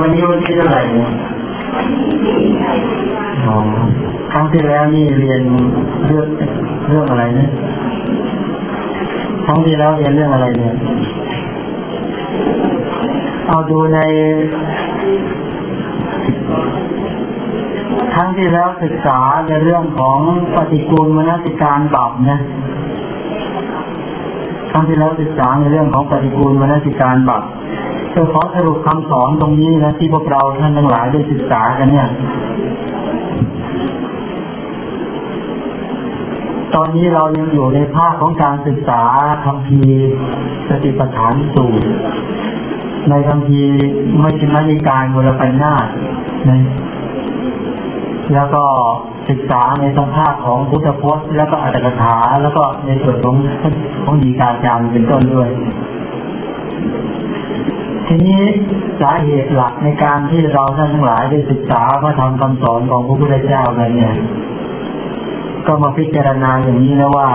วันนี้วันที่เท่าไหร่อ๋อครั้งที่แล้วนี่เรียนเรื่องเรื่องอะไรเนี่ยครั้งที่แล้วเรียนเรื่องอะไรเนี่ย เอาดูใน ครั้งที่แล้วศึกษาในเรื่องของปฏิกูลมนสิการบาปนะครั้งที่แล้วศึกษาในเรื่องของปฏิกูลมนสิการบาปจะขอสรุปคำสอนตรงนี้นะที่พวกเราท่านทั้งหลายได้ศึกษากันเนี่ย ตอนนี้เรายังอยู่ในภาคของการศึกษาคำพีสติปัฏฐานสูตรในคำพีไม่ใช่มนิการวรปัญนาตน แล้วก็ศึกษาในสัมภาษณ์ของพุทธพจน์แล้วก็อัตถกถาแล้วก็ในส่วนของของดีกาจารย์เป็นต้นด้วย ทีนี้สาเหตุหลักในการที่เราท่านทั้งหลายได้ศึกษาพระธรรมคำสอนของพระพุทธเจ้ากันเนี่ย ก็มาพิจารณาอย่างนี้นะว่า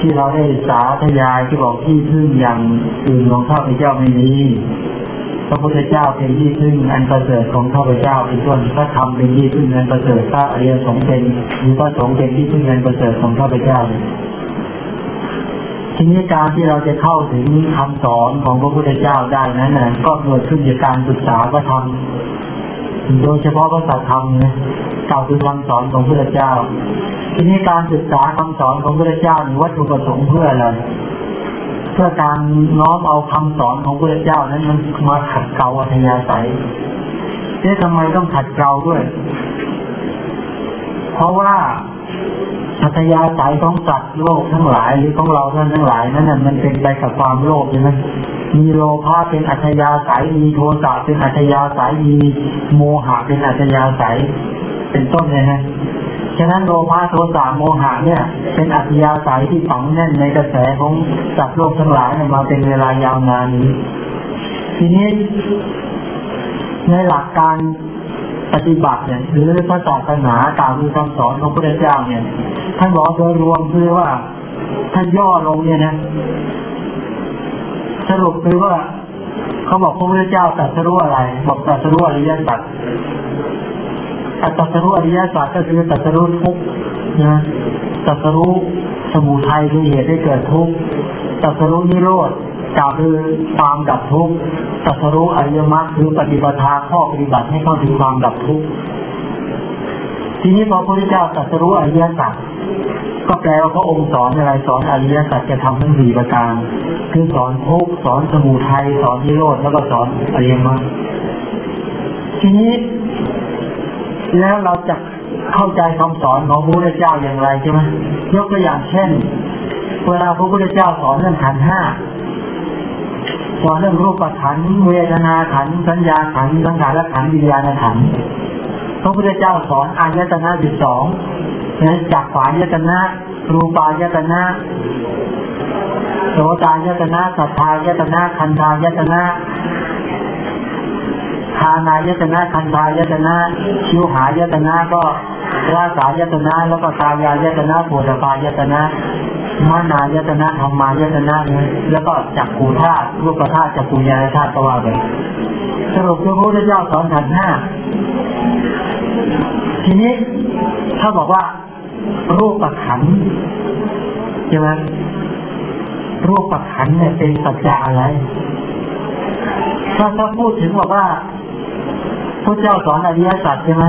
ที่เราได้สาธยายที่บอกที่พึ่งอย่างอื่นของข้าพเจ้าไม่มี พระพุทธเจ้าเป็นที่พึ่งอันประเสริฐของข้าพเจ้าเป็นต้นพระธรรมเป็นที่พึ่งอันประเสริฐพระอริยสงฆ์เป็นหรือพระสงฆ์เป็นที่พึ่งอันประเสริฐของข้าพเจ้าทีนี้การที่เราจะเข้าถึงคำสอนของพระพุทธเจ้าได้นั้นนะก็เกิดขึ้นจากการศึกษาพระธรรมโดยเฉพาะพระสัทธรรมนะกล่าวถึงคำสอนของพระพุทธเจ้า ทีนี้การศึกษาคำสอนของพระพุทธเจ้าวัตถุประสงค์เพื่ออะไร เพื่อการน้อมเอาคำสอนของพระเจ้านั้นมันมาขัดเกลาอัธยาศัยเอ๊ะทำไมต้องขัดเกลาด้วย เพราะว่าอัธยาศัยของสัตว์โลกทั้งหลายหรือของเราท่านทั้งหลายนั้นมันเป็นไปกับความโลภใช่ไหมมีโลภะเป็นอัธยาศัยมีโทสะเป็นอัธยาศัยมีโมหะเป็นอัธยาศัย เป็นต้นเลยนะฉะนั้นโลภะโทสะโมหะเนี่ย เป็นอัธยาศัยที่ฝังแน่นในกระแสของสัตว์โลกทั้งหลายมาเป็นเวลายาวนานนี้ ทีนี้ในหลักการปฏิบัติเนี่ยหรือพระศาสนากล่าวคือคำสอนของพระเจ้าเนี่ยท่านบอกโดยรวมคือว่าท่านย่อลงเนี่ยนะสรุปคือว่าเขาบอกพระพุทธเจ้าตรัสรู้อะไร บอกตรัสรู้อริยสัจ ตัสรู้อริยสัจก็คือตัสรู้ทุกนะตัสรู้สมุทัยคือเหตุให้เกิดทุกข์ตัสรู้นิโรธกล่าวคือความดับทุกข์ตัสรู้อริยมรรคคือปฏิปทาข้อปฏิบัติให้เข้าถึงความดับทุกข์ทีนี้พอพระพุทธเจ้าตัสรู้อริยสัจก็แปลว่าพระองค์สอนอะไรสอนอริยสัจจะทำทั้งสี่ประการ คือสอนทุกสอนสมุทัยสอนนิโรธแล้วก็สอนอริยมรรคทีนี้ แล้วเราจะเข้าใจคำสอนของพระพุทธเจ้าอย่างไรใช่ไหมยกตัวอย่างเช่น เวลาพระพุทธเจ้าสอนเรื่องขันห้าสอนเรื่องรูปขันเวทนาขันสัญญาขันสังขารขันวิญญาณขันพระพุทธเจ้าสอนอายตนะสิบสองจักขวายตนะรูปายตนะโสตายตนะสัทธายตนะคันธายตนะ ทานายตนะคันธายตนะชิวหายตนะก็ราสายตนะแล้วก็ตายายตนะปุถะปายตนะมานายตนะธรรมายตนะเนี่ยแล้วก็จักขูธาตุรูปธาตุจักขูญาณธาตุก็ว่าไปสรุปคือพระพุทธเจ้าสอนขันห้าทีนี้ถ้าบอกว่า รูปขันใช่ไหมรูปขันเนี่ยเป็นปัจจัยอะไรถ้าถ้าพูดถึงบอกว่า พระเจ้าสอนอริยสัจใช่ไหม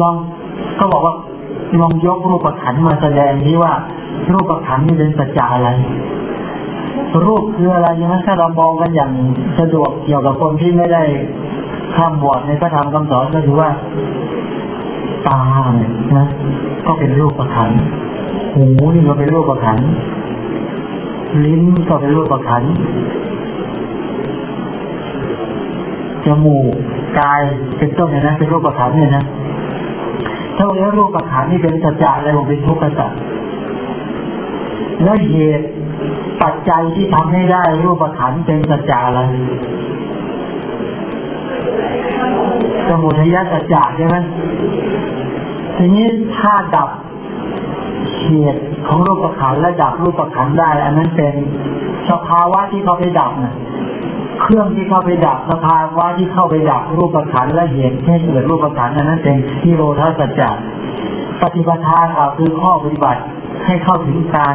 ลองก็บอกว่าลองยกรูปขันมาแสดงนี้ว่า รูปขันนี่เป็นปัจจัยอะไร รูปคืออะไรใช่ไหมถ้าเรามองกันอย่างสะดวกเกี่ยวกับคนที่ไม่ได้ข้ามบวชในพระธรรมคำสอนก็คือว่าตาเนี่ยนะก็เป็นรูปขันหูนี่ก็เป็นรูปขันลิ้นก็เป็นรูปขันจมูก กายเป็นต้นเนี่ยนะเป็นรูปขันเนี่ยนะถ้าเรียกรูปขันนี่เป็นสัจจะอะไรผมเป็นทุกข์สัจแล้วเหตุปัจจัยที่ทำให้ได้รูปขันเป็นสัจจะอะไรสมุทัยสัจจะใช่ไหมทีนี้ถ้าดับเหตุของรูปขันและดับรูปขันได้ อันนั้นเป็นสภาวะที่เขาไปดับนะ เครื่องที่เข้าไปดับสภาวะที่เข้าไปดับรูปขันและเหตุให้เกิดรูปขันอันนั้นเป็นที่โรธาสัจจะปฏิปทาคือข้อปฏิบัติให้เข้าถึงการ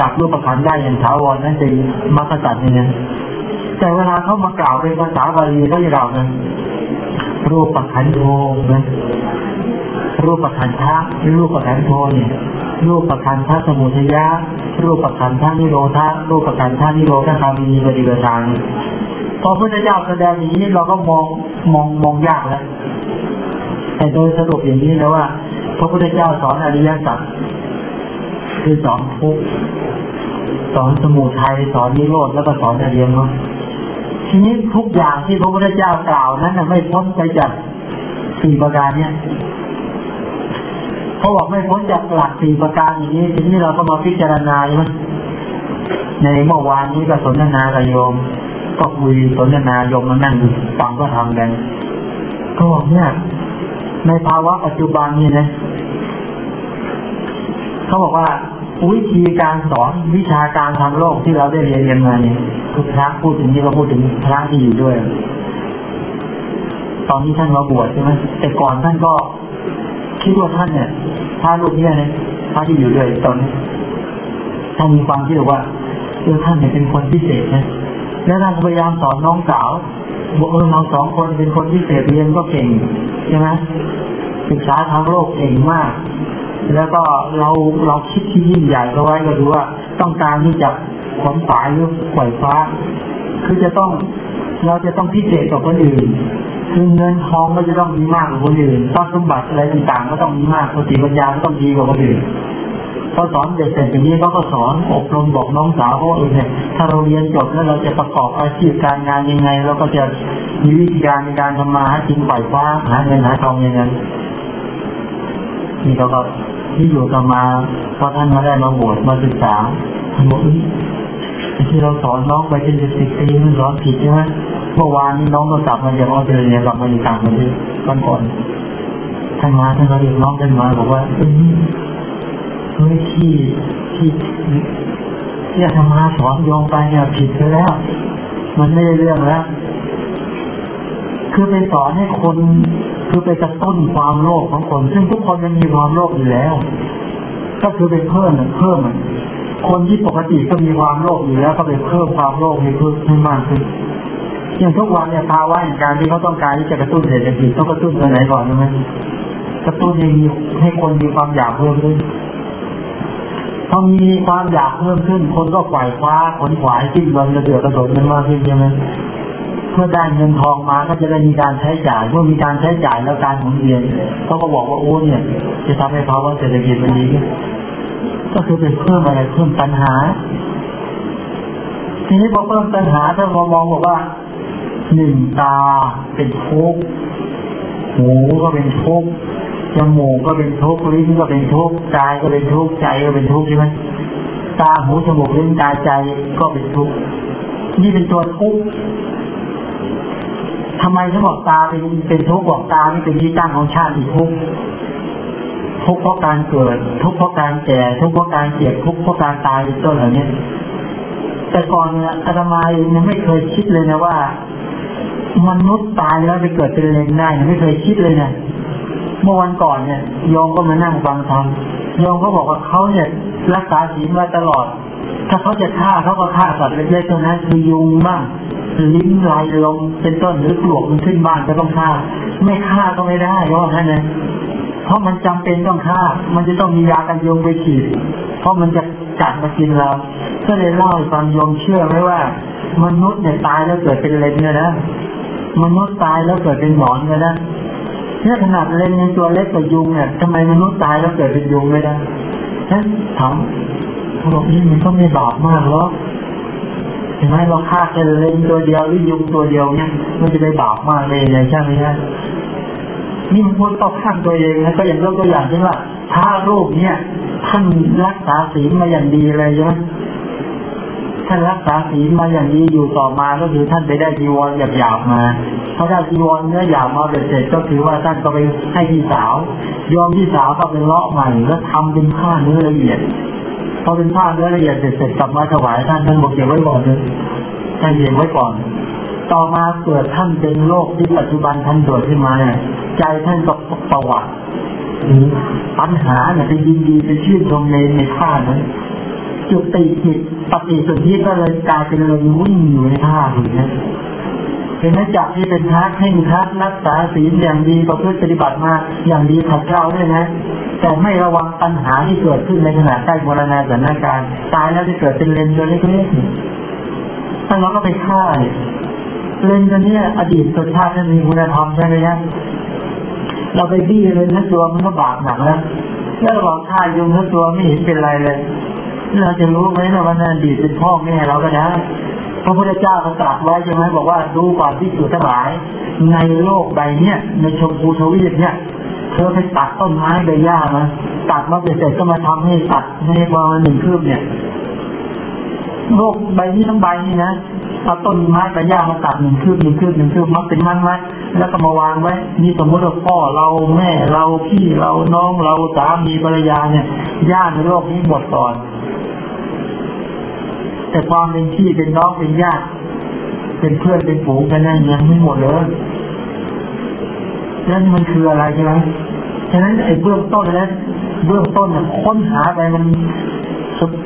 ดับรูปขันได้อย่างถาวรนั่นเป็นมรรคสัจเนี่ยแต่เวลาเขามากล่าวเป็นภาษาบาลีก็จะกล่าวนะรูปขันโทนะรูปขันธะรูปขันโทเนี่ย รูปขันธะสมุทัยะ รูปขันธะนิโรธารูปขันธะนิโรธคามีปฏิบัติทางพอพระพุทธเจ้าแสดงอย่างนี้เราก็มองมองมองยากแล้วแต่โดยสรุปอย่างนี้นะว่า พระพุทธเจ้าสอนอริยสัจคือสอนทุกสอนสมุทัยสอนนิโรธแล้วก็สอนอริยมรรคทีนี้ทุกอย่างที่พระพุทธเจ้ากล่าวนั้นไม่พ้นไปจากสี่ประการเนี่ย เขาบอกไม่พ้นจากหลักสี่ประการอย่างนี้ทีนี้เราก็มาพิจารณาใช่ไหมในเมื่อวานนี้ก็สนทนากับโยม ก็คุยสนทนาโยมมานั่งฟังก็ทำกันก็บอกเนี่ยในภาวะปัจจุบันนี่นะเขาบอกว่าวิธีการสอนวิชาการทางโลกที่เราได้เรียนกันมาเนี่ยคือพระพูดถึงนี่เราพูดถึงพระที่อยู่ด้วย ตอนนี้ท่านมาบวชใช่ไหมแต่ก่อนท่านก็ คิดว่าท่านเนี่ยพระรูปนี้เนี่ยพระที่อยู่ด้วยตอนนี้ท่านมีความคิดว่าเออท่านเนี่ยเป็นคนพิเศษนะแล้วท่านพยายามสอนน้องสาวบอกเออเราสองคนเป็นคนพิเศษเรียนก็เก่งใช่ไหมศึกษาทางโลกเก่งมาก แล้วก็เราเราคิดที่ยิ่งใหญ่เอาไว้ก็คือว่าต้องการที่จะขนฝายหรือปล่อยฟ้า คือจะต้องเราจะต้องพิเศษกว่าคนอื่น คือเงินทองก็จะต้องมีมากกว่าคนอื่นทรัพย์สมบัติอะไรต่างๆ ก็ต้องมีมากสติปัญญาก็ต้องดีกว่าคนอื่นพอสอนเด็กเสร็จอย่างนี้เขาก็สอนอบรมบอกน้องสาวเขาเออเนี่ยถ้าเราเรียนจบแล้วเราจะประกอบอาชีพการงานยังไงเราก็จะมีวิธีการในการทำมาหากินปล่อยฟ้าหาเงินหาทองยังไงนี่เขาก็ที่อยู่กันมาพอท่านมาได้มาบวชมาศึกษาท่านบอก ที่เราสอนน้องไปเป็นสิบปีมันสอนผิดใช่ไหมเมื่อวานนี้น้องก็กลับมาจากออสเตรเลียกลับมาอยู่ต่างประเทศก่อนก่อนท่านมาท่านก็เรียกน้องท่านมาบอกว่าเออเฮ้ยที่ที่ที่ธรรมาสอนโยงไปเนี่ยผิดไปแล้ว มันไม่ได้เรื่องแล้ว คือไปสอนให้คนคือไปกระตุ้นความโลภของคน ซึ่งทุกคนมันมีความโลภอยู่แล้ว ก็คือไปเพิ่มเพิ่ม คนที่ปกติก็มีความโลภอยู่แล้วก็ไปเพิ่มความโลภให้เพิ่มให้มากขึ้นอย่างทุกวันเนี่ยภาวะแห่งการที่เขาต้องการที่จะกระตุ้นเศรษฐกิจต้องกระตุ้นตัวไหนก่อนใช่ไหมกระตุ้นให้มีให้คนมีความอยากเพิ่มขึ้นพอมีความอยากเพิ่มขึ้น คนก็ขวายคว้าขนขวายจิ้มเงินกระเดือกกระโดดมันมากขึ้นใช่ไหมเพื่อได้เงินทองมาก็จะได้มีการใช้จ่ายเมื่อมีการใช้จ่ายแล้วการหมุนเวียนเขาก็บอกว่าโอ้เนี่ย จะทำให้ภาวะเศรษฐกิจมันดี ก็คือเป็นเพิ่มอะไรเพิ่มปัญหา ทีนี้พอเพิ่มปัญหาถ้ามามองบอกว่าหนึ่งตาเป็นทุกข์หูก็เป็นทุกข์จมูกก็เป็นทุกข์ลิ้นก็เป็นทุกข์กายก็เป็นทุกข์ใจก็เป็นทุกข์ใช่ไหมตาหูจมูกลิ้นกายใจก็เป็นทุกข์นี่เป็นตัวทุกข์ทำไมเขาบอกตาเป็นเป็นทุกข์บอกตานี่เป็นที่ตั้งของชาติทุกข์ ทุกข์เพราะการเกิด ทุกข์เพราะการแก่ทุกข์เพราะการเจ็บทุกข์เพราะการตายเป็นต้นเหล่านี้แต่ก่อนอาตมายังไม่เคยคิดเลยนะว่า มนุษย์ตายแล้วไปเกิดเป็นเลนได้ไม่เคยคิดเลยนะเมื่อวันก่อนเนี่ยโยมก็มานั่งฟังธรรมโยมก็บอกว่าเขาเนี่ยรักษาศีลมาตลอด ถ้าเขาจะฆ่าเขาก็ฆ่าสัตว์เล็กๆเท่านั้นคือยุงบ้างลิ้นลายลมเป็นต้นหรือปลวกมันขึ้นบ้านก็ต้องฆ่า ไม่ฆ่าก็ไม่ได้เพราะนั่น ราะมันจำเป็นต้องฆ่า มันจะต้องมียากันยุงไปฉีด เพราะมันจะกัดมากินเรา ก็เลยเล่าให้ฟังโยมเชื่อไหมว่า มนุษย์เนี่ยตายแล้วเกิดเป็นเลนเนี่ยนะ มนุษย์ตายแล้วเกิดเป็นหมอนเนี่ยนะเนี่ยขนาดเลนในตัวเล็กกว่ายุงเนี่ยทำไมมนุษย์ตายแล้วเกิดเป็นยุงไม่ได้ฮะถามเขาบอกนี่มันก็ไม่บาปมากหรอกเห็นไหมเราฆ่าแค่เลนตัวเดียวหรือยุงตัวเดียวเนี่ยมันจะไปบาปมากเลยเลยใช่ไหมฮะ นี่มันพูดต่อข้างตัวเองนะก็อย่างยกตัวอย่างเช่นว่าพระรูปเนี่ยท่านรักษาศีลมาอย่างดีเลยใช่ไหมท่านรักษาศีลมาอย่างดีอยู่ต่อมาก็คือท่านไปได้จีวรหยาบๆมาพอได้จีวรเนื้อหยาบมาเสร็จก็คือว่าท่านก็ไปให้พี่สาวยอมพี่สาวก็ไปเลาะใหม่แล้วทำเป็นผ้าเนื้อละเอียดพอเป็นผ้าเนื้อละเอียดเสร็จเสร็จกลับมาถวายท่านท่านบอกเก็บไว้ก่อนเลยท่านเก็บไว้ก่อน ต่อมาเกิดท่านเป็นโรคที่ปัจจุบันท่านเกิดขึ้นมาเนี่ย ใจท่านก็ประวัติปัญหาเนี่ยไปยินดีไปชื่นชมในในผ้านั้นจุดติจิตปฏิสนธิก็เลยกลายเป็นเลยวุ่นอยู่ในผ้าถึงนี้เห็นไหมจากที่เป็นพระเข่งคัดรักษาศีลอย่างดีประพฤติปฏิบัติมาอย่างดีขัดเกลาด้วยนะ แต่ไม่ระวังปัญหาที่เกิดขึ้นในขณะใกล้มรณาสถานการณ์ตายแล้วจะเกิดเป็นเลนตัวเล็กๆถ้าเราก็ไปฆ่าเลนตัวนี้อดีตตัวชาตินั้นมีคุณธรรมใช่ไหมครับ เราไปบี้เลยนะตัวมันก็บาปหนักแล้วแล้วเราฆ่ายุงทั้งตัวไม่เห็นเป็นไรเลยเราจะรู้ไหมว่าวันนั้นดีเป็นพ่อแม่เราก็ได้พระพุทธเจ้าประกาศไว้ใช่ไหมบอกว่าดูก่อนที่สุดทั้งหลาย ในโลกใบเนี้ยในชมพูทวีปเนี่ยเธอไปตัดต้นไม้ใบหญ้ามาตัดมาเสร็จก็มาทำให้ตัดให้ประมาณหนึ่งคืบเนี่ย โลกใบนี้ทั้งใบนี่นะเอาต้นไม้ใบหญ้ามาตัดหนึ่งคืบหนึ่งคืบหนึ่งคืบมัดเป็นมันไว้แล้วก็มาวางไว้นี่สมมติว่าพ่อเราแม่เราพี่เราน้องเราสามีภรรยาเนี่ยญาติในโลกนี้หมดก่อน แต่ความเป็นพี่เป็นน้องเป็นญาติเป็นเพื่อนเป็นฝูงกันนั่นยังไม่หมดเลยนั่นมันคืออะไรใช่ไหมฉะนั้นไอ้เบื้องต้นแล้วเบื้องต้นเนี่ยค้นหาไปมัน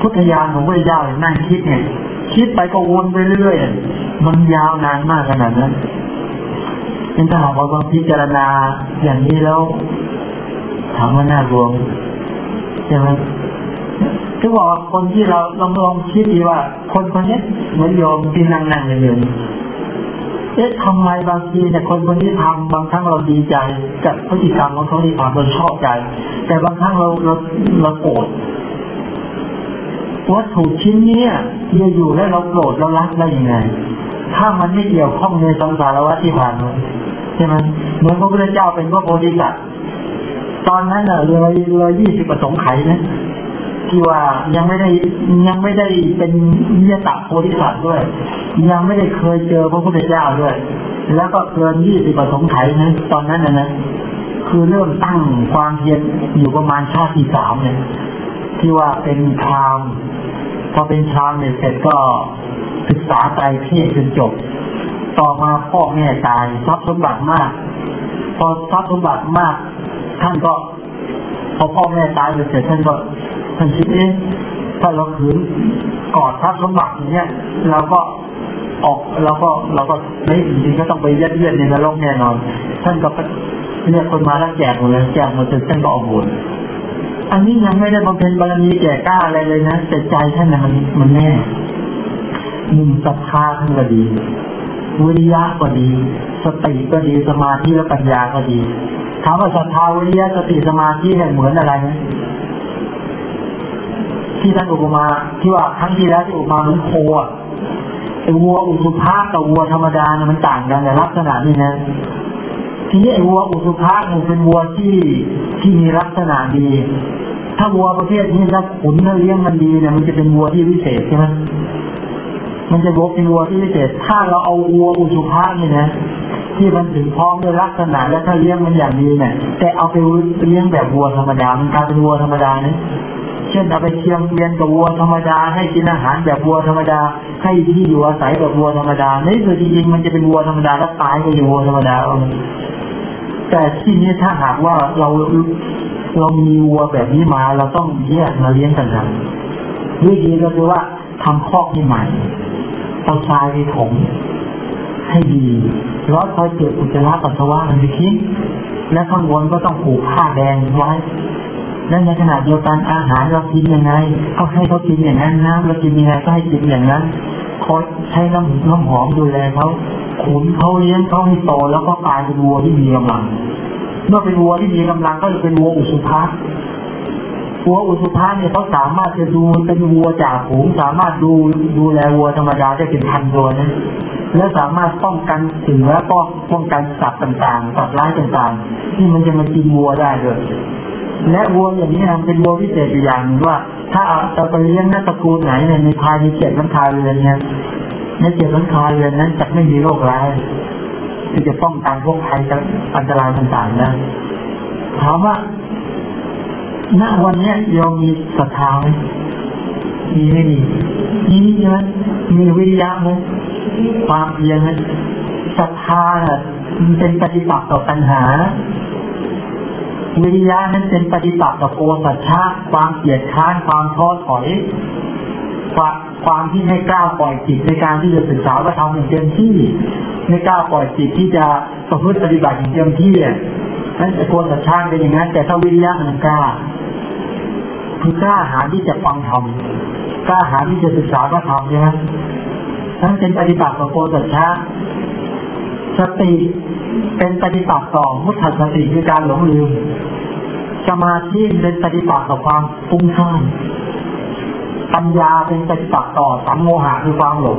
พุทธญาณของพระเจ้านั่งคิดไงคิดไปก็วนไปเรื่อยมันยาวนานมากขนาดนั้นเป็นถ้าหากว่าเราพิจารณาอย่างนี้แล้วถามว่าน่ารวมใช่ไหมคือบอกว่าคนที่เราลองลองคิดดีว่า คนคนนี้เหมือนโยมที่นั่งนั่งอยู่เอ๊ะทำไมบางทีเนี่ยคนคนที่ทำบางครั้งเราดีใจกับพฤติกรรมของเขาที่ทำเราชอบใจ แต่บางครั้งเราเราเราโกรธ วัตถุชิ้นนี้จะอยู่แล้วเราโกรธเรารักได้ยังไง ถ้ามันไม่เกี่ยวข้องในสังสารวัฏที่ผ่านมาใช่ไหมเหมือนพระพุทธเจ้าเป็นพระโพธิสัตว์ตอนนั้นเน่ะเลยเลยยี่สิบประสงค์ไขนะที่ว่ายังไม่ได้ยังไม่ได้เป็นนิยตโพธิสัตว์ด้วย ยังไม่ได้เคยเจอพระพุทธเจ้าด้วย แล้วก็เกินยี่สิบประสงค์ไขนะตอนนั้นนะนะคือเริ่มตั้งความเพียรอยู่ประมาณชาติที่สามเนี่ยที่ว่าเป็นพราม พอเป็นพรามเนี่ยเสร็จก็ศึกษาไตรเพศจนจบ ต่อมาพ่อแม่ตายทรัพย์สมบัติมาก พอทรัพย์สมบัติมาก ท่านก็ พอพ่อแม่ตายไปเสร็จท่านก็ท่านคิดเองถ้าเราขืนกอดทรัพย์สมบัติอย่างเงี้ยเราก็ออกเราก็เราก็ไม่จริงก็ต้องไปเยัดเยียดในนรกแน่นอน ท่านก็เรียกคนมาแล้วแจกหมดเลยแจกหมดจนท่านก็ออกบุญ อันนี้ยังไม่ได้บำเพ็ญบารมีแก่กล้าอะไรเลยนะแต่ใจท่านน่ะมันมันแน่หนึ่งศรัทธาท่านก็ดี วิริยะก็ดี สติก็ดีสมาธิและปัญญาก็ดีถามว่าศรัทธาวิริยะสติสมาธิเนี่ยเหมือนอะไรนะที่ท่านอุปมาที่ว่าครั้งที่แล้วที่อุปมาเหมือนโคอะไอ้วัวอุสุภากับวัวธรรมดาเนี่ยมันต่างกันในลักษณะนี้นะ ทีนี้ไอ้วัวอุสุภาเนี่ยเป็นวัวที่ที่มีลักษณะดี ถ้าวัวประเภทนี้ถ้าขุนถ้าเลี้ยงมันดีเนี่ยมันจะเป็นวัวที่วิเศษใช่ไหมมันจะวัวเป็นวัวที่พิเศษ ถ้าเราเอาวัวอุสุภาเนี่ยนะที่มันถึงพร้อมด้วยลักษณะและถ้าเลี้ยงมันอย่างดีเนี่ย แต่เอาไปเลี้ยงแบบวัวธรรมดา มันกลายเป็นวัวธรรมดาเนี่ยเช่นเอาไปเทียมเรียนกับวัวธรรมดา ให้กินอาหารแบบวัวธรรมดา ให้ที่อยู่อาศัยแบบวัวธรรมดานี่คือจริงๆมันจะเป็นวัวธรรมดาแล้วตายก็อยู่วัวธรรมดา แต่ที่นี้ถ้าหากว่าเราเรามีวัวแบบนี้มา เราต้องแยกมาเลี้ยงกันนะวิธีก็คือว่าทำคอกใหม่เอาทรายไปถมให้ดีแล้วคอยเก็บอุจจาระปัสสาวะมันไปทิ้งและข้างบนก็ต้องผูกผ้าแดงไว้และในขณะเดียวกันอาหารเรากินยังไงก็ให้เขากินอย่างนั้นน้ำเรากินยังไงก็ให้กินอย่างนั้นคอยใช้น้ำน้ำหอมดูแลเขา ขุนเขาเลี้ยงเขาให้โตแล้วก็กลายเป็นวัวที่มีกำลัง เมื่อเป็นวัวที่มีกำลังก็จะเป็นวัวอุสุภะวัวอุสุภาเนี่ยเขาสามารถจะดูเป็นวัวจากฝูงสามารถดูดูแลวัวธรรมดาได้เป็นพันตัวนะและสามารถป้องกันเสือป้องป้องกันสัตว์ต่างๆสัตว์ร้ายต่างๆ ที่มันจะมากินวัวได้เลยและวัวอย่างนี้นะเป็นวัวพิเศษอย่างนึงว่า ถ้าเราไปเลี้ยงนักตระกูลไหนเนี่ยในภายในเจ็ดลังคาเรือนเนี่ย ในเจ็ดลังคาเรือนนั้นจะไม่มีโรคร้ายที่จะป้องกันพวกภัยอันตรายต่างๆนะถามว่าณวันนี้โยมมีศรัทธาไหมมีไม่มีมีใช่ไหมมีวิริยะไหมความเพียรไหมศรัทธามันเป็นปฏิปักษ์ต่อปัญหา วิริยะนั้นเป็นปฏิปักษ์ต่อโกสัจฉะความเกลียดค้านความท้อถอย ความที่ให้กล้าปล่อยจิตในการที่จะศึกษาว่าทำอย่างเต็มที่ไม่กล้าปล่อยจิตที่จะประพฤติปฏิบัติอย่างเต็มที่นั่นโกสัจฉะเป็นอย่างนั้น แต่ถ้าวิริยะมันกล้าคือกล้าหาที่จะฟังธรรมกล้าหาที่จะศึกษาพระธรรมใช่ไหมนั่นเป็นปฏิบัติต่อโกสัจฉะสติเป็นปฏิปักษ์ต่อมุทัสติคือการหลงลืมสมาธิเป็นปฏิปักษ์ต่อความฟุ้งซ่าน ปัญญาเป็นปฏิปักษ์ต่อสัมโมหะคือความหลง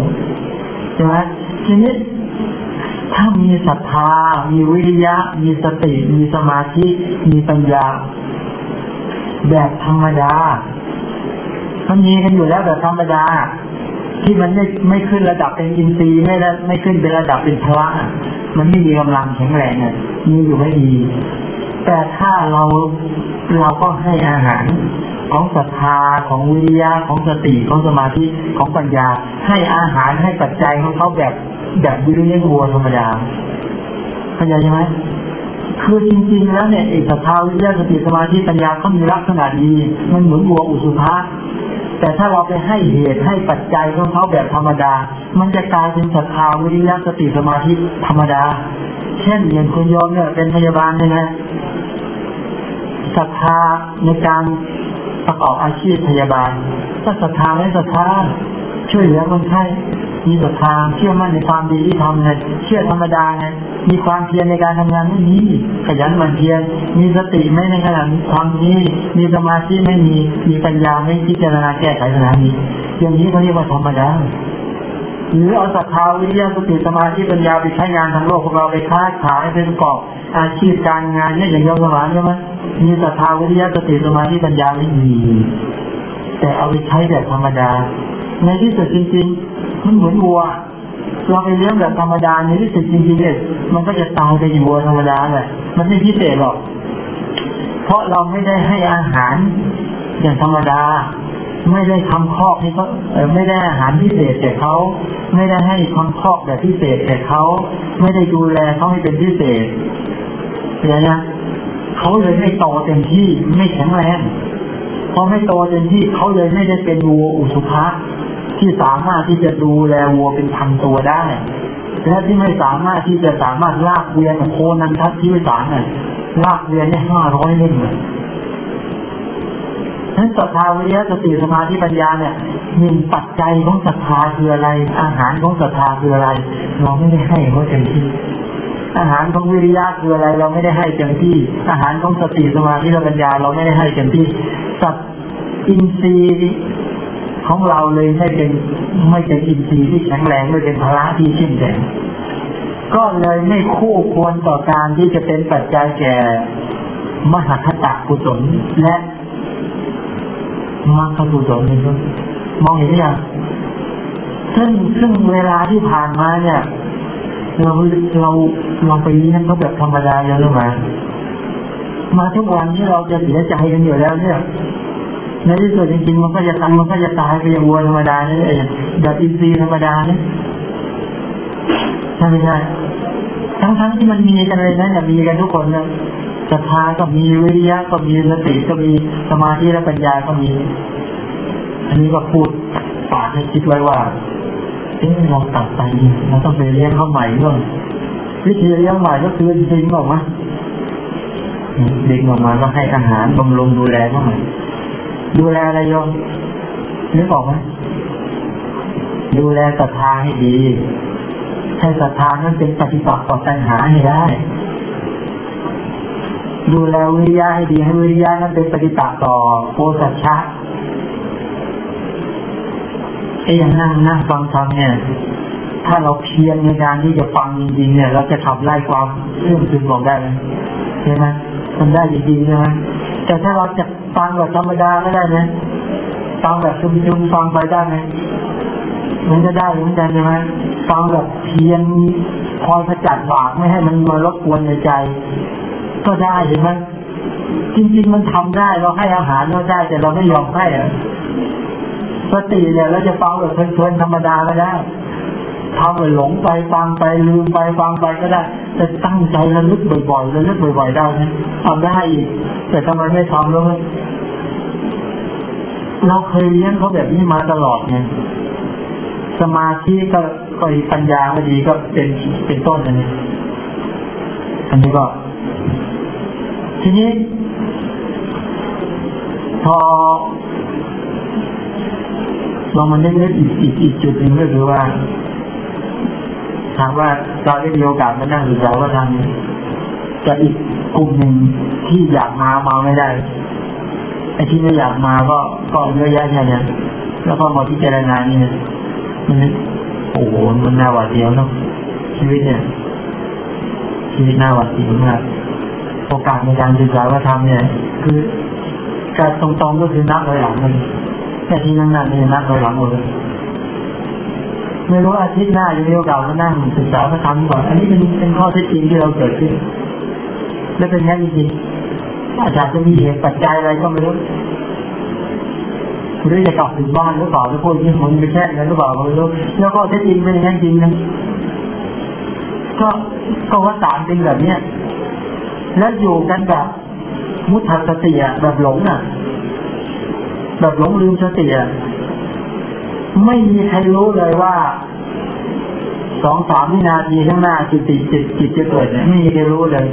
ใช่ไหมทีนี้ถ้ามีศรัทธา มีวิริยะ มีสติ มีสมาธิ มีปัญญา แบบธรรมดา มันมีกันอยู่แล้วแบบธรรมดา ที่มันไม่ไม่ขึ้นระดับเป็นอินทรีย์ไม่ได้ไม่ขึ้นเป็นระดับเป็นพระมันไม่มีกำลังแข็งแรงเนี่ยมีอยู่ไม่ดี แต่ถ้าเราเราก็ให้อาหาร ของศรัทธาของวิริยะของสติของสมาธิของปัญญา ให้อาหารให้ปัจจัยของเขาแบบแบบวิริยะวัวธรรมดาเข้าใจไหมคือจริงๆแล้วเนี่ยเอกศรัทธาวิริยะสติสมาธิปัญญาเขามีลักษณะดีมันเหมือนวัวอุสุภะแต่ถ้าเราไปให้เหตุให้ปัจจัยของเขาแบบธรรมดา มันจะกลายเป็นศรัทธาวิริยะสติสมาธิธรรมดา เช่นอย่างคุณโยมเนี่ยเป็นพยาบาลใช่ไหมศรัทธาในการ ประกอบอาชีพพยาบาลก็ศรัทธาและศรัทธาช่วยเหลือคนไข้มีศรัทธาเชื่อมั่นในความดีที่ทำไงเชื่อธรรมดาไงมีความเพียรในการทำงานไม่มีขยันหมั่นเพียรมีสติไม่ในขณะความนี้ มีสมาธิไม่มีมีปัญญาไม่พิจารณาแก้ไขสถานี้อย่างนี้เขาเรียกว่าธรรมดา หรือเอาศรัทธาวิริยะสติสมาธิปัญญาไปใช้งานทางโลกของเราไปค้าขายไปประกอบอาชีพการงานเนี่ยอย่างยอมสมานใช่ไหมมีศรัทธาวิริยะสติสมาธิปัญญาไม่มีแต่เอาไปใช้แบบธรรมดา ในที่สุดจริงๆมันเหมือนวัว เราไปเลี้ยงแบบธรรมดาในที่สุดจริงๆเนี่ยมันก็จะตายไปอยู่วัวธรรมดาแหละมันไม่พิเศษหรอก เพราะเราไม่ได้ให้อาหารอย่างธรรมดา ไม่ได้ทำคอกให้เขาไม่ได้อาหารพิเศษแก่เขาไม่ได้ให้ทำคอกแบบพิเศษแก่เขาไม่ได้ดูแลเขาให้เป็นพิเศษเสียนะเขาเลยไม่โตเต็มที่ไม่แข็งแรงพอไม่โตเต็มที่เขาเลยไม่ได้เป็นวัวอุสุภะที่สามารถที่จะดูแลวัวเป็นพันตัวได้ และที่ไม่สามารถที่จะสามารถลากเวียนโคนันทัศที่วิสารเนี่ยลากเวียนได้ห้าร้อยเล่มเลย นั้นศรัทธาวิริยะสติสมาธิปัญญาเนี่ยหนึ่งปัจจัยของศรัทธาคืออะไร อาหารของศรัทธาคืออะไร เราไม่ได้ให้เขาเต็มที่ อาหารของวิริยะคืออะไร เราไม่ได้ให้เต็มที่ อาหารของสติสมาธิปัญญา เราไม่ได้ให้เต็มที่สัตอินทรีย์ของเราเลยไม่เป็นไม่เป็นอินทรีย์ที่แข็งแรงไม่เป็นพละที่เข้มแข็งก็เลยไม่คู่ควรต่อการที่จะเป็นปัจจัยแก่มหาคตะกุศลและ มรรคกุศลนี่มองเห็นหรือยังซึ่งซึ่งเวลาที่ผ่านมาเนี่ย เราเราเราไปเลี้ยงเขาแบบธรรมดาอย่างนี้มามาทุกวันนี้เราจะเสียใจกันอยู่แล้วเนี่ยในที่สุดจริงๆมันก็จะตายมันก็จะตายไปอย่างวัวธรรมดาเนี่เองแบบอินทรีย์ธรรมดาเนี่ยใช่ไหมใช่ทั้งๆที่มันมีกันเลยนะมีกันทุกคนนะ ศรัทธาก็มีวิริยะก็มีสติก็มีสมาธิและปัญญาก็มี อันนี้ก็พูดปากให้คิดไว้ว่าเอ๊ะเราตัดไปเราต้องไปเลี้ยงเขาใหม่ก่อนวิธีเลี้ยงใหม่ก็คือดึงออกมาดึงออกมาก็ให้อาหารบำรุงดูแลเขาใหม่ดูแลอะไรโยมนึกออกไหมดูแลศรัทธาให้ดีให้ศรัทธานั้นเป็นปฏิปักษ์ต่อปัญหาให้ได้ ดูแลวิริยะให้ดีให้วิริยะนั้นเป็นปฏิปักษ์ต่อโพสัชะไอ้ยังนั่งนั่งฟังธรรมเนี่ย ถ้าเราเพียรในการที่จะฟังจริงๆเนี่ย เราจะขับไล่ความเรื่องซึมบอกได้ไหมใช่ไหมมันได้จริงๆใช่ไหมแต่ถ้าเราจะฟังแบบธรรมดาก็ได้ไหมฟังแบบชุมๆฟังไปได้ไหมมันจะได้เหมือนกันใช่ไหมฟังแบบเพียรคอยขจัดบาปไม่ให้มันมารบกวนในใจ ก็ได้เห็นไหมจริงๆมันทำได้เราให้อาหารเราได้แต่เราไม่ยอมให้อะสติเนี่ยเราจะฟังแบบเพลินๆธรรมดาก็ได้ทำไปหลงไปฟังไปลืมไปฟังไปก็ได้ แต่ตั้งใจระลึกบ่อยๆระลึกบ่อยๆได้นะทำได้อีก แต่ทำไมไม่ทำเลยเราเคยเลี้ยงเขาแบบนี้มาตลอดไงสมาธิก็ก็ปัญญาก็ดีก็เป็นเป็นต้นอันนี้อันนี้ก็ ทีนี้ พอ เรามันได้เล่นอีกอีกอีกจุดหนึ่งก็คือว่าถามว่าเราได้มีโอกาสมานั่งศึกษาว่าทางจะอีกกลุ่มหนึ่งที่อยากมามาไม่ได้ไอ้ที่ไม่อยากมาก็ก็เยอะแยะแค่นี้แล้วก็มาพิจารณานี่มันโอ้โหมันน่าหวาดเสียวเนาะชีวิตเนี่ยชีวิตน่าหวาดเสียวมาก โอกาสในการศึกษาว่าทำเนี่ย คือการตรงๆก็คือนับเลยหลังมันแค่ที่นั่งนั่นนี่นับเลยหลังหมดเลยไม่รู้อาทิตย์หน้าจะมีโอกาสมานั่งศึกษาพระธรรมก่อน อันนี้เป็นเป็นข้อเท็จจริงที่เราเกิดขึ้น และเป็นแค่จริงอาจารย์จะมีเหตุปัจจัยอะไรก็ไม่รู้หรือจะกลับถึงบ้านหรือเปล่าหรือพูดที่มันไปแค่นั้นหรือเปล่าไม่รู้แล้วก็เท็จจริงเป็นอย่างนั้นจริงนะก็ก็ว่าสารเป็นแบบเนี้ย แล้วอยู่กันแบบมุทัสติอะแบบหลงอะ แบบหลงลืมสติอะไม่มีใครรู้เลยว่าสองสามวินาทีข้างหน้าจิตจิตจิตจิตจะเกิดเนี่ยไม่มีใครรู้เลย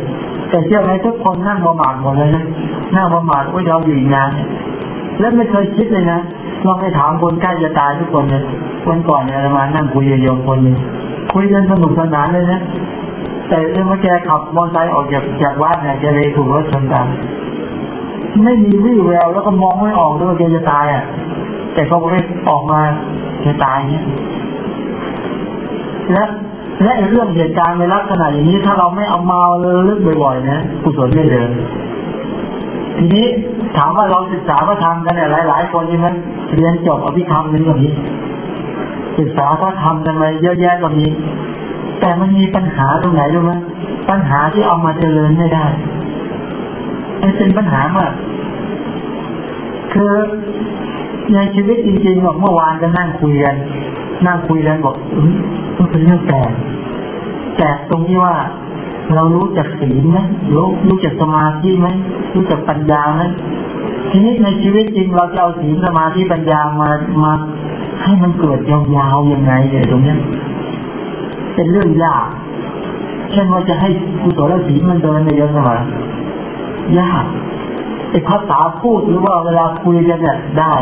แต่เชื่อไหมทุกคนนั่งประมาทหมดเลยนะนั่งประมาทว่าเราอยู่นานแล้วไม่เคยคิดเลยนะลองไปถามคนใกล้จะตายทุกคนเลยวันก่อนเนี่ยมานั่งคุยกับโยมคนนึงคุยกันสนุกสนานเลยนะ แต่เรื่องว่าแกขับมอเตอร์ไซค์ออกจากจากวัดเนี่ยแกเลยถูกรถชนตายไม่มีวี่แววแล้วก็มองไม่ออกด้วยว่าแกจะตายอะ แต่เขาไม่ออกมาจะตายเนี่ยและและเรื่องเหตุการณ์ในลักษณะอย่างนี้ถ้าเราไม่เอามาเลยลึกบ่อยๆนะกุศลไม่เดินทีนี้ถามว่าเราศึกษาพระธรรมกันเนี่ยหลาย ๆ คนใช่ไหมเรียนจบอภิธรรมนี่ก็มีศึกษาพระธรรมกันมาเยอะแยะก็มี แต่มันมีปัญหาตรงไหนรู้ไหมปัญหาที่เอามาเจริญไม่ได้มันเป็นปัญหามากคือในชีวิตจริงๆบอกเมื่อวานก็นั่งคุยกันนั่งคุยกันบอกมันเป็นเรื่องแปลกแปลกตรงที่ว่า เรารู้จักศีลไหมรู้รู้จักสมาธิไหมรู้จักปัญญาไหมทีนี้ในชีวิตจริงเราจะเอาศีลสมาธิปัญญามามาให้มันเกิดยาวๆยังไงเนี่ยตรงนี้ เป็นเรื่องยาก เช่นว่าจะให้กุศลศีลมันเดินในยังไงยากไอ้ภาษาพูดหรือว่าเวลาคุยกันเนี่ยได้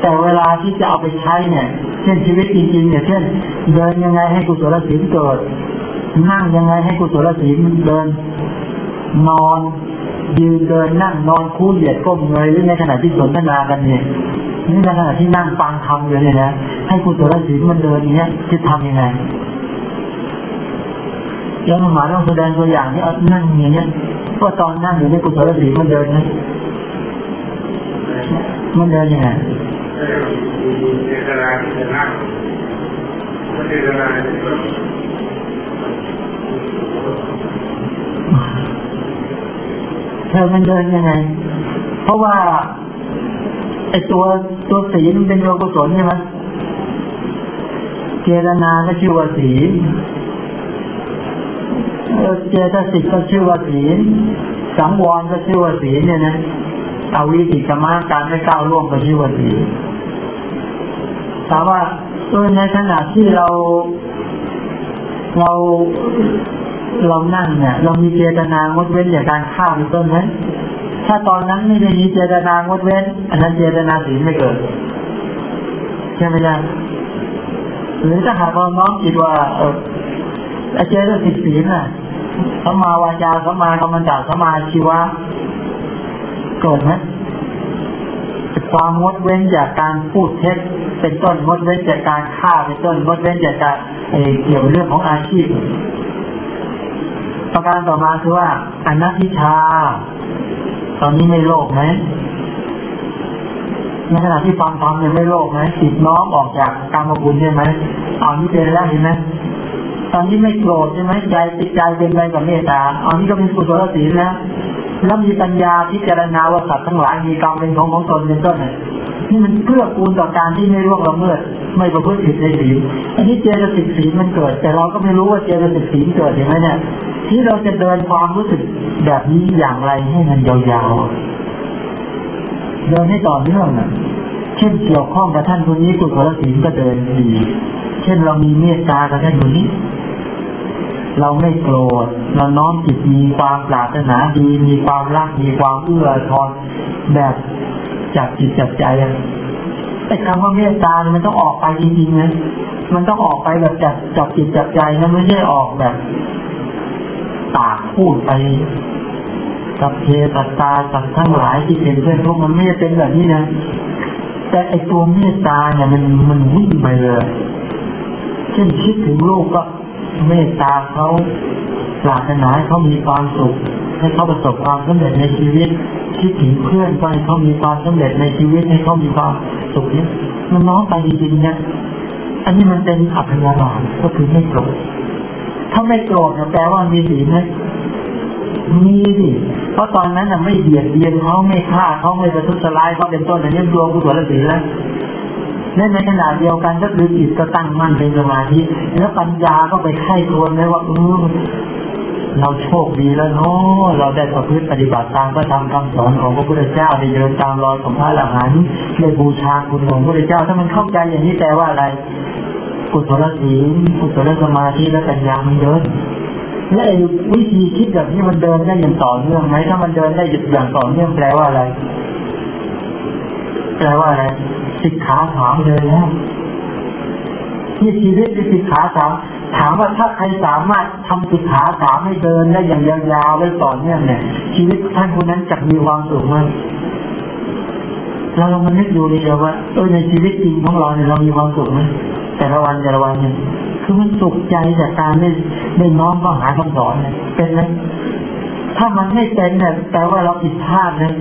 แต่เวลาที่จะเอาไปใช้เนี่ย เช่นชีวิตจริงๆเนี่ย เช่น เดินยังไงให้กุศลศีลเกิด นั่งยังไงให้กุศลศีลเดิน นอนยืนเดินนั่งนอนคู่เหยียดก้มเงยหรือในขณะที่สนทนากันเนี่ยนี่ในขณะที่นั่งฟังธรรมอยู่เนี่ยนะให้กุศลศีลมันเดินอย่างเนี้ยจะทำยังไง ยังหมาต้องแสดงตัวอย่างที่นั่งอย่างเนี้ยว่าตอนนั่งอยู่ในกุศลศีมันเดินไหมมันเดินยังไงเจตนาที่จะนั่งเจตนาเธอมันเดินยังไง เพราะว่าไอตัวตัวศีลเป็นตัวกุศลใช่ไหมเจตนาก็ชื่อว่าศี เจตสิกก็ชื่อว่าศีลสังวรก็ชื่อว่าศีลเนี่ยนะเอาวิติกรรมการไม่ก้าวล่วงก็ชื่อว่าศีลถามว่าเออในขณะที่เราเราเรานั่งเนี่ย เรามีเจตนางดเว้นจากการฆ่าเป็นต้นไหมถ้าตอนนั้นไม่ได้มีเจตนางดเว้น อันนั้นเจตนาศีลไม่เกิดใช่ไหมจ๊ะหรือถ้าหากเราน้อมคิดว่าเออเจตสิกศีลน่ะ สมาวาจาสมากรรมจากสมาชีวะเกิดไหมความงดเว้นจากการพูดเท็จเป็นต้นงดเว้นจากการฆ่าเป็นต้นงดเว้นจากการเกี่ยวเรื่องของอาชีพ ประการต่อมาคือว่าอนัตติชา ตอนนี้ไม่โลภไหมในขณะที่ฟังธรรมเนี่ยไม่โลภไหมติดน้อมออกจากกรรมบุญใช่ไหมเอานี่เป็นแล้วเห็นไหม ตอนนี้ไม่โกรธใช่ไหมใจติดใจเป็นไปกับเมตตาอันนี้ก็เป็นกุศลศีลนะแล้วมีปัญญาพิจารณาว่าสัตว์ทั้งหลายมีกรรมเป็นของของตนเป็นต้นนี่มันเพื่อกูลต่อการที่ไม่ร่วงละเมิดไม่ประพฤติผิดในศีลอันนี้เจตสิกศีลมันเกิด แต่เราก็ไม่รู้ว่าเจตสิกศีลเกิดยังไงเนี่ย ที่เราจะเดินความรู้สึกแบบนี้อย่างไรให้มันยาวๆเดินให้ต่อเนื่องอะเช่นเกี่ยวข้องกับท่านคนนี้กุศลศีลก็เดินดี เช่นเรามีเมตตากับท่านคนนี้ เราไม่โกรธเราน้อมจิตมีความปรารถนาดีมีความรักมีความเอื้อทอนแบบจากจิตจากใจไอ้คำว่าเมตตามันต้องออกไปจริงๆนะมันต้องออกไปแบบจากจากจิตจากใจนะไม่ใช่ออกแบบปากพูดไปกับเพตตาสัตว์ทั้งหลายที่เป็นเพื่อนพวกมันไม่เป็นแบบนี้นะแต่ไอตัวเมตตาเนี่ยมันมันวิ่งไปเลยเช่นคิดถึงลูกก็ เมตตาเขาปรารถนาให้เขามีความสุขให้เขาประสบความสำเร็จในชีวิตคิดถึงเพื่อนก็ให้เขามีความสำเร็จในชีวิตให้เขามีความสุขเนี่ยมันน้องไปจริงๆเนี่ยอันนี้มันเป็นอัพยาบาลก็คือไม่โกรธถ้าไม่โกรธแปลว่ามีสีไหมมีสิเพราะตอนนั้นน่ะไม่เบียดเบียนเขาไม่ฆ่าเขาไม่ประทุษร้ายเขาเป็นต้นอันนี้รวมกุศลศีลแล้ว และในขณะเดียวกันก็คือจิตก็ตั้งมั่นเป็นสมาธิแล้วปัญญาก็ไปไข้ควรเลยว่าเออเราโชคดีแล้วเนาะเราได้ประพฤติปฏิบัติตามพระธรรมคำสอนของพระพุทธเจ้าได้เดินตามรอยของพระอรหันได้บูชาคุณของพระพุทธเจ้า ถ้ามันเข้าใจอย่างนี้แปลว่าอะไร กุศลศีลกุศลสมาธิและปัญญามันเดินและวิธีคิดแบบนี้มันเดินได้อย่างต่อเนื่องไหมถ้ามันเดินได้อย่างต่อเนื่องแปลว่าอะไร แปลว่าอะไร สิกขาถามเลยแล้วที่ชีวิตที่สิกขาถามถามว่าถ้าใครสามารถทำสิกขาถามให้เดินได้อย่างยาวๆได้ต่อเนื่องเนี่ย ชีวิตท่านคนนั้นจะมีความสุขมากเราลองมานึกดูเลยว่าเออในชีวิตจริงของเราเนี่ยเรามีความสุขไหมแต่ละวันแต่ละวันเนี่ยคือมันสุขใจจากการได้ได้น้อมก็หาคำสอนเนี่ยเป็นไหมถ้ามันไม่เป็นเนี่ยแปลว่าเราผิดพลาดนะ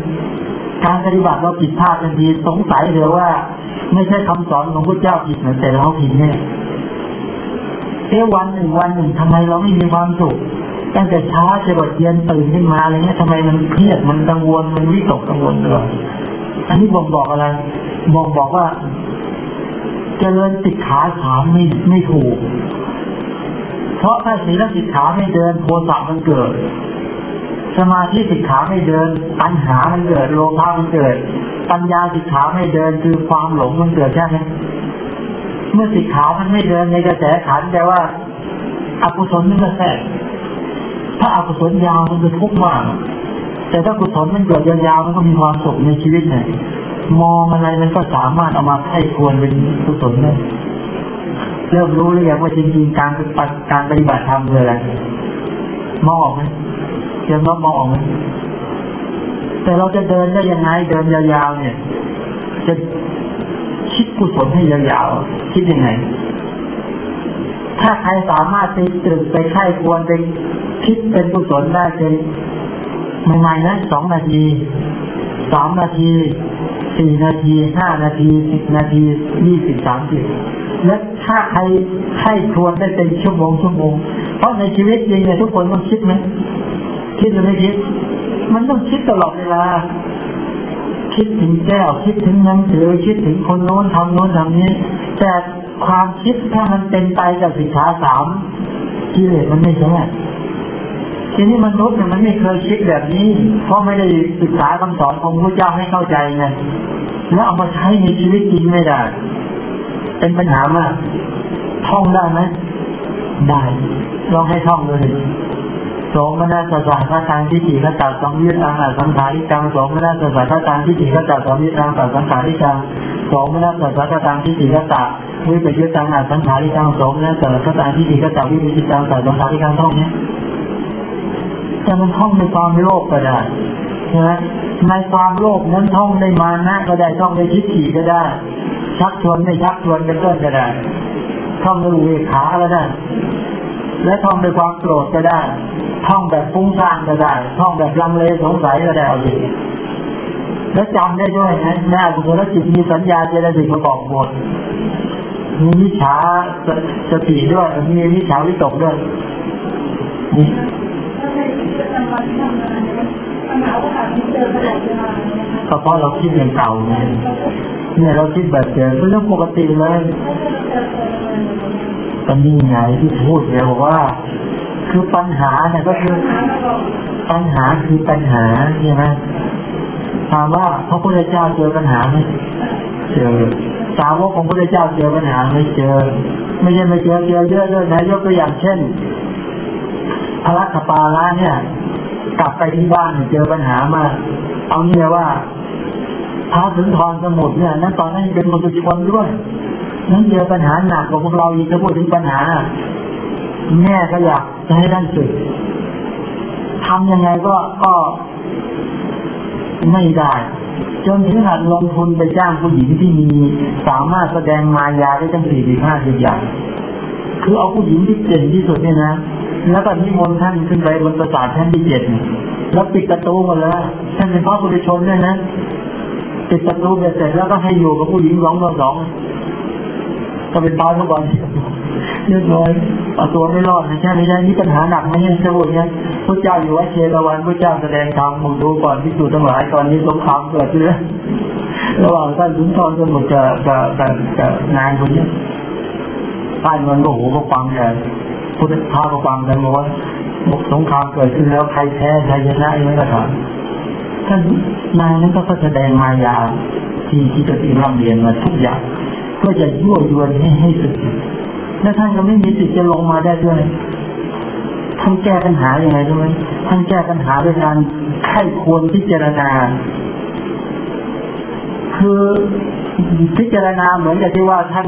การปฏิบัติเราผิดพลาดทันทีสงสัยเลยว่า ไม่ใช่คำสอนของพระเจ้าผิดเหมือนแต่เราผิดเนี่ยเอวันหนึ่งวันหนึ่งทำไมเราไม่มีความสุขตั้งแต่เช้าจะบดเย็นตื่นขึ้นมาอะไรเงี้ยทำไมมันเครียดมันกังวลมันวิตกกังวลเลยอันนี้บอกบอกอะไรบอกบอกว่าเจริญสิกขาสามไม่ไม่ถูก เพราะถ้าศีลสิกขาไม่เดินโทสะมันเกิด สมาธิสิกขาไม่เดินปัญหามันเกิดโลภะมันเกิด ปัญญาสิกขาไม่เดินคือความหลงมันเกิดใช่ไหมเมื่อสิกขามันไม่เดินในกระแสขันแต่ว่าอกุศลมันกระแสถ้าอกุศลยาวมันจะทุกข์มาก แต่ถ้ากุศลมันเกิดยาวๆมันก็มีความสุขในชีวิตเนี่ยมองอะไรมันก็สามารถเอามาให้ควรเป็นกุศลได้เริ่มรู้หรือยังว่าจริงๆการปฏิการปฏิบัติธรรมคืออะไรมองไหม ยังมองออกไหมแต่เราจะเดินได้ยังไงเดินยาวๆเนี่ย จะคิดกุศลให้ยาวๆคิดยังไง ถ้าใครสามารถไปตรึกไปไข้ควรไปคิดเป็นกุศลได้เป็นใหม่ๆนะสองนาทีสามนาทีสี่นาทีห้านาทีสิบนาทียี่สิบสามสิบและถ้าใครให้ทวนได้เป็นชั่วโมงชั่วโมง เพราะในชีวิตจริงเนี่ยทุกคนต้องคิดไหม คิดหรือไม่คิด มันต้องคิดตลอดเวลา คิดถึงแก้ว คิดถึงหนังสือคิดถึงคนโน้นทำโน้นทำนี้ แต่ความคิดถ้ามันเป็นไปกับสิขาสามกิเลสมันไม่แย่ทีนี้มนุษย์เนี่ยมันไม่เคยคิดแบบนี้ เพราะไม่ได้ศึกษาคำสอนของพระเจ้าให้เข้าใจไงแล้วเอามาใช้ในชีวิตจริงไม่ได้ เป็นปัญหามากท่องได้ไหมได้ลองให้ท่องเลย สองมนาสสะพระทางที่สี่ขจัดสองยึดทางอาสังขาริกังสองมนาสสะพระทางที่สี่ขจัดสองยึดทางอาสังขาริกังสองมนาสสะพระทางที่สี่ขจัดวิปยุทธังอาสังขาริกังสองมนาสสะพระทางที่สี่ขจัดวิปยุทธังอาสังขาริกังท่องเนี้ยจะมันท่องในความโลภก็ได้นะในความโลภนั้นท่องในมานะก็ได้ท่องในทิฏฐิก็ได้ ชักชวนในชักชวนเป็นต้นก็ได้ท่องในเบกขาก็ได้ และท่องในความโกรธก็ได้ ท่องแบบฟุ้งซ่านก็ได้ ท่องแบบลังเลสงสัยก็ได้เอาดีและจำได้ด้วยนะแม่บุคคลจิตมีสัญญาเจริญสิประกอบหมดมีวิชาสติด้วย มีวิชาวิตกด้วยนี่ก็เพราะเราคิดอย่างเก่าไงเนี่ยเราคิดแบบเดิมเป็นเรื่องปกติเลย ก็นี่ไงที่พูดเนี่ยบอกว่า คือปัญหาเนี่ยก็คือปัญหาคือปัญหาใช่ไหมถามว่าพระพุทธเจ้าเจอปัญหาไหมเจอสาวกของพระพุทธเจ้าเจอปัญหาไม่เจอ ไม่ใช่ไม่เจอเจอเยอะเลยนะยกตัวอย่างเช่นพระรักปาละเนี่ย กลับไปที่บ้านเจอปัญหามาเอาเนี่ยว่าพระสุนทรสมุทรเนี่ยนั้นตอนนั้นเป็นมนุษย์ชนด้วย นั้นเจอปัญหาหนักกว่าพวกเราอีกจะพูดถึงปัญหา แม่ก็อยากจะให้ท่านสึกทำยังไงก็ก็ไม่ได้ จนถึงหัดลงทุนไปจ้างผู้หญิงที่มี สามารถแสดงมายาได้ตั้งสี่สิบห้าสิบอย่าง คือเอาผู้หญิงที่เก่งที่สุดเนี่ยนะแล้วก็นิมนต์ท่านขึ้นไปบนประสาทท่านที่เจ็ดแล้วปิดประตูหมดเลยท่านเป็นพระพุทธชนเนี่ยนะปิดประตูเสร็จแล้วก็ให้อยู่กับผู้หญิงสองต่อสอง ก็เป็นตายทุกวันเรียบร้อยเอาตัวไม่รอดนะใช่ไม่ใช่นี่ปัญหาหนักไม่ใช่สมุดเนี่ยพระเจ้าอยู่วัดเชตวันพระเจ้าแสดงธรรมมึงดูก่อนที่สุดทั้งหลายตอนนี้สงครามเกิดขึ้นระหว่างท่านสุนทรสมุทรกับกับกับนางคนนี้ท่านมันโอ้โหก็ฟังใหญ่พุทธทาก็ฟังกันว่าสงครามเกิดขึ้นแล้วใครแพ้ใครชนะยังไม่กระถางท่านนายนั้นก็แสดงมายาที่ที่ตัวเองร่ำเรียนมาทุกอย่าง พื่อจะยั่วยวนให้ให้สึกและท่านก็ไม่มีสิทธิ์จะลงมาได้ด้วยท่านแก้ปัญหาอย่างไรรู้ไหมท่านแก้ปัญหาด้วยการไข้ควรพิจารณา คือพิจารณาเหมือนกับที่ว่าท่าน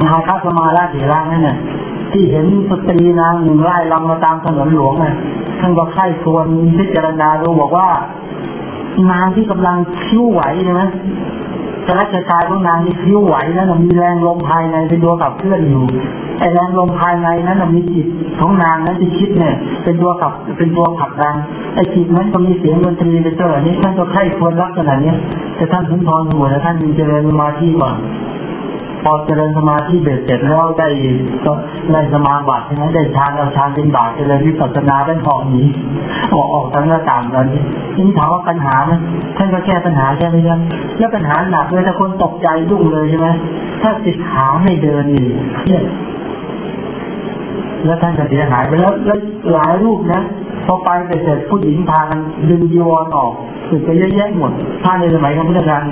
มหาคัสมาราเถระนั่นน่ะที่เห็นสตรีนางหนึ่งไล่ลำมาตามถนนหลวงน่ะท่านก็ไข้ควรพิจารณาดูบอกว่านางที่กำลังคิ้วไหวใช่ ไหมแต่ระจายของนางมีคิ้วไหวนั้นมีแรงลมภายในเป็นตัวขับเคลื่อนอยู่ไอแรงลมภายในนั้นมีจิตของนางนั้นที่คิดเนี่ย เป็นตัวขับเป็นตัวขับดังไอจิตนั้นก็มีเสียงดนตรีเป็นตัวนี้ท่านก็ไข้ควรลักษณะนี้แต่ท่านถึงพรหัวแล้วท่านมีเจริญสมาธิก่อน พอเจริญสมาธิเบ็ดเสร็จแล้วได้ก็ได้สมาบัติใช่ไหมได้ฌานเอาฌานเป็นบาตเจริญวิปัสสนาเป็นพอหนีออกออกทั้งหน้าต่างกันนี่ถามว่าปัญหาไหมท่านก็แก้ปัญหาใช่ไหมครับแล้วปัญหาหนักเลยถ้าคนตกใจรุ่งเลยใช่ไหมถ้าติดขาไม่เดินนี่เนี่ยแล้วท่านจะเสียหายไปแล้วแล้วหลายรูปนะพอไปเสร็จผู้หญิงพากันดึงยีวรออกสึกไปเยอะแยะหมดถ้าในสมัยของพุทธกาล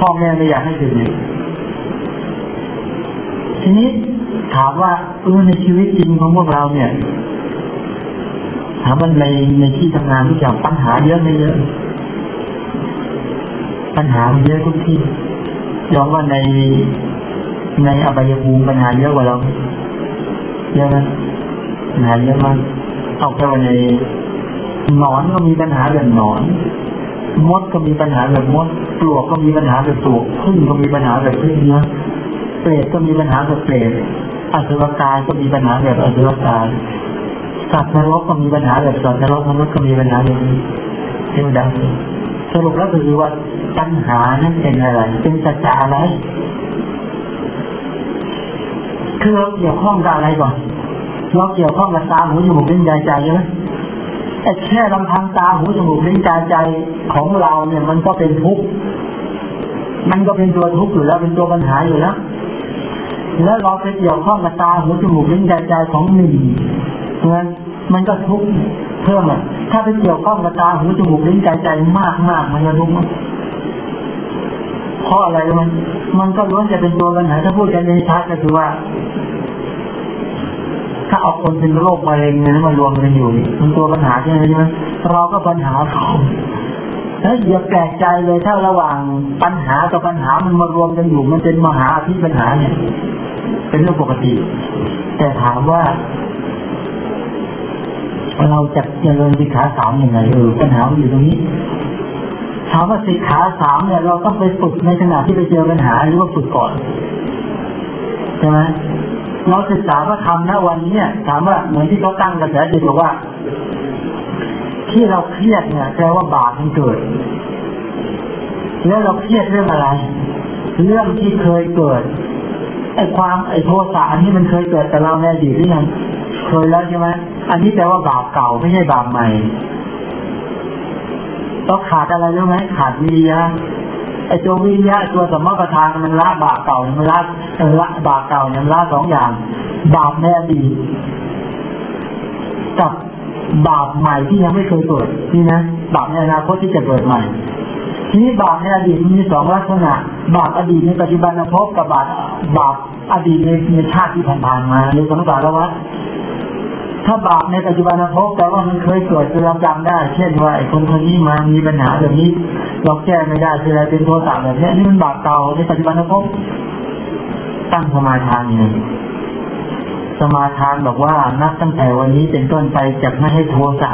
พ่อแม่ไม่อยากให้สึกเลย ทีนี้ถามว่าเออในชีวิตจริงของพวกเราเนี่ยถามว่าในในที่ทำงานทุกอย่าปัญหาเยอะไม่เยอะ ปัญหาเยอะทุกที่ยอมว่าในในอบายภูมิปัญหาเยอะกว่าเราเยอะไหมปัญหาเยอะมากเอาแค่ว่าในหนอนก็มีปัญหาแบบหนอน มดก็มีปัญหาแบบมดปลวกก็มีปัญหาแบบปลวกพึ่งก็มีปัญหาแบบพึ่งเนื้อเป รตก็มีปัญหาแบบเปรตอสุรกายก็มีปัญหาแบบอสุรกายสัตว์นรกก็มีปัญหาแบบสัตว์นรกมนุษย์ก็มีปัญหาแบบเทวดาสรุปแล้วคือว่าปัญหานั้นเป็นอะไร เป็นสัจจะอะไรคือเราเกี่ยวข้องกับอะไรก่อนเราเกี่ยวข้องกับตาหูจมูกลิ้นกายใจใช่ไหมไอ้แค่ลำพังตาหูจมูกลิ้นกายใจของเราเนี่ย มันก็เป็นทุกข์มันก็เป็นตัวทุกข์อยู่แล้วเป็นตัวปัญหาอยู่แล้ว แล้วเราไปเกี่ยวข้องกับตาหูจมูกลิ้นกายใจของหนึ่งงั้นมันก็ทุกข์เพิ่มอะถ้าไปเกี่ยวข้องกับตาหูจมูกลิ้นกายใจมากมากมันจะทุกข์เพราะอะไรมันมันก็ล้วนจะเป็นตัวปัญหาถ้าพูดกันในชัดก็คือว่า ถ้าเอาคนเป็นโรคมะเร็งเนี่ยมารวมกันอยู่มันตัวปัญหาใช่ไหมใช่ไหมเราก็ปัญหาเขา แล้วอย่าแปลกใจเลยถ้าระหว่างปัญหากับปัญหามันมารวมกันอยู่ มันเป็นมหาอภิปัญหาเนี่ย เป็นเรื่องปกติ แต่ถามว่า เราจะเจริญสิกขาสามยังไงเออปัญหาอยู่ตรงนี้ถามว่าสิกขาสามเนี่ยเราต้องไปฝึกในขณะที่ไปเจอปัญหาหรือว่าฝึกก่อนใช่ไหมเราศึกษาพระธรรมนะวันนี้เนี่ยถามว่าเหมือนที่เขาตั้งกระแสจิตบอกว่า ที่เราเครียดเนี่ยแปลว่าบาปมันเกิด แล้วเราเครียดเรื่องอะไร เรื่องที่เคยเกิดไอ้ความไอ้โทสะอันนี้มันเคยเกิดกับเราในอดีตหรือยังเคยแล้วใช่ไหมอันนี้แปลว่าบาปเก่าไม่ใช่บาปใหม่ต้องขาดอะไรรู้ไหมขาดวิริยะไอ้ตัววิริยะตัวสมมติประธานมันละบาปเก่ามันละละบาปเก่ามันละสองอย่าง บาปในอดีตกับ บาปใหม่ที่ยังไม่เคยเกิดนี่นะบาปในอนาคตที่จะเกิดใหม่ ทีนี้บาปในอดีตมีสองลักษณะ บาปอดีตในปัจจุบันภพกับบาปบาปอดีตในในชาติที่ผ่านมาในสังสารวัฏถ้าบาปในปัจจุบันภพแต่ว่ามันเคยเกิดจนเราจำได้ เช่นว่าไอ้คนคนนี้มามีปัญหาแบบนี้เราแก้ไม่ได้คืออะไรเป็นโทษะแบบนี้นี่มันบาปเก่าในปัจจุบันภพตั้งสมาทานอย่าง สมาทานบอกว่านับตั้งแต่วันนี้เป็นต้นไปจะไม่ให้โทสะ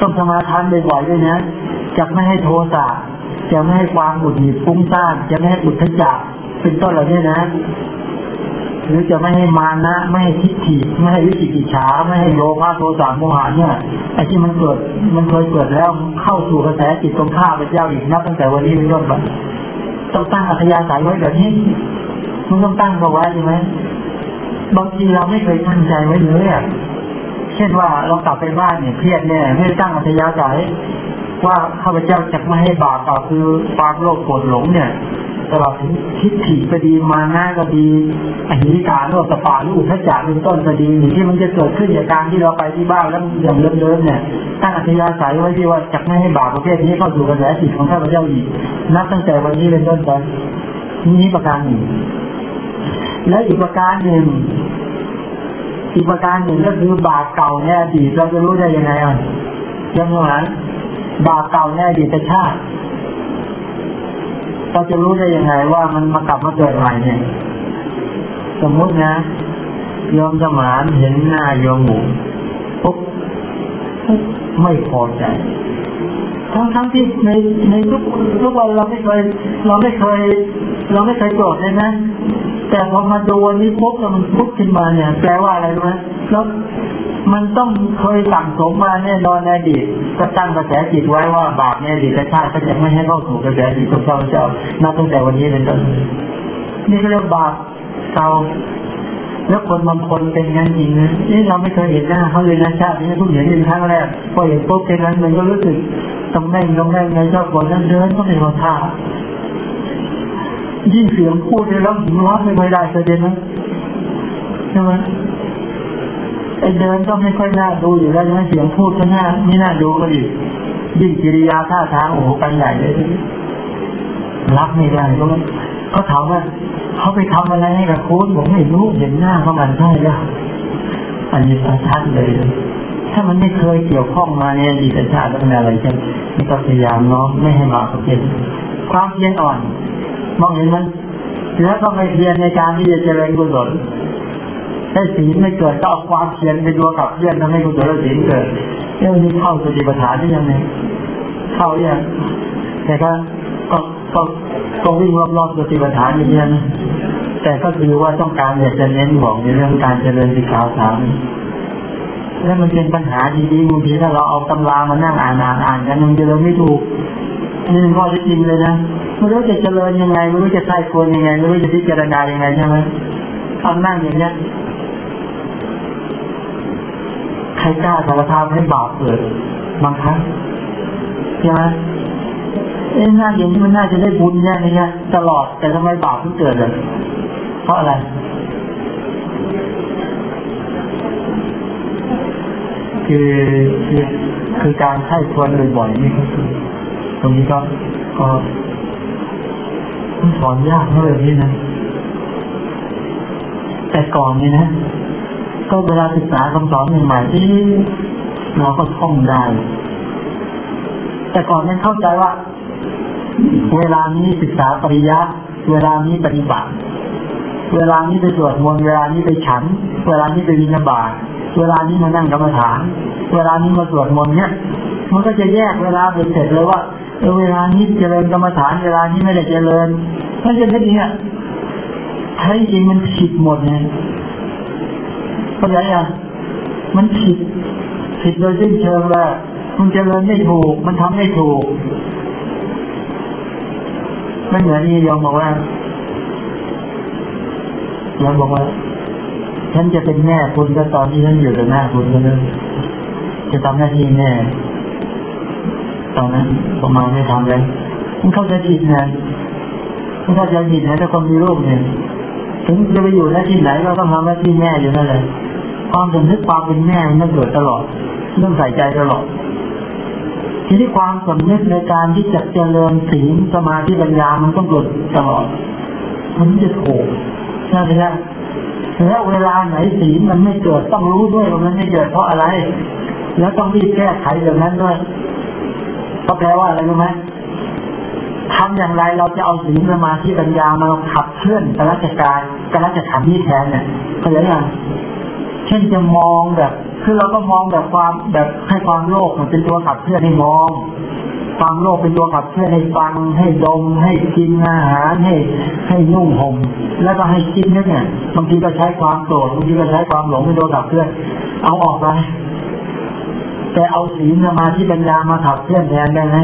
ต้องสมาทานบ่อยๆด้วยนะจะไม่ให้โทสะจะไม่ให้ความหงุดหงิดฟุ้งซ่านจะไม่ให้อุทธจักเป็นต้นเหล่านี้นะ หรือจะไม่ให้มานะไม่ให้ทิฏฐิไม่ให้วิจิกิจฉาไม่ให้โลภะโทสะโมหะเนี่ยไอ้ที่มันเกิดมันเคยเกิดแล้วเข้าสู่กระแสจิตตรงข้าพเจ้าอีกนับตั้งแต่วันนี้เป็นต้นไปต้องตั้งอัธยาศัยไว้แบบนี้มันต้องตั้งเอาไว้ใช่ไหม บางทีเราไม่เคยตั้งใจไว้เลยอะเช่นว่าเรากลับไปบ้านเนี่ยเครียดเนี่ยไม่ตั้งอัธยาศัยว่าข้าพเจ้าจะไม่ให้บาปต่อคือความโลภโกรธหลงเนี่ยตลอดถึงทิฏฐิก็ดีมานะก็ดีอหิริกาโลภปาหรืออุทจักเป็นต้นก็ดีที่มันจะเกิดขึ้นจากการที่เราไปที่บ้านแล้วอย่างเดิมๆเนี่ยตั้งอัธยาศัยไว้ที่ว่าจะไม่ให้บาปประเภทนี้เข้าสู่กระแสจิตของข้าพเจ้าอีกนับตั้งแต่วันนี้เป็นต้นไปนี้ประการหนึ่งและอีกประการหนึ่ง อีกประการหนึ่งก็คือบาปเก่าแน่ดีเราจะรู้ได้ยังไงอะยังไงบาปเก่าแน่ดีแต่ชาติเราจะรู้ได้ยังไงว่ามันมากลับมาเกิดใหม่เนี่ย สมมุตินะยอมสมานเห็นหน้ายอมหมูปุ๊บไม่พอใจ ทั้งทั้งที่ในในทุกทุกวันเราไม่เคยเราไม่เคย เราไม่เคยโกรธเลยนะแต่พอมาดูวันนี้ปุ๊บแล้วมันปุ๊บขึ้นมาเนี่ย แปลว่าอะไรรู้ไหมแล้วมันต้องเคยสั่งสมมาแน่นอนในอดีตก็ตั้งกระแสจิตไว้ว่าบาปในอดีตชาติก็จะไม่ให้เข้าสู่กระแสจิตของเราเจ้านับตั้งแต่วันนี้เป็นต้นนี่ก็เรียกบาปเก่า แล้วคนบางคนเป็นงั้นจริงนะนี่เราไม่เคยเห็นหน้าเขาเลยนะชาตินี้เพิ่งเห็นเป็นครั้งแรกพอเห็นปุ๊บเป็นนั้นมันก็รู้สึกต้องแม่งต้องแม่งในเจ้าคนนั้นเดินก็ไม่พอท่ายิ่งเสียงพูดแล้วหิวร้อนไม่ค่อยได้ประเด็นนะใช่ไหมไอเดินก็ไม่ค่อยน่าดูอยู่แล้วใช่ไหเสียงพูดก็น่าไม่น่าดูก็อีกยิ่งกิริยาท่าทางโอ้โหไปใหญ่เลยรับไม่ได้ก็ เขาถามว่าเขาไปทำอะไรให้กับคุณผมไม่รู้เห็นหน้าเขามันใช่แล้วอันนี้ชัดเลย ถ้ามันไม่เคยเกี่ยวข้องมาในอดีตชาติตั้งแต่อะไรใช่ไม่ก็พยายามเนาะไม่ให้มาประเด็นความเพียรอ่อน มองเห็นมันแล้วก็ไม่เพียรในการที่จะเจริญกุศลให้ศีลไม่เกิดก็เอาความเพียรไปดัวกับเพื่อนทำให้กุศลศีลเกิดเรื่องนี้เข้าสติปัฏฐานได้ยังไงเข้าอย่างแต่ก็ก็ ก็วิ่งรอบๆสติปัฏฐานอย่างนี้แต่ก็คือว่าต้องการอยากจะเน้นบอกในเรื่องการเจริญสิกขาสามแล้วมันเป็นปัญหาดีๆบางทีถ้าเราเอาตำรามานั่งอ่านอ่านอ่านกันมันจะเริญไม่ถูกนี่เป็นข้อที่จริงเลยนะไม่รู้จะเจริญยังไงไม่รู้จะใส่ควรยังไงไม่รู้จะพิจารณายังไงใช่ไหมทำนั่งอย่างเนี้ยใครกล้าสารภาพให้บาปเกิดบางครั้งใช่ไหม เอ้หน้าอย่างนี้มันน่าจะได้บุญแน่นี่ยตลอดแต่ทำไมบาปเพิ่งเกิดเลยเพราะอะไรคือคือคือการใช้ควรบ่อยๆนี่ก็คือตรงนี้ก็ก็สอนยากเลยนี่นะแต่ก่อนนี่นะ ก็เวลาศึกษาคำสอนใหม่ๆที่เราก็ท่องได้ แต่ก่อนนั้นเข้าใจว่า เวลานี้ศึกษาปริยัติเวลานี้ปฏิบัติ เวลานี้ไปตรวจมนเวลานี้ไปฉัน เวลานี้ไปวินาบาตเวลานี้มานั่งกรรมฐาน เวลานี้มาตรวจมนเนี่ยมันก็จะแยกเวลาเป็นเสร็จเลยว่าเวลานี้เจริญกรรมฐานเวลานี้ไม่ได้เจริญถ้าจะเป็นอย่างนี้แท้จริงมันผิดหมดเลยเข้าใจยังมันผิดผิดโดยสิ้นเชิงว่ามันเจริญไม่ถูก มันทำไม่ถูก ไม่เหมือนนี่ยอมบอกว่าแล้วบอกว่าฉันจะเป็นแม่คุณก็ตอนที่ฉันอยู่กับหน้าคุณก็เลยจะทำหน้าที่แม่ตอนนั้นประมาณไม่ทำเลยมันเข้าใจผิดนะมันเข้าใจผิดนะถ้าคนมีลูกเนี่ยถึงจะไปอยู่หน้าที่ไหนก็ต้องทำหน้าที่แม่อยู่นั่นแหละความสำนึกความเป็นแม่มันเกิดตลอดต้องใส่ใจตลอด ทีนี้ความสำนึกในการที่จะเจริญศีลสมาธิปัญญามันต้องเกิดตลอด มันจะถูกใช่ไหมครับแล้วเวลาไหนศีลมันไม่เกิดต้องรู้ด้วยว่ามันไม่เกิดเพราะอะไร แล้วต้องรีบแก้ไขแบบนั้นด้วยก็แปลว่าอะไรรู้ไหมทำอย่างไรเราจะเอาศีลสมาธิปัญญามาขับเคลื่อนกราชการกราชขันนี้แทนเนี่ยเข้าใจยังเช่นจะมองแบบ คือเราก็มองแบบความแบบให้ความโลภเป็นตัวขับเคลื่อนให้มอง ความโลภเป็นตัวขับเคลื่อนให้ฟัง ให้ดม ให้กินอาหารให้ให้นุ่งห่มแล้วก็ให้คิดนึกเนี่ยบางทีก็ใช้ความโกรธบางทีก็ใช้ความหลงเป็นตัวขับเคลื่อนเอาออกไปแต่เอาศีลมาที่ปัญญามาขับเคลื่อนแทนได้ไหม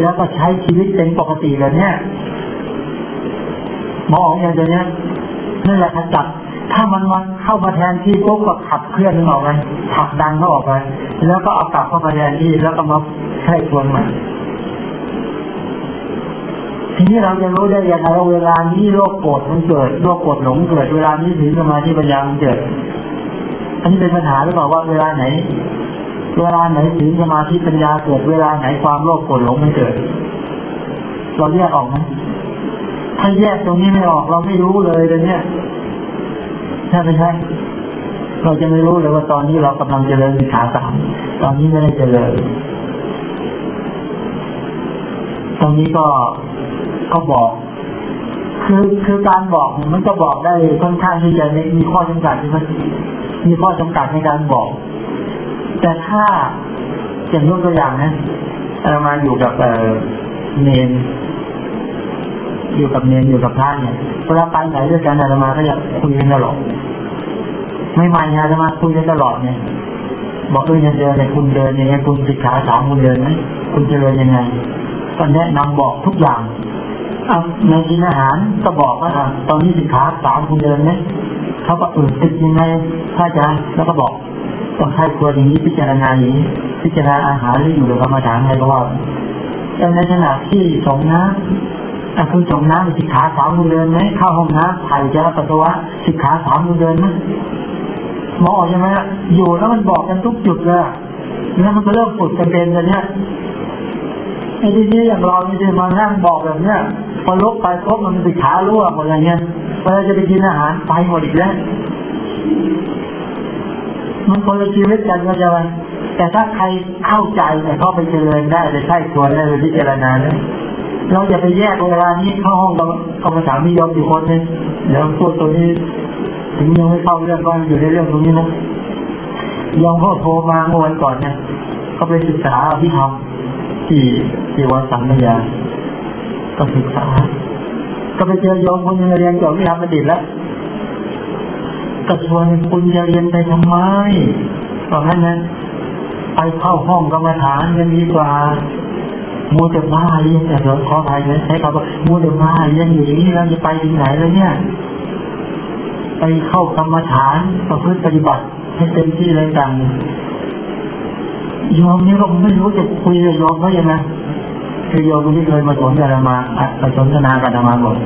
แล้วก็ใช้ชีวิตเป็นปกติแบบเนี้ยมองอย่างเนี้ยนั่นแหละขจัด ถ้ามันมาเข้ามาแทนที่ปุ๊บก็ขับเคลื่อนมันออกไปขับดันเขาออกไป แล้วก็เอากลับเข้ามาแทนที่แล้วก็มาใช้ควรใหม่ทีนี้เราจะรู้ได้ยังไงว่าเวลานี้โรคโกรธมันเกิดโรคโกรธหลงเกิด เวลานี้ถึงสมาธิปัญญามันเกิด อันนี้เป็นปัญหาหรือเปล่าว่าเวลาไหน เวลาไหนถึงสมาธิปัญญาเกิด เวลาไหนความโลภโกรธหลงมันเกิด เราแยกออกไหมถ้าแยกตรงนี้ไม่ออกเราไม่รู้เลยเดี๋ยวนี้ ใช่ไหมใช่เราจะไม่รู้เลยว่าตอนนี้เรากำลังเจริญสิกขาสามตอนนี้ไม่ได้เจริญ ตรงนี้ก็ก็บอกคือคือการบอกมันก็บอกได้ค่อนข้างที่จะมีข้อจำกัดที่มันมีข้อจำกัดในการบอก แต่ถ้าอย่างยกตัวอย่างนะเรามาอยู่กับเออเนน อยู่กับเนนอยู่กับพระเนี่ยเวลาไปไหนด้วยกันอามาก็อยากคุยกันตลอดไม่ไม่นะอามาคุยกันตลอดเนี่ยบอกเออจะเดินเนี่ยคุณเดินยังไงคุณศึกษาสามคุณเดินไหมคุณจะเดินยังไงก็แนะนำบอกทุกอย่างเอาในกินอาหารก็บอกว่าตอนนี้สิกขาสามคุณเดินไหมเขาก็เออติดยังไงถ้าจะแล้วก็บอกต้องใช้ควรอย่างนี้พิจารณาอย่างนี้พิจารณาอาหารหรืออยู่ในกรรมฐานอะไรก็ว่าแต่ในขณะที่สงน้ำ คุณสงน้ำสิกขาสามคุณเดินไหมเข้าห้องน้ำถ่ายจะปัสสาวะสิกขาสามคุณเดินไหมมอใช่ไหมอยู่แล้วมันบอกกันทุกจุดเลยแล้วมันก็เริ่มฝึกกันเป็นกันเนี้ยไอ้ที่นี้อย่างเรานี่จะมานั่งบอกแบบเนี้ยพอลุกไปครบมันติดขารั่วหมดอะไรเงี้ยเวลาจะไปกินอาหารไปหมดอีกแล้วมันคนละชีวิตกันก็จะแต่ถ้าใครเข้าใจเนี่ยเขาไปเจริญได้ไปใช่ควรได้ไปพิจารณาได้ เราจะไปแยกเวลานี้เข้าห้องเรากรรมฐานมียอมอยู่คนนึงเดี๋ยวพูดตัวนี้ ถึงยังไม่เข้าเรื่องก็อยู่ในเรื่องตรงนี้นะยอมเขาโทรมาเมื่อวันก่อนเนี่ยก็ไปศึกษาอภิธรรมที่ที่วัดสังมยาก็ศึกษา ก็ไปเจอโยมคนยังเรียนจบวิทยาบัณฑิตแล้วก็ชวนคุณจะเรียนไปทำไมตอนนั้นนะไปเข้าห้องกรรมฐานกันดีกว่า มัวแต่มาเรียนแต่เดี๋ยวขออภัยนะใช้คำว่ามัวแต่มาเรียนอยู่อย่างนี้เราจะไปถึงไหนแล้วเนี่ย ไปเข้ากรรมฐานประพฤติปฏิบัติให้เต็มที่เลยกันยอมนี่ก็ไม่รู้จะคุยกับยอมเขายังไงคือโยมที่เคยมาสนกับมาไปสนทนากับมาหมด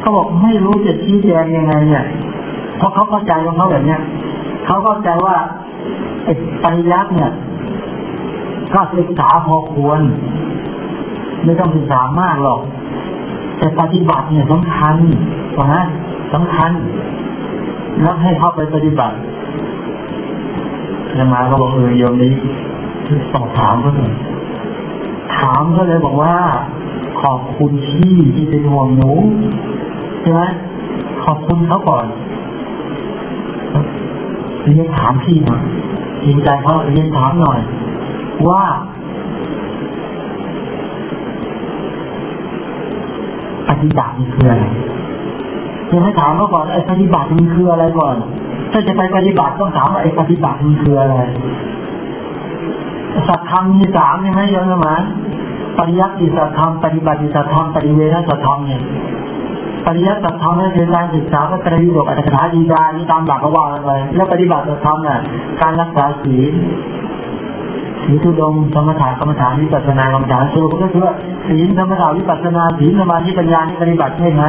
เขาบอกไม่รู้จะชี้แจงยังไง เนี่ย เพราะเขาเข้าใจของเขาแบบเนี้ยเขาเข้าใจว่าไอ้ปริยัติเนี่ย ก็ศึกษาพอควร ไม่ต้องศึกษามากหรอก แต่ปฏิบัติเนี่ยสำคัญว่านะสำคัญแล้วให้เข้าไปปฏิบัติแล้วมาก็บอกเออโยมนี้สอบถามก็เลยถามก็เลยบอกว่า ขอบคุณที่ที่เป็นห่วงหนูใช่ไหมขอบคุณเขาก่อนเรียนถามพี่หน่อยจริงใจเขาเรียนถามหน่อย ว่าปฏิบัติมันคืออะไรจะให้ถามเขาก่อนไอ้ปฏิบัติมันคืออะไรก่อน ถ้าจะไปปฏิบัติต้องถามว่าไอ้ปฏิบัติมันคืออะไร สัตธรรมมีสามใช่ไหมโยมหมาปริยัติสัตธรรมปฏิบัติสัตธรรมปฏิเวทสัตธรรมเนี่ยปริยัติธรรมนั่นคือการศึกษาพระไตรปิฎกอัตถกถาดีกานี่ตามหลักก็ว่ากันไปแล้วปฏิบัติธรรมน่ะการรักษาศีล ศีลทุดงธรรมถานกรรมฐานวิปัสสนากรรมฐานสรุปก็คือว่าศีลธรรมถานวิปัสสนาศีลสมาธิปัญญานี่ปฏิบัติใช่ไหม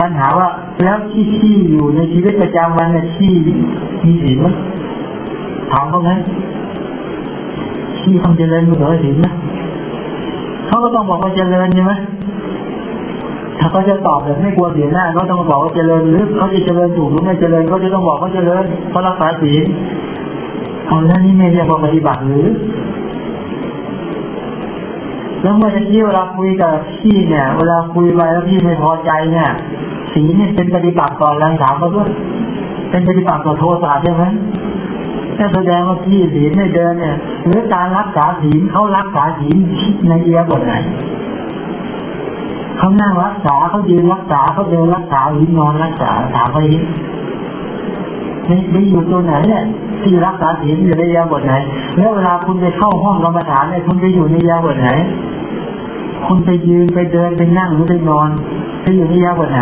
ปัญหาว่าแล้วที่ที่อยู่ในชีวิตประจำวันเนี่ยที่มีศีลไหมถามเขาไหมที่ทำเจริญมีศีลไหมเขาก็ต้องบอกว่าเจริญใช่ไหมถ้าเขาจะตอบแบบไม่กลัวเสียหน้าเขาต้องบอกว่าเจริญหรือเขาจะเจริญถูกหรือไม่เจริญเขาจะต้องบอกเขาเจริญเขารักษาศีล เอาแล้วนี่ไม่เรียกว่าปฏิบัติหรือแล้วเมื่อที่เวลาคุยกับพี่เนี่ย เวลาคุยไปแล้วพี่ไม่พอใจเนี่ยศีเนี่ยเป็นปฏิบัติต่อแรงถามเขาด้วยเป็นปฏิบัติต่อโทสะใช่ไหมถ้าแสดงว่าพี่ศีลไม่เดินเนี่ยหรือการรักษาศีลเขารักษาศีลในเอียบทไหนเขานั่งรักษาเขายืนรักษาเขาเดินรักษาหรือนอนรักษาถามไป นี้นี่อยู่ตัวไหนเนี่ยที่รักษาศีลอยู่ในยาบทไหน แล้วเวลาคุณไปเข้าห้องกรรมฐานเนี่ยคุณไปอยู่ในยาบทไหน คุณไปยืนไปเดินไปนั่งหรือไปนอนไปอยู่ในยาบทไหน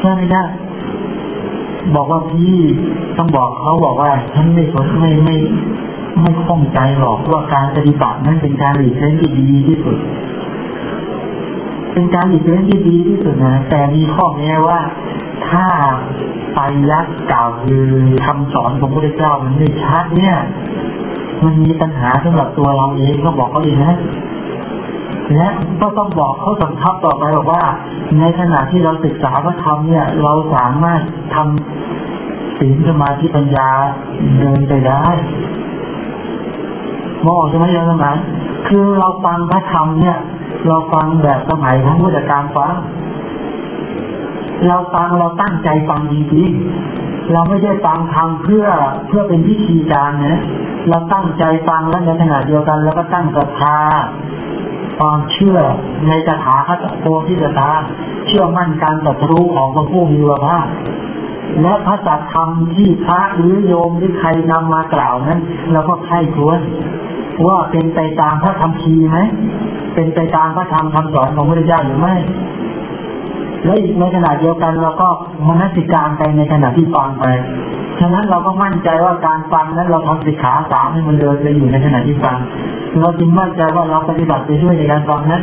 ใช่ไหมได้บอกว่าพี่ต้องบอกเขาบอกว่าฉันไม่สนไม่ไม่ไม่ข้องใจหรอกว่าการปฏิบัตินั้นเป็นการหลีกเล่นที่ดีที่สุด เป็นการหลีกเล่นที่ดีที่สุดนะ แต่มีข้อแม้ว่า ถ้าไปยักกล่าวคือคำสอนของพระเจ้ามันไม่ชัดเนี่ย มันมีปัญหาสำหรับตัวเราเองก็บอกเขาเองนะและก็ต้องบอกเขาสำทับต่อไปบอกว่า ในขณะที่เราศึกษาพระธรรมเนี่ย เราสามารถทำศีลสมาธิปัญญาเดินไปได้มองใช่ไหมโยมทั้งหลายคือเราฟังพระธรรมเนี่ย เราฟังแบบสมัยของผู้จัดการฟัง เราฟังเราตั้งใจฟังจริงๆเราไม่ได้ฟังทำเพื่อเพื่อเป็นวิธีการนะเราตั้งใจฟังแล้วในขณะเดียวกันเราก็ตั้งศรัทธาความเชื่อในสถาคตโพธิสตาเชื่อมั่นการตรัสรู้ของพระผู้มีพระภาคและพระสัจธรรมที่พระหรือโยมหรือใครนำมากล่าวนั้นเราก็ไข้ควร ว่าเป็นไปตามพระธรรมทีไหมเป็นไปตามพระธรรมคำสอนของพระเจ้าหรือไม่และอีกในขณะเดียวกันเราก็มนสิการไปในขณะที่ฟังไป ฉะนั้นเราก็มั่นใจว่าการฟังนั้นเราทำสิกขาสามให้มันเดินไปอยู่ในขณะที่ฟัง เราจึงมั่นใจว่าเราปฏิบัติไปด้วยในการฟังนั้น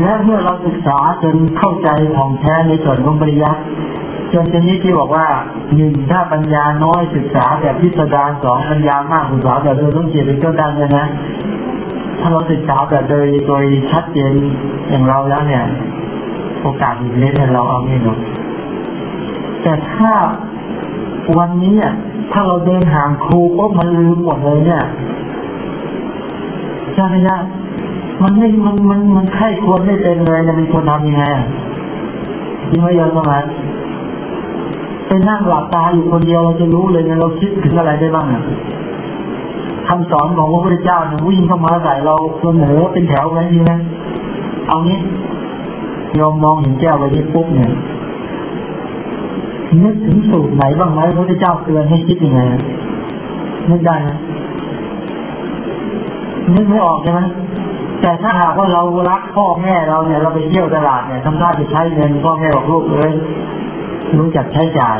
และเมื่อเราศึกษาจนเข้าใจของแท้ในส่วนของปริยัติ จนชนิดที่บอกว่าหนึ่งถ้าปัญญาน้อยศึกษาแบบพิสดารสองปัญญามากศึกษาแบบโดยต้องเกียรเป็นเจ้าดังเลยนะถ้าเราศึกษาแบบโดยโดยชัดเจนอย่างเราแล้วเนี่ย โอกาสอีกเล็กเราเอาไม่หมดแต่ถ้าวันนี้ถ้าเราเดินห่างครูก็มันลืมหมดเลยเนี่ยใช่ไหมจ๊ะมันไม่มันมันมันไข้ควรไม่เป็นเลยจะเป็นคนทำยังไงจริงไมโยมสมัย ไปนั่งหลับตาอยู่คนเดียวเราจะรู้เลยนะเราคิดถึงอะไรได้บ้างอะคำสอนของพระพุทธเจ้าเนี่ยวิ่งเข้ามาใส่เราเสนอเป็นแถวไว้ดีนะเอางี้ยอมมองเห็นแก้วใบนี้ปุ๊บเนี่ยนึกถึงสูตรไหนบ้างไหมพระพุทธเจ้าเตือนให้คิดยังไงนึกได้ไหมนึกไม่ออกใช่ไหมแต่ถ้าหากว่าเรารักพ่อแม่เราเนี่ยเราไปเที่ยวตลาดเนี่ยทำท่าจะใช้เงินพ่อแม่บอกลูกเลย รู้จักใช้จ่าย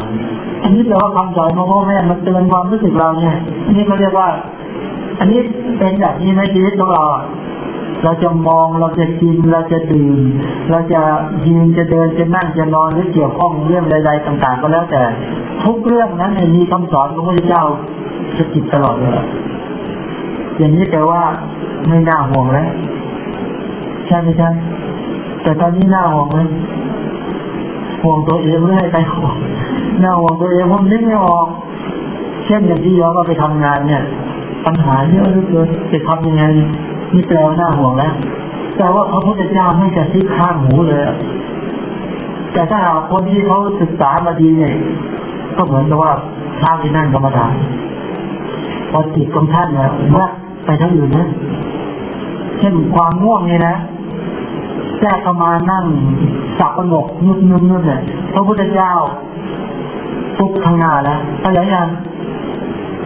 อันนี้แปลว่าคำสอนของพ่อแม่มันเตือนความรู้สึกเราเนี่ย นี่เขาเรียกว่า อันนี้เป็นแบบนี้ในชีวิตของเราเราจะมองเราจะกินเราจะดื่มเราจะยืนจะเดินจะนั่งจะนอนหรือเกี่ยวข้องเรื่องใดๆต่าง ๆ ก็แล้วแต่ ทุกเรื่องนั้นมีคำสอนของพระเจ้าจะติดตลอดเลยอย่างนี้แปลว่าไม่น่าห่วงแล้วใช่ไหมใช่แต่ตอนนี้น่าห่วงไหม ห่วงตัวเองไม่ให้ใครห่วงน่าห่วงตัวเองผมนึกไม่ออก เช่นอย่างที่ย้อนว่าไปทำงานเนี่ย ปัญหาเยอะเหลือเกินจะทำยังไงนี่แปลว่าน้าห่วงแล้ว แต่ว่าพระพุทธเจ้าไม่จะซิกข้างหูเลย แต่ถ้าหากคนที่เขาศึกษามาดีเนี่ย ก็เหมือนกับว่าท่าที่นั่งกรรมฐานพอจิตของท่านเนี่ยว่าไปทั้งอื่นนะ เช่นความง่วงเนี่ยนะแทรกเข้ามานั่ง สับประงกนุดนุดนุดเนี่ยพระพุทธเจ้าปุ๊บข้างหน้าแล้วอะไรอย่าง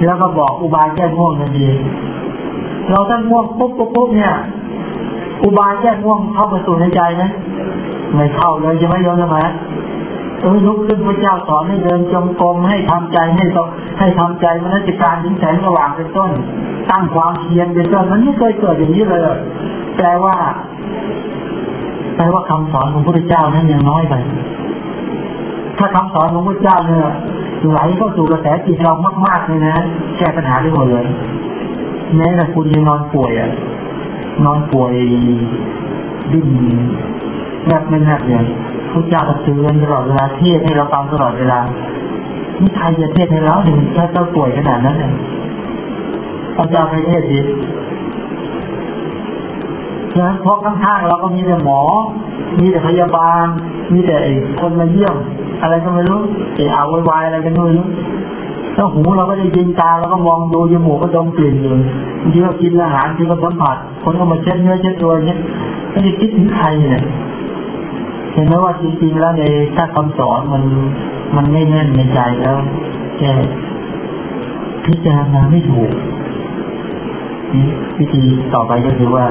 แล้วก็บอกอุบายแก้ง่วงทันทีเราถ้าง่วงปุ๊บปุ๊บปุ๊บเนี่ย อุบายแก้ง่วงเข้าไปสู่ในใจไหมไม่เข้าเลยจะไม่ยอมทำไมเออลุกขึ้นพระเจ้าสอนให้เดินจงกรมให้ทำใจให้ต้องให้ทำใจมนสิการถึงแสงสว่างเป็นต้น ตั้งความเพียรเป็นต้นมันไม่เคยเกิดอย่างนี้เลยแปลว่า แปลว่าคำสอนของพระเจ้านั้นยังน้อยไป ถ้าคำสอนของพระเจ้าเนี่ยไหลเข้าสู่กระแสจิตเรามากๆเลยนะแก้ปัญหาได้หมดเลยแม้แต่คุณยังนอนป่วยอะนอนป่วยดิ้นแบบไม่นักเลยพระเจ้าเตือนตลอดเวลาเทศให้เราฟังตลอดเวลานี่ใครจะเทศให้เราถึงถ้าเจ้าป่วยขนาดนั้นเลยพระเจ้าไปเทศดี ฉะนั้นเพราะข้างๆเราก็มีแต่หมอ มีแต่พยาบาล มีแต่คนมาเยี่ยม อะไรก็ไม่รู้เอะอาวายอะไรกันไม่รู้ถ้าหูเราก็ได้ยินตาเราก็มองดูจมูกก็ดมกลิ่นอยู่บางทีเรากินอาหารที่เราสัมผัสคนก็มาเช็ดเนื้อเช็ดตัวเนี้ยไม่ได้คิดถึงใครเนี่ยเห็นไหมว่าจริงๆแล้วในถ้าคำสอนมันมันไม่แน่นในใจแล้วแกพิจารณาไม่ถูกวิธีต่อไปก็คือว่า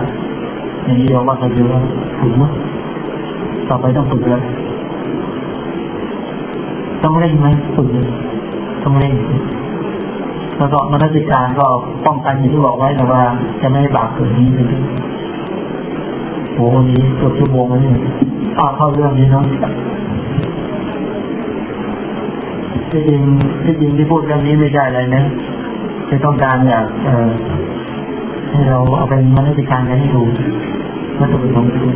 อย่างนี้เราว่าจะคือว่าถูกไหมต่อไปต้องฝึกแล้วต้องเล่นไหมฝึกต้องเล่นแล้วก็มนสิการก็ป้องกันอย่างที่บอกไว้แต่ว่าจะไม่บาปเกิดนี้เลยโอ้โหวันนี้เกือบชั่วโมงแล้วนี่อ้าเข้าเรื่องนี้เนาะที่จริงที่จริงที่พูดเรื่องนี้ไม่ใช่อะไรนะคือต้องการอยากเออให้เราเอาไปมนสิการกันให้ดู วัตถุประสงค์คื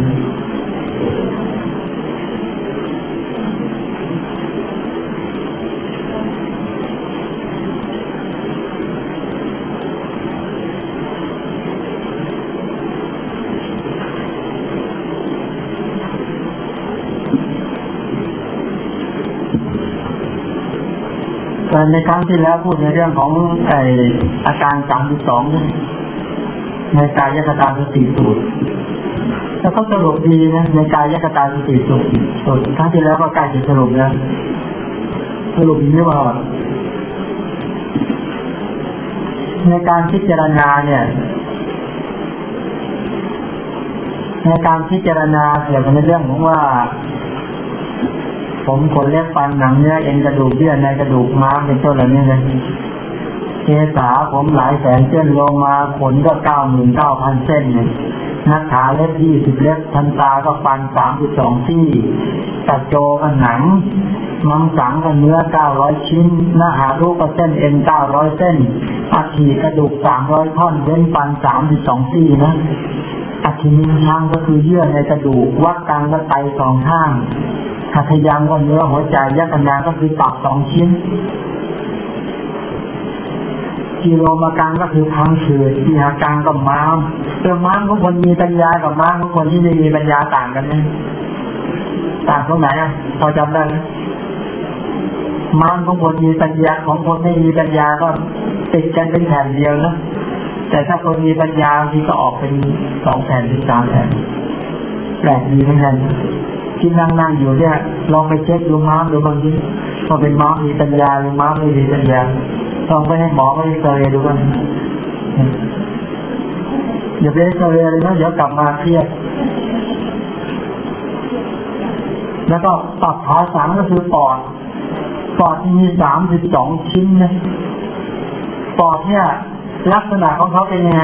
อในครั้งที่แล้วพูดในเรื่องของไออาการสามสิบสองในกายยคตาสติสูตร แล้วก็สรุปดีนะในกายยคตาสติสูตรสูตรครั้งที่แล้วก็ใกล้จะสรุปแล้วสรุปนี้ว่า ในการพิจารณาเนี่ย ในการพิจารณาเกี่ยวกับในเรื่องของว่า ผมขนเล็บฟันหนังเนื้อเอ็นกระดูกเยื่อในกระดูกม้ามเป็นต้นเหล่านี้เลยเกษาผมหลายแสนเส้นโลมาขนก็เก้าหมื่นเก้าพันเส้นเนี่ย นักขาเล็บยี่สิบเล็บทันตาก็ฟันสามสิบสองที่ตัดโจกันหนัง มังสังกันเนื้อเก้าร้อยชิ้นหน้าหารูกก็เส้นเอ็นเก้าร้อยเส้นอัฐิกระดูกสามร้อยท่อนเว้นฟันสามสิบสองที่นะอัฐิมินชังก็คือเยื่อในกระดูกวัดกลางและไตสองข้างหัตถยางก็เนื้อหัวใจยักษ์นาก็คือตับสองชิ้น กิโลมาการก็คือทางเถื่อทีหาการก็ม้ามเออม้ามของคนมีปัญญากับม้ามของคนที่ไม่มีปัญญาต่างกันไหมต่างตรงไหนอะพอจำได้ไหมม้ามของคนมีปัญญาของคนไม่มีปัญญาก็ติดกันเป็นแผ่นเดียวนะแต่ถ้าคนมีปัญญาที่ก็ออกเป็นสองแผ่นหรือสามแผ่นแปลกดีเหมือนกันที่นั่งนั่งอยู่เนี่ยลองไปเช็คดูม้ามดูบางทีว่าเป็นม้ามีปัญญาหรือม้าไม่มีปัญญา ลองไปให้หมอไปเซยดูกันอย่าไปเซยเลยนะเดี๋ยวกลับมาเครียดแล้วก็ตับขาสังก็คือปอด ปอดที่มีสามสิบสองชิ้นนะ ปอดเนี่ย ลักษณะของเขาเป็นยังไง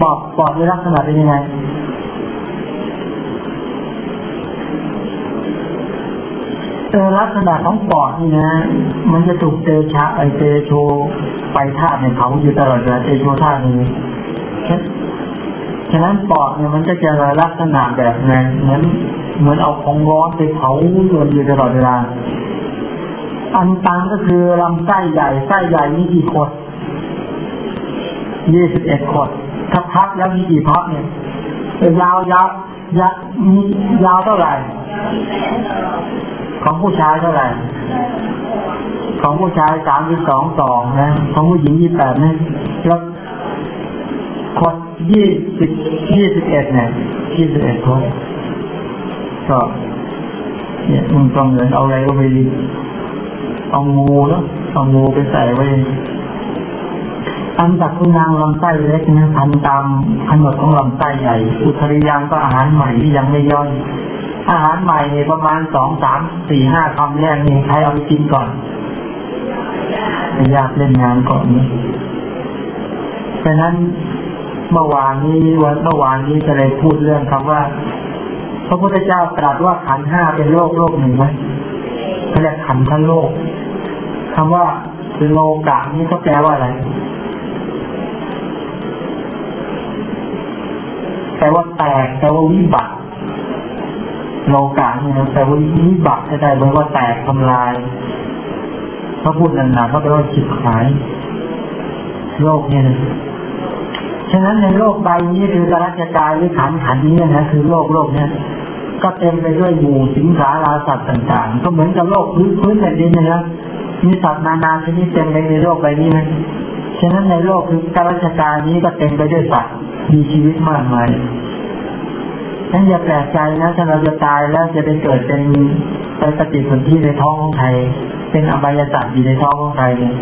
ปอดปอดในลักษณะเป็นยังไง เออลักษณะของปอดนี่นะมันจะถูกเตชะไอเตโชไปท่าในเขาอยู่ตลอดเวลาเตโชท่านี้ฉะนั้นปอดเนี่ยมันก็จะลักษณะแบบไงเหมือนเหมือนเอาของร้อนไปเผาอยู่ตลอดเวลาอันตังก็คือลำไส้ใหญ่ไส้ใหญ่มีกี่ขดยี่สิบเอ็ดขดถ้าพับแล้วมีกี่พับเนี่ยยาวยาวยาวยาวเท่าไหร่ ของผู้ชายเท่าไหร่ ของผู้ชายสามสิบสองสองนะ ของผู้หญิงยี่แปดนะแล้วคนยี่สิบยี่สิบเอ็ดเนี่ยยี่สิบเอ็ดคนก็เนี่ยมึงต้องเงินเอาอะไรก็ไปเอางูเนาะเอางูไปใส่ไว้อันจากคุณนางลำไส้เล็กนะทันตามขนดของลำไส้ใหญ่ อุทริยังก็อาหารใหม่ที่ยังไม่ย่อย อาหารใหม่เนี่ยประมาณสองสามสี่ห้าคำแรกนี่ใครเอาไปกินก่อนอยากเล่นงานก่อนนี้ฉะนั้นเมื่อวานนี้วันเมื่อวานนี้จะเลยพูดเรื่องคำว่า พระพุทธเจ้าตรัสว่าขันห้าเป็นโลกโลกหนึ่งไหมเขาเรียกขันทั้งโลกคำว่าโลกะนี่ก็แปลว่าอะไรแปลว่าแตกแปลว่าวิบัติ โลกะเนี่ยแปลว่าวิบัติได้แปลว่าแตกทำลายถ้าพูดนานๆก็แปลว่าจิตหาย โลกเนี่ยนะฉะนั้นในโลกใบนี้คือกรัชกายหรือขันขันนี้นะคือโลกโลกเนี้ยก็เต็มไปด้วยหมู่สิงสาราสัตว์ต่างๆ ก็เหมือนกับโลกพื้นพื้นแผ่นดินนะครับมีสัตว์นานาชนิดเต็มไปในโลกใบนี้นะฉะนั้นในโลกคือการัชกายนี้ก็เต็มไปด้วยสัตว์มีชีวิตมากมาย นั้นอย่าแปลกใจนะถ้าเราจะตายแล้วจะไปเกิดเป็นไปปฏิสนธิในท้องของใคร เป็นอบายสัตว์อยู่ในท้องของใครเนี่ย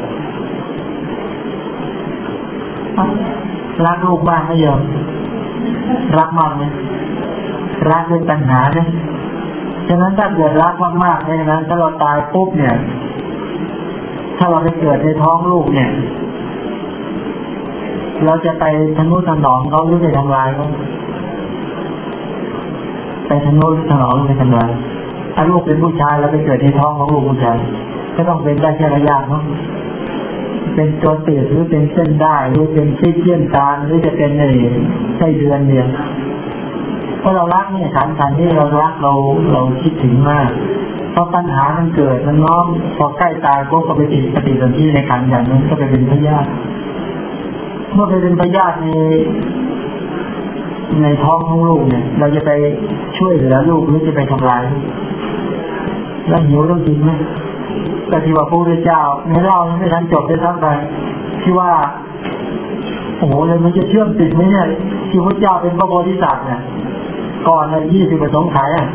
รักลูกบ้างไม่ยอมรักมากไหมรักเป็นปัญหาเนี่ยฉะนั้นถ้าเกิดรักมากๆเนี่ยนะถ้าเราตายปุ๊บเนี่ย ถ้าเราไปเกิดในท้องลูกเนี่ย เราจะไปทนุถนอมเขาหรือไปทำลายเขา ไปทนุถนอมหรือไปทำลายถ้าลูกเป็นผู้ชายเราไปเกิดในท้องของลูกผู้ชายก็ต้องเป็นได้แค่ระยะเนาะเป็นตัวเตียหรือเป็นเส้นได้หรือเป็นที่เยี่ยนตาหรือจะเป็นในไส้เดือนเนี่ยเพราะเรารักเนี่ยขันขันที่เรารักเราเราคิดถึงมากเพอปัญหามันเกิดมันน้อมพอใกล้ตายก็ก็ไปติดปฏิสนธิในขันอย่างนั้นก็ไปเป็นพยาธิเมื่อไปเป็นพยาธิใน ในท้องของลูกเนี่ย เราจะไปช่วยเหลือลูกหรือจะไปทำลายแล้วหิวต้องกินไหมแต่ที่ว่าพระพุทธเจ้าในเล่าไม่ทันจบได้ทั้งไปที่ว่าโอ้โหเลยมันจะเชื่อมติดไหมเนี่ยที่พระเจ้าเป็นพระโพธิสัตว์เนี่ยก่อนในยี่สิบประสงค์ขายอะ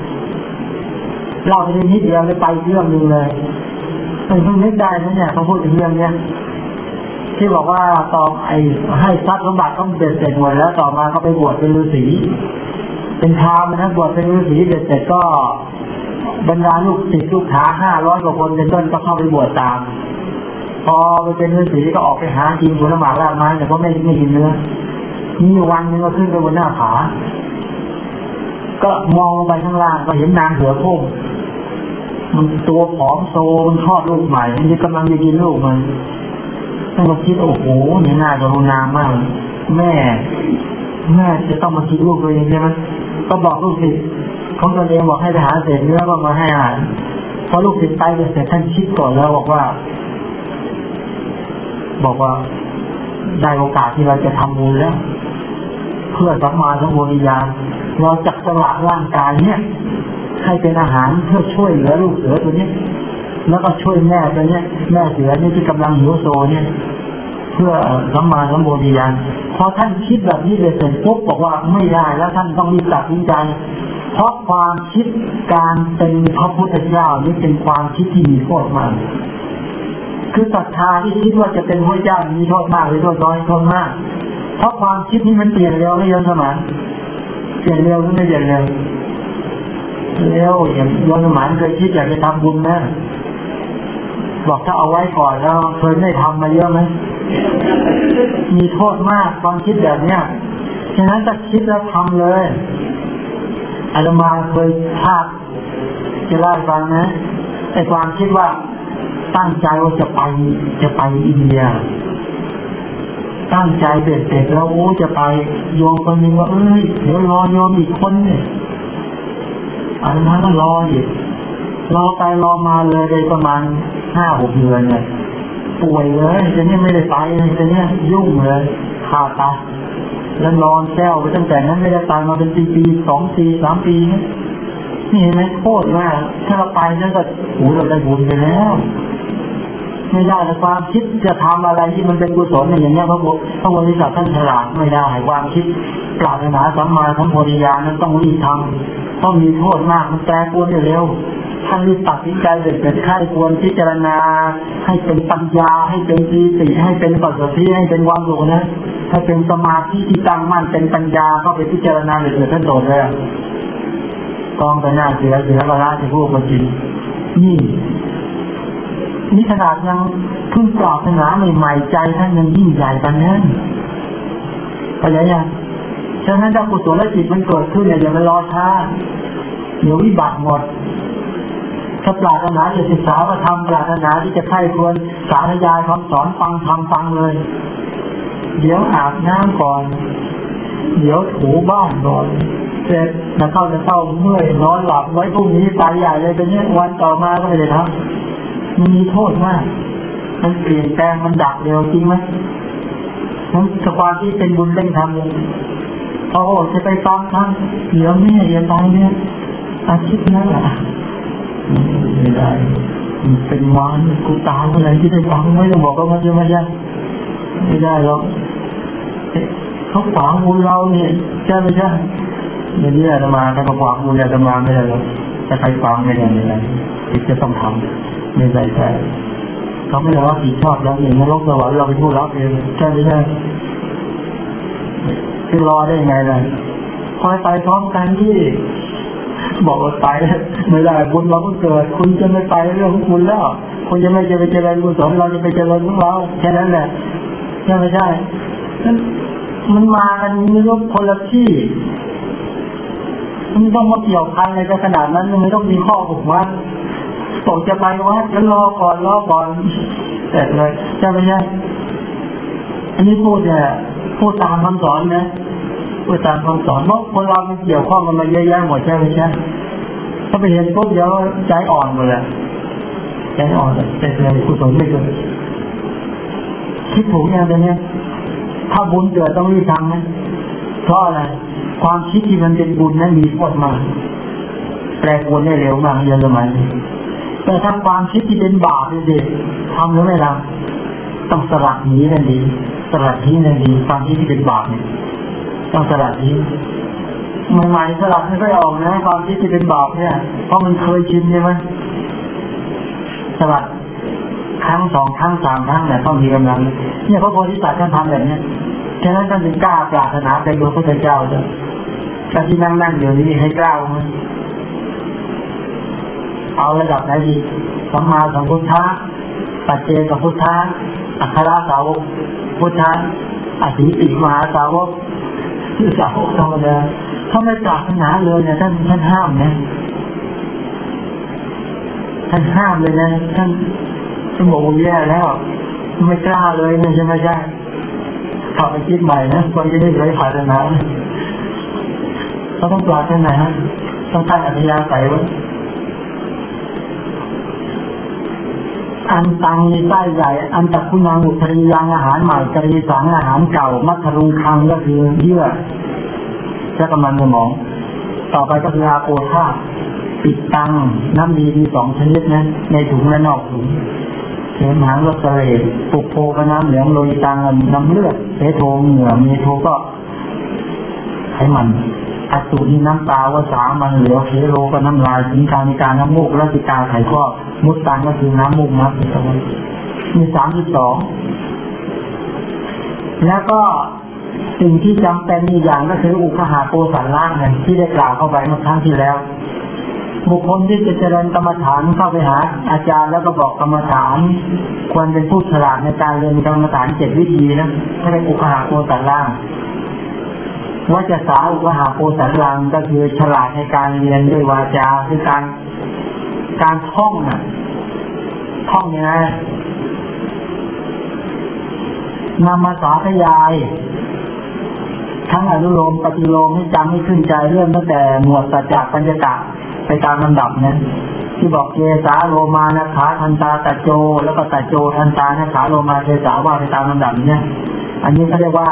เล่าไปนิดเดียวเลยไปเรื่องหนึ่งเลยมันเพิ่งนึกได้ไหมเนี่ยเขาพูดถึงเรื่องเนี้ย ที่บอกว่าตอนไอ้ให้ทรัพย์สมบัติต้องเด็ดเสร็จหมดแล้วต่อมาเขาไปบวชเป็นฤาษีเป็นพราหมณ์นะบวชเป็นฤาษีเด็ดเสร็จก็บรรดาลูกศิษย์ลูกหาห้าร้อยกว่าคนเป็นต้นก็เข้าไปบวชตาม พอไปเป็นฤาษีก็ออกไปหากินผลไม้รากไม้แต่ก็ไม่ไม่กินเนื้อมีวันนึงก็ขึ้นไปบนหน้าผาก็มองลงไปข้างล่างก็เห็นนางเสือโค้งมันตัวผอมโซมันคลอดลูกใหม่มันกำลังจะกินลูกมัน ต้องมาคิดโอ้โหนี่น่ากรุณามาก แม่ แม่จะต้องมาคิดลูกตัวเองใช่ไหมก็บอกลูกศิษย์ของตัวเองบอกให้ไปหาเศษเนื้อก็มาให้อาหารพอลูกศิษย์ไปเสร็จท่านคิดก่อนแล้วบอกว่า บอกว่าได้โอกาสที่เราจะทำบุญแล้ว เพื่อสัมมาสัมโพธิญาณเราจักสละร่างกายเนี่ยให้เป็นอาหารเพื่อช่วยเหลือลูกเสือตัวนี้ แล้วก็ช่วยแม่ตัวเนี้ยแม่เสือนี่ที่กำลังหิวโซเนี่ยเพื่อสัมมาสัมโพธิญาณพอท่านคิดแบบนี้เลยเสร็จปุ๊บบอกว่าไม่ได้แล้วท่านต้องรีบตัดสินใจเพราะความคิดการเป็นพระพุทธเจ้านี่เป็นความคิดที่มีโทษมากคือศรัทธาที่คิดว่าจะเป็นพระเจ้ามีโทษมากหรือโทษน้อยโทษมาก เพราะความคิดนี้มันเปลี่ยนเร็วไม่ยอมสมานเปลี่ยนเร็วหรือไม่เปลี่ยนเร็วเร็วอย่างยมสมานเคยคิดอยากจะทำบุญนะ บอกถ้าเอาไว้ก่อนแล้วเคยไม่ทำมาเยอะไหมมีโทษมากตอนคิดแบบเนี้ยฉะนั้นจะคิดแล้วทำเลยอาตมาเคยภาพจะเล่าฟังนะไอ้ความคิดว่าตั้งใจว่าจะไปจะไปอินเดีย ตั้งใจเด็ดเด็ดแล้วโอ้จะไปโยมคนนึงว่าเอ้ยเดี๋ยวรอโยมอีกคนเนี่ยอาตมาก็รออีก รอไปรอมาเลยเลยประมาณห้าหกเดือนเนี่ยป่วยเลยจะนี่ไม่ได้ไปจะนี่ยยุ่งเลยขาดตาแล้วนอนแก้วไปตั้งแต่นั้นไม่ได้ตายมาเป็นปีปีสองปีสามปีนี่เห็นไหมโคตรมากถ้าเราไปนั่นก็โอ้เราได้บุญไปแล้วไม่ได้แต่ความคิดจะทำอะไรที่มันเป็นกุศลอย่างเงี้ยพระพุทธพระบริษัทท่านฉลาดไม่ได้ความคิดปรารถนาสัมมาสัมโพธิญาณนั้นต้องรีบทำต้องมีโทษมากมันแปรปรวนเร็ว ท่านรีบตัดสินใจเด็ดเด็ดค่ควรพิจารณา ให้เป็นปัญญา ให้เป็นปีติให้เป็นปัสสติให้เป็นความสุขนะถ้าเป็นสมาธิที่ตั้งมั่นเป็นปัญญาก็ไปพิจารณาเด็ดเด็ดท่านโดดเลยกองแต่หน้าเสือเสือกระลาจะพูดมาจริงนี่นี่ขนาดยังเพิ่งปรารถนาใหม่ๆใจท่านยังยิ่งใหญ่กันนั้นเข้าใจยังฉะนั้นถ้ากุศลจิตมันเกิดขึ้นเนี่ยอย่าไปรอช้าเดี๋ยววิบัติหมด ถ้าปรารถนาจะศึกษาประธรรมปรารถนาที่จะใคร่ควรสาธยายคำสอนฟังทำฟังเลย เดี๋ยวอาบน้ำก่อน เดี๋ยวถูบ้านก่อนเสร็จจะเข้าจะเข้าเมื่อยนอนหลับไว้พรุ่งนี้ตายใหญ่เลยเป็นเนี้ยวันต่อมาก็ไม่ได้ทำมันมีโทษมาก มันเปลี่ยนแปลงมันดับเร็วจริงไหมมันความที่เป็นบุญเล่นทำเลยโอ้จะไปฟังท่านเดี๋ยวแม่จะตายเนี่ยอาทิตย์นั้นอะ ไม่ได้เป็นวันกูตายเมื่อไรที่ได้ฟังไม่ต้องบอกว่ามันจะไม่ได้ไม่ได้หรอกเขาฝังบุญเราเนี่ยใช่ไม่ใช่ไม่เนี่ยจะมาถ้าเขาฝังบุญจะมาไม่ได้หรอกถ้าใครฝังไม่ได้ไม่ได้ที่จะต้องทำไม่ได้ใช่เขาไม่ได้ว่าผิดชอบแล้วองนรกสวรรค์เราไปพูดรับเองใช่ไม่ใช่จะรอได้ไงล่ะคอยไปพร้อมกันที่ บอกว่าไปไม่ได้บุญเราเพิ่งเกิด คุณจะไม่ไปเรื่องของคุณแล้วคุณจะไม่จะไปเจริญกุศลเราจะไปเจริญของเราแค่นั้นแหละใช่ไม่ใช่มันมากันมีรบคนละที่มันต้องมาเกี่ยวพันอะไรกันขนาดนั้นมันต้องมีข้อผูกมัดบอกจะไปว่าจะรอก่อนรอก่อนแต่เลยใช่ไม่ใช่อันนี้พูดเนี่ยพูดตามคำสอนนะ พูดตามคำสอนเพราะคนเรามันเกี่ยวข้องกันมาเยอะแยะหมดใช่ไหมใช่ถ้าไปเห็นปุ๊บเดี๋ยวใจอ่อนหมดเลยใจอ่อนเลยแต่เลยกุศลไม่เกิดคิดถูกอย่างเนี้ยถ้าบุญเกิดต้องรีบทำนะเพราะอะไรความคิดที่มันเป็นบุญนั้นมีโทษมากแปลปรวนได้เร็วมากเยอะสมัยแต่ถ้าความคิดที่เป็นบาปเด็กทำหรือไม่ทำต้องสลัดหนีนั่นดีสลัดทิ้งนั่นดีความคิดที่เป็นบาปเนี่ย ต้องสลัดทิ้งใหม่ๆสลัดไม่ค่อยออกนะความคิดที่เป็นบาปเนี่ย เพราะมันเคยชินใช่ไหมสลัดครั้งสองครั้งสามครั้งเนี่ยต้องมีกำลัง เนี่ยพระโพธิสัตว์ท่านทำแบบนี้ฉะนั้นท่านจึงกล้าปรารถนาเป็นพระพุทธเจ้าเลยการที่นั่งนั่งอยู่นี้ให้กล้าไหมเอาระดับไหนดีสัมมาสัมพุทธะปัจเจกพุทธะอัคราสาวกพุทธะอธิติมหาสาวก คือสาวกธรรมดาถ้าไม่ปรารถนาเลยเนี่ยท่านท่านห้ามนะท่านห้ามเลยนะท่านท่านบอกว่าแย่แล้วไม่กล้าเลยเนี่ยใช่ไหมใช่ขับไปคิดใหม่นะคนจะได้ไร้ปรารถนาเขาต้องปรารถนาต้องตั้งอัธยาศัยไว้ อันตังมีไส้ใหญ่ อันตะคุณังอุทริยังอาหารใหม่กรีสังอาหารเก่า มัทรุงคังก็คือเยื่อจะกำลังสมอง ต่อไปก็คืออาโปธาปิดตัง น้ำดีมีสองชนิดนะในถุงและนอกถุงเข็มหางรสเสลดปุกโพกน้ำเหลืองโรยตังน้ำเลือดเสโทเหงื่อมีโทก็ไขมัน อสุนีน้ำตาวสามันเหลวเฮโรก็น้ำลายสิงการมีการน้ำมูกและสิกาไข่ก็มุดตังก็คือน้ำมูกน้ำปิตวันมีสามสิบสองแล้วก็สิ่งที่จำเป็นอีกอย่างก็คืออุคหาโกสันล่างเนี่ยที่ได้กล่าวเข้าไปเมื่อครั้งที่แล้ว บุคคลที่จะเจริญกรรมฐานเข้าไปหา อาจารย์แล้วก็บอกกรรมฐาน ควรเป็นผู้ฉลาดในการเรียนกรรมฐานเจ็ดวิธีนะถ้าเป็นอุคหาโกสันล่าง ว่าจะสาอุปหาโพสันลังก็คือฉลาดในการเรียนด้วยวาจาคือการการท่องน่ะท่องยังไงนำมาสาธยาย ทั้งอนุโลมปฏิโลมให้จำให้ขึ้นใจเรื่องตั้งแต่หมวดสัจจปัญญกะไปตามลำดับนั้นที่บอกเจสาโลมานะขาทันตาตะโจ แล้วก็ตะโจทันตานะขาโลมาเจสาว่าไปตามลำดับเนี้อันนี้เขาเรียกว่า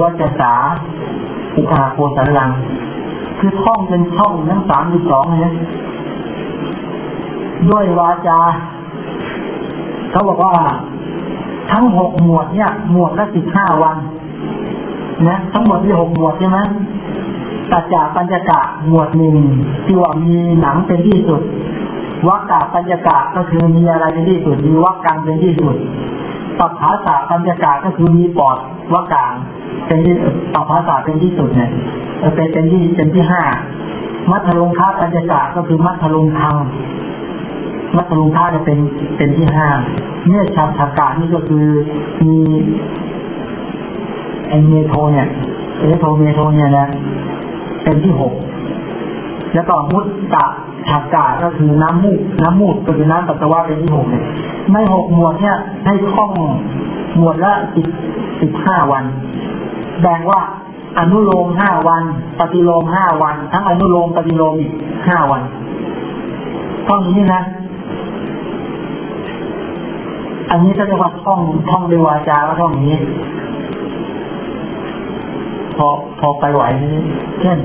วัจสาอุปาโคสันลัง คือท่องเป็นท่องทั้งสามสิบสองเนี่ยด้วยวาจา เขาบอกว่าทั้งหกหมวดเนี่ย หมวดละสิบห้าวันนะทั้งหมดที่หกหมวดใช่ไหมตัจจาปัญจกะหมวดหนึ่งที่ว่ามีหนังเป็นที่สุดวักกะปัญจกะก็คือมีอะไรเป็นที่สุดมีวักกลางเป็นที่สุดปัปภาษาปัญจกะก็คือมีปอดวักกาง เป็นที่ปภาษาเป็นที่สุดเนี่ยเป็นเป็นที่เป็นที่ห้ามัทลุงค้าปัญจกะก็คือมัทลุงทางมัทลุงค้าจะเป็นเป็นที่ห้าเนื้อชาตากานี่ก็คือมีไอเมโทเนี่ยเอโทเมโทเนี่ยนะเป็นที่หกแล้วก็มุตตะฉากาก็คือน้ำมูก น้ำมูกก็คือน้ำปัสสาวะเป็นที่หกเนี่ยในหกหมวดเนี่ยให้ท่องหมวดละสิบสิบห้าวัน แบ่งว่าอนุโลมห้าวัน ปฏิโลมห้าวัน ทั้งอนุโลมปฏิโลมอีกห้าวันท่องนี้นะ อันนี้ก็จะว่าท่องท่องด้วยวาจาแล้วท่องนี้ พอพอไปไหวเช่น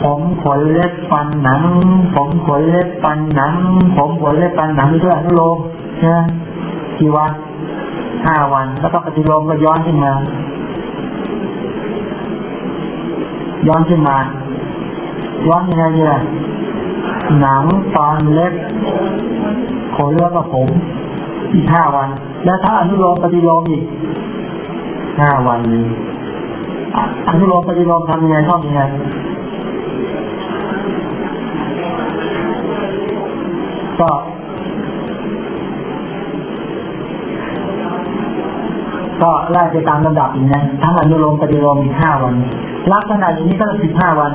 ผมขนเล็บฟันหนัง ผมขนเล็บฟันหนัง ผมขนเล็บฟันหนังด้วยอนุโลมนะกี่วันห้าวัน แล้วก็ปฏิโลมก็ย้อนขึ้นมา ย้อนขึ้นมาย้อนยังไงเนี่ยหนังฟันเล็บขนแล้วก็ผมอีกห้าวัน แล้วถ้าอนุโลมปฏิโลมอีกห้าวันนี้อนุโลมปฏิโลมทำยังไงต้องยังไงก็ก็ไล่ไปตามลำดับอย่างนี้ทั้งอนุโลมปฏิโลมอีกห้าวัน ลักษณะอย่างนี้ก็สิบห้าวัน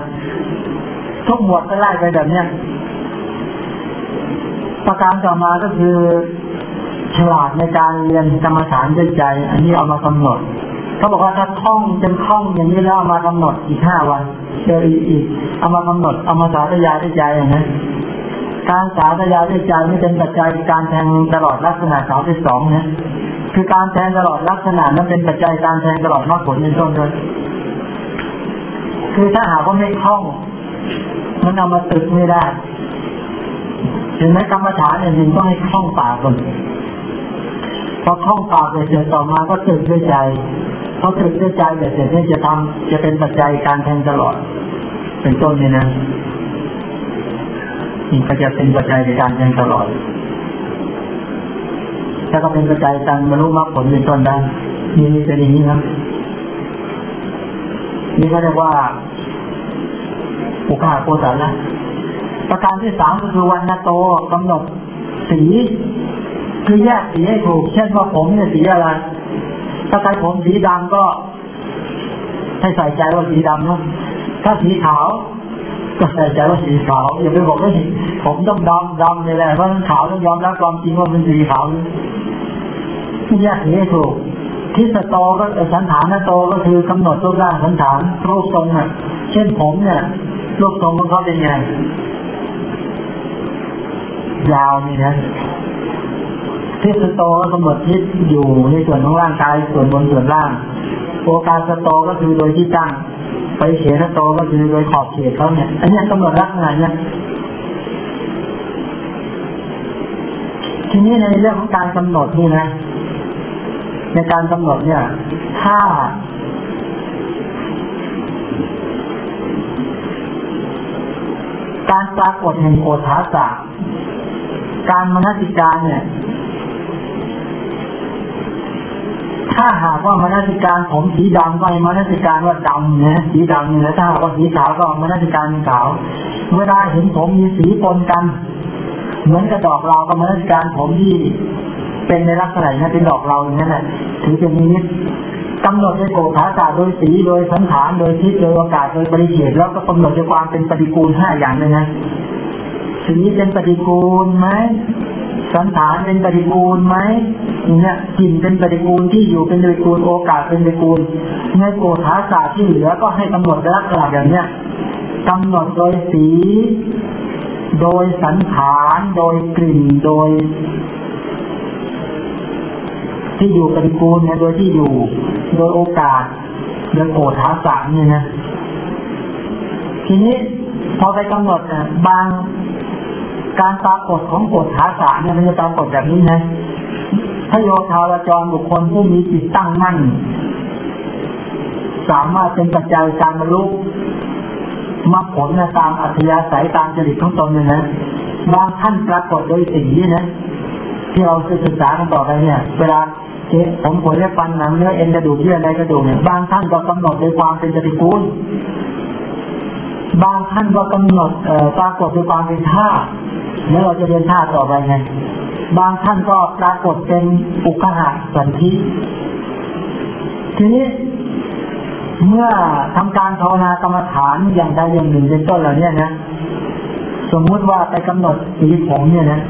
ทุกหมวดก็ไล่ไปแบบเนี้ยประการต่อมาก็คือ ฉลาดในการเรียนกรรมฐานด้วยใจ อันนี้เอามากำหนดเขาบอกว่าถ้าท่องเป็นท่องอย่างนี้แล้วเอามากำหนดอีกห้าวันเจออีกเอามากำหนดเอามาสาธยายด้วยใจอย่างนี้การสาธยายด้วยใจนี่เป็นปัจจัยการแทงตลอดลักษณะสาวที่สองนะคือการแทงตลอดลักษณะนั้นเป็นปัจจัยการแทงตลอดมรรคผลในต้นเลย คือถ้าหากว่าไม่คล่อง มันเอามาตึกไม่ได้ถึงแม้กรรมฐานเนี่ยหนึ่งต้องให้คล่องปากก่อนพอคล่องปากเสร็จต่อมาก็ตึกด้วยใจพอตึกด้วยใจเสร็จเนี่ยจะทำจะเป็นปัจจัยการแทงตลอด เป็นต้นเนี่ยนะนี่ก็จะเป็นปัจจัยในการแทงตลอดถ้าก็เป็นปัจจัยการบรรลุมรรคผลเป็นต้นได้นี่เป็นอย่างนี้ครับ นี่ก็เรียกว่าอุกาโกสัละประการที่สามก็คือวันนาโตกำหนดสีคือแยกสีให้ถูก เช่นว่าผมเนี่ยสีอะไร ถ้าใครผมสีดำก็ ให้ใส่ใจว่าสีดำนะถ้าสีขาว ก็ใส่ใจว่าสีขาว อย่าไปบอกว่าผมต้องดำดำเลยแหละเพราะขาวต้องยอมรับความจริงว่าเป็นสีขาวแยกสีให้ถูก ทิศโตก็สันฐานโตก็คือกำหนดรูปร่างสันฐานรูปทรงอะเช่นผมเนี่ยรูปทรงของเขาเป็นไงยาวนี่นะทิศโตก็กำหนดทิศอยู่ในส่วนของร่างกายส่วนบนส่วนล่างโอกาสโตก็คือโดยที่ตั้งไปเขตโตก็คือโดยขอบเขตเขาเนี่ย อันนี้กำหนดลักษณะเนี่ยทีนี้ในเรื่องของการกำหนดนี่นะ ในการกำหนดเนี่ย ถ้า การปรากฏแห่งโอทาสะการมนสิการเนี่ย ถ้าหากว่ามนสิการผมสีดำก็มนสิการว่าดำนะสีดำเนี่ยถ้าหากว่าสีขาวก็มนสิการเป็นขาวเวลาเห็นผมมีสีปนกัน เหมือนกับดอกเราก็มนสิการผมที่ เป็นในลักษณะนี้เป็นดอกเราอย่างนั้นแหละถือเป็นนิมิตกำหนดโดยโกขาศาสตร์โดยสีโดยสังขารโดยทิศโดยอากาศโดยปริเฉดแล้วก็กำหนดด้วยความเป็นปฏิกูลห้าอย่างเลยนะสีเป็นปฏิกูลไหมสันฐานเป็นปฏิกูลไหมเนี่ยกลิ่นเป็นปฏิกูลที่อยู่เป็นปฏิกูลโอกาสเป็นปฏิกูลในโกธาศาสตร์ที่เหลือก็ให้กำหนดลักษณะอย่างเนี้ยกำหนดโดยสี โดยสันฐานโดยกลิ่นโดย ที่อยู่ปฏิกูลเนี่ยโดยที่อยู่ โดยโอกาส โดยโกธาศาสตร์เนี่ยนะ ทีนี้พอไปกำหนดอะบางการปรากฏของกฎฐาสาเนี่ยมันจะปรากฏแบบนี้นะถ้าโยธาวจรบุคคลผู้มีจิตตั้งมั่น สามารถเป็นปัจจัยการบรรลุมรรคผลนะตามอัธยาศัยตามจริตของตนเนี่ยนะบางท่านปรากฏโดยสีนะ ที่เราศึกษากันต่อไปเนี่ย เวลา เจ๊ผมขนเล็บฟันหนังเนื้อเอ็นกระดูกเยื่อในกระดูกเนี่ยบางท่านก็กำหนดโดยความเป็นจริกูลบางท่านก็กำหนดปรากฏโดยความเป็นท่าแล้วเราจะเรียนท่าต่อไปไง บางท่านก็ปรากฏเป็นอุกหะสันทิทีนี้เมื่อทำการภาวนากรรมฐานอย่างใดอย่างหนึ่งเป็นต้นเหล่านี้นะ สมมุติว่าไปกำหนดสีผมเนี่ยนะ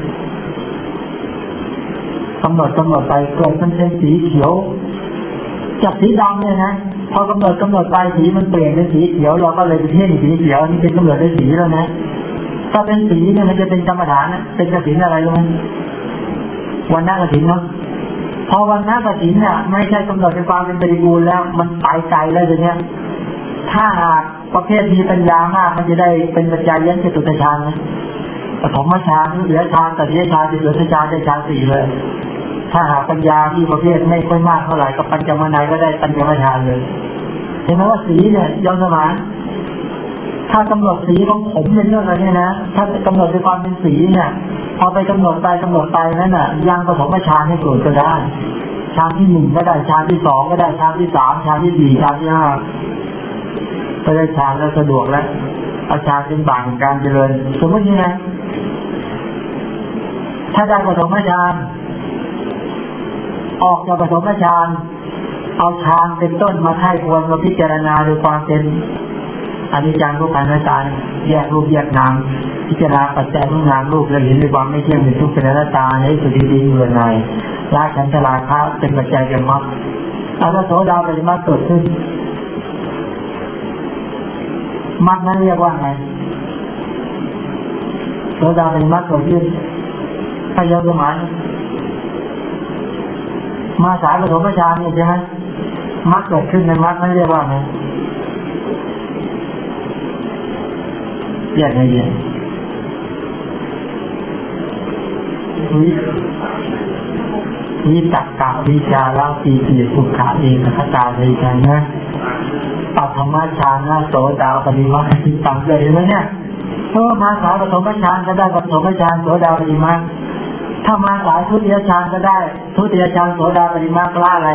กำหนดกำหนดไปกิดมันเป็นสีเขียว จากสีดำเนี่ยนะพอกำหนดกำหนดไปสีมันเปลี่ยนเป็นสีเขียวเราก็เลยไปเพ่งสีเขียวนี่เป็นกำหนดได้สีแล้วนะถ้าเป็นสีเนี่ยมันจะเป็นกรรมฐานนะเป็นกระสินอะไรรู้ไหมวันหน้ากระสินเนาะพอวันหน้ากระสินเนี่ยไม่ใช่กำหนดในความเป็นบริบูรณ์แล้ว มันไปไกลแล้วอย่างเนี้ยถ้าหากประเภทมีปัญญามากมันจะได้เป็นปัจจัยยันจตุตฌานนะ ปฐมฌานเหลือฌานแต่เดียฌานจตุตฌานได้ฌานสี่เลย ถ้าหาปัญญาที่ประเภทไม่ค่อยมากเท่าไหร่ก็ปัญจมนัยก็ได้ปัญจมฌานเลย เห็นไหมว่าสีเนี่ยยอมสมานถ้ากำหนดสีของผมเป็นเรื่องอะไรเนี่ยนะถ้ากำหนดด้วยความเป็นสีเนี่ยพอไปกำหนดไปกำหนดไปนั่นน่ะยังปฐมฌานให้เกิดก็ได้ฌานที่หนึ่งก็ได้ฌานที่สองก็ได้ฌานที่สามฌานที่สี่ฌานที่ห้าก็ได้ฌานแล้วสะดวกแล้วอาฌานเป็นบาตของการเจริญสมมตินะ ถ้าได้ปฐมฌานออกจากปฐมฌานเอาฌานเป็นต้นมาให้ควรมาพิจารณาดูความเป็นอนิจจังรูปขันธ์ตาแยกรูปแยกนามพิจารณาปัจจัยของนามรูปแล้วเห็นในความไม่เที่ยงเป็นทุกข์เป็นอนัตตาในสุดที่ดีเมื่อไงละฉันทลาภะเป็นปัจจัยแก่มรรคอาถ้าโสดาปฏิมาเกิดขึ้นมรรคนั้นเรียกว่าไงโสดาปฏิมาเกิดขึ้น ถ้ายกสมัยมาสายปฐมฌานนี่ใช่ไหมมรรคเกิดขึ้นในมรรคนั้นเรียกว่าไงแยกให้แยกวิวิตักกะวิจาระปีติสุขาเอกคตาเลยกันนะปัตมฌานะโสดาปฏิมาที่ตังเลยเห็นไหมเนี่ยเพราะมาสายปฐมฌานก็ได้ปฐมฌานโสดาปฏิมาติ ถ้ามาสายทุติยฌานก็ได้ ทุติยฌานโสดาปฏิมากล้าอะไร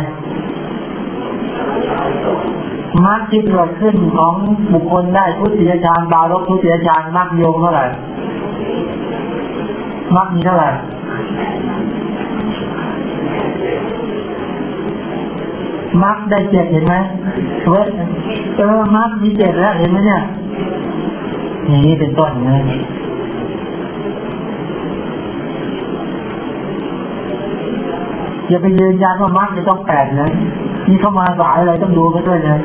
มรรคที่เกิดขึ้นของบุคคลได้ทุติยฌานบาลกทุติยฌานมรรคโยมเท่าไหร่มรรคมีเท่าไหร่มรรคได้เจ็ดเห็นไหมเว้ยเออมรรคมีเจ็ดแล้วเห็นไหมเนี่ยอย่างนี้เป็นต้นนะ อย่าไปยืนยันว่ามรรคจะต้องแปดนะนี่เข้ามาสายอะไรต้องดูไปด้วยนะ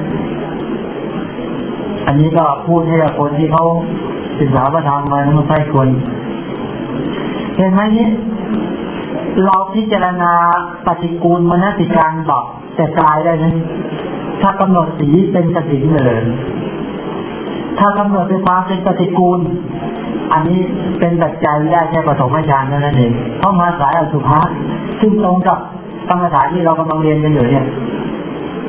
อันนี้ก็พูดให้กับคนที่เขาศึกษาประธรรมมาไม่ใช่คนเห็นไหมนี่เราพิจารณาปฏิกูลมนสิการบอกแต่กายได้ไหมถ้ากำหนดสีเป็นกสินเลยถ้ากำหนดเป็นความเป็นปฏิกูล อันนี้เป็นปัจจัยได้แค่ปฐมฌานนั่นเองเพราะมาสายอสุภะซึ่งตรงกับกรรมฐานที่เรากำลังเรียนกันอยู่เนี่ย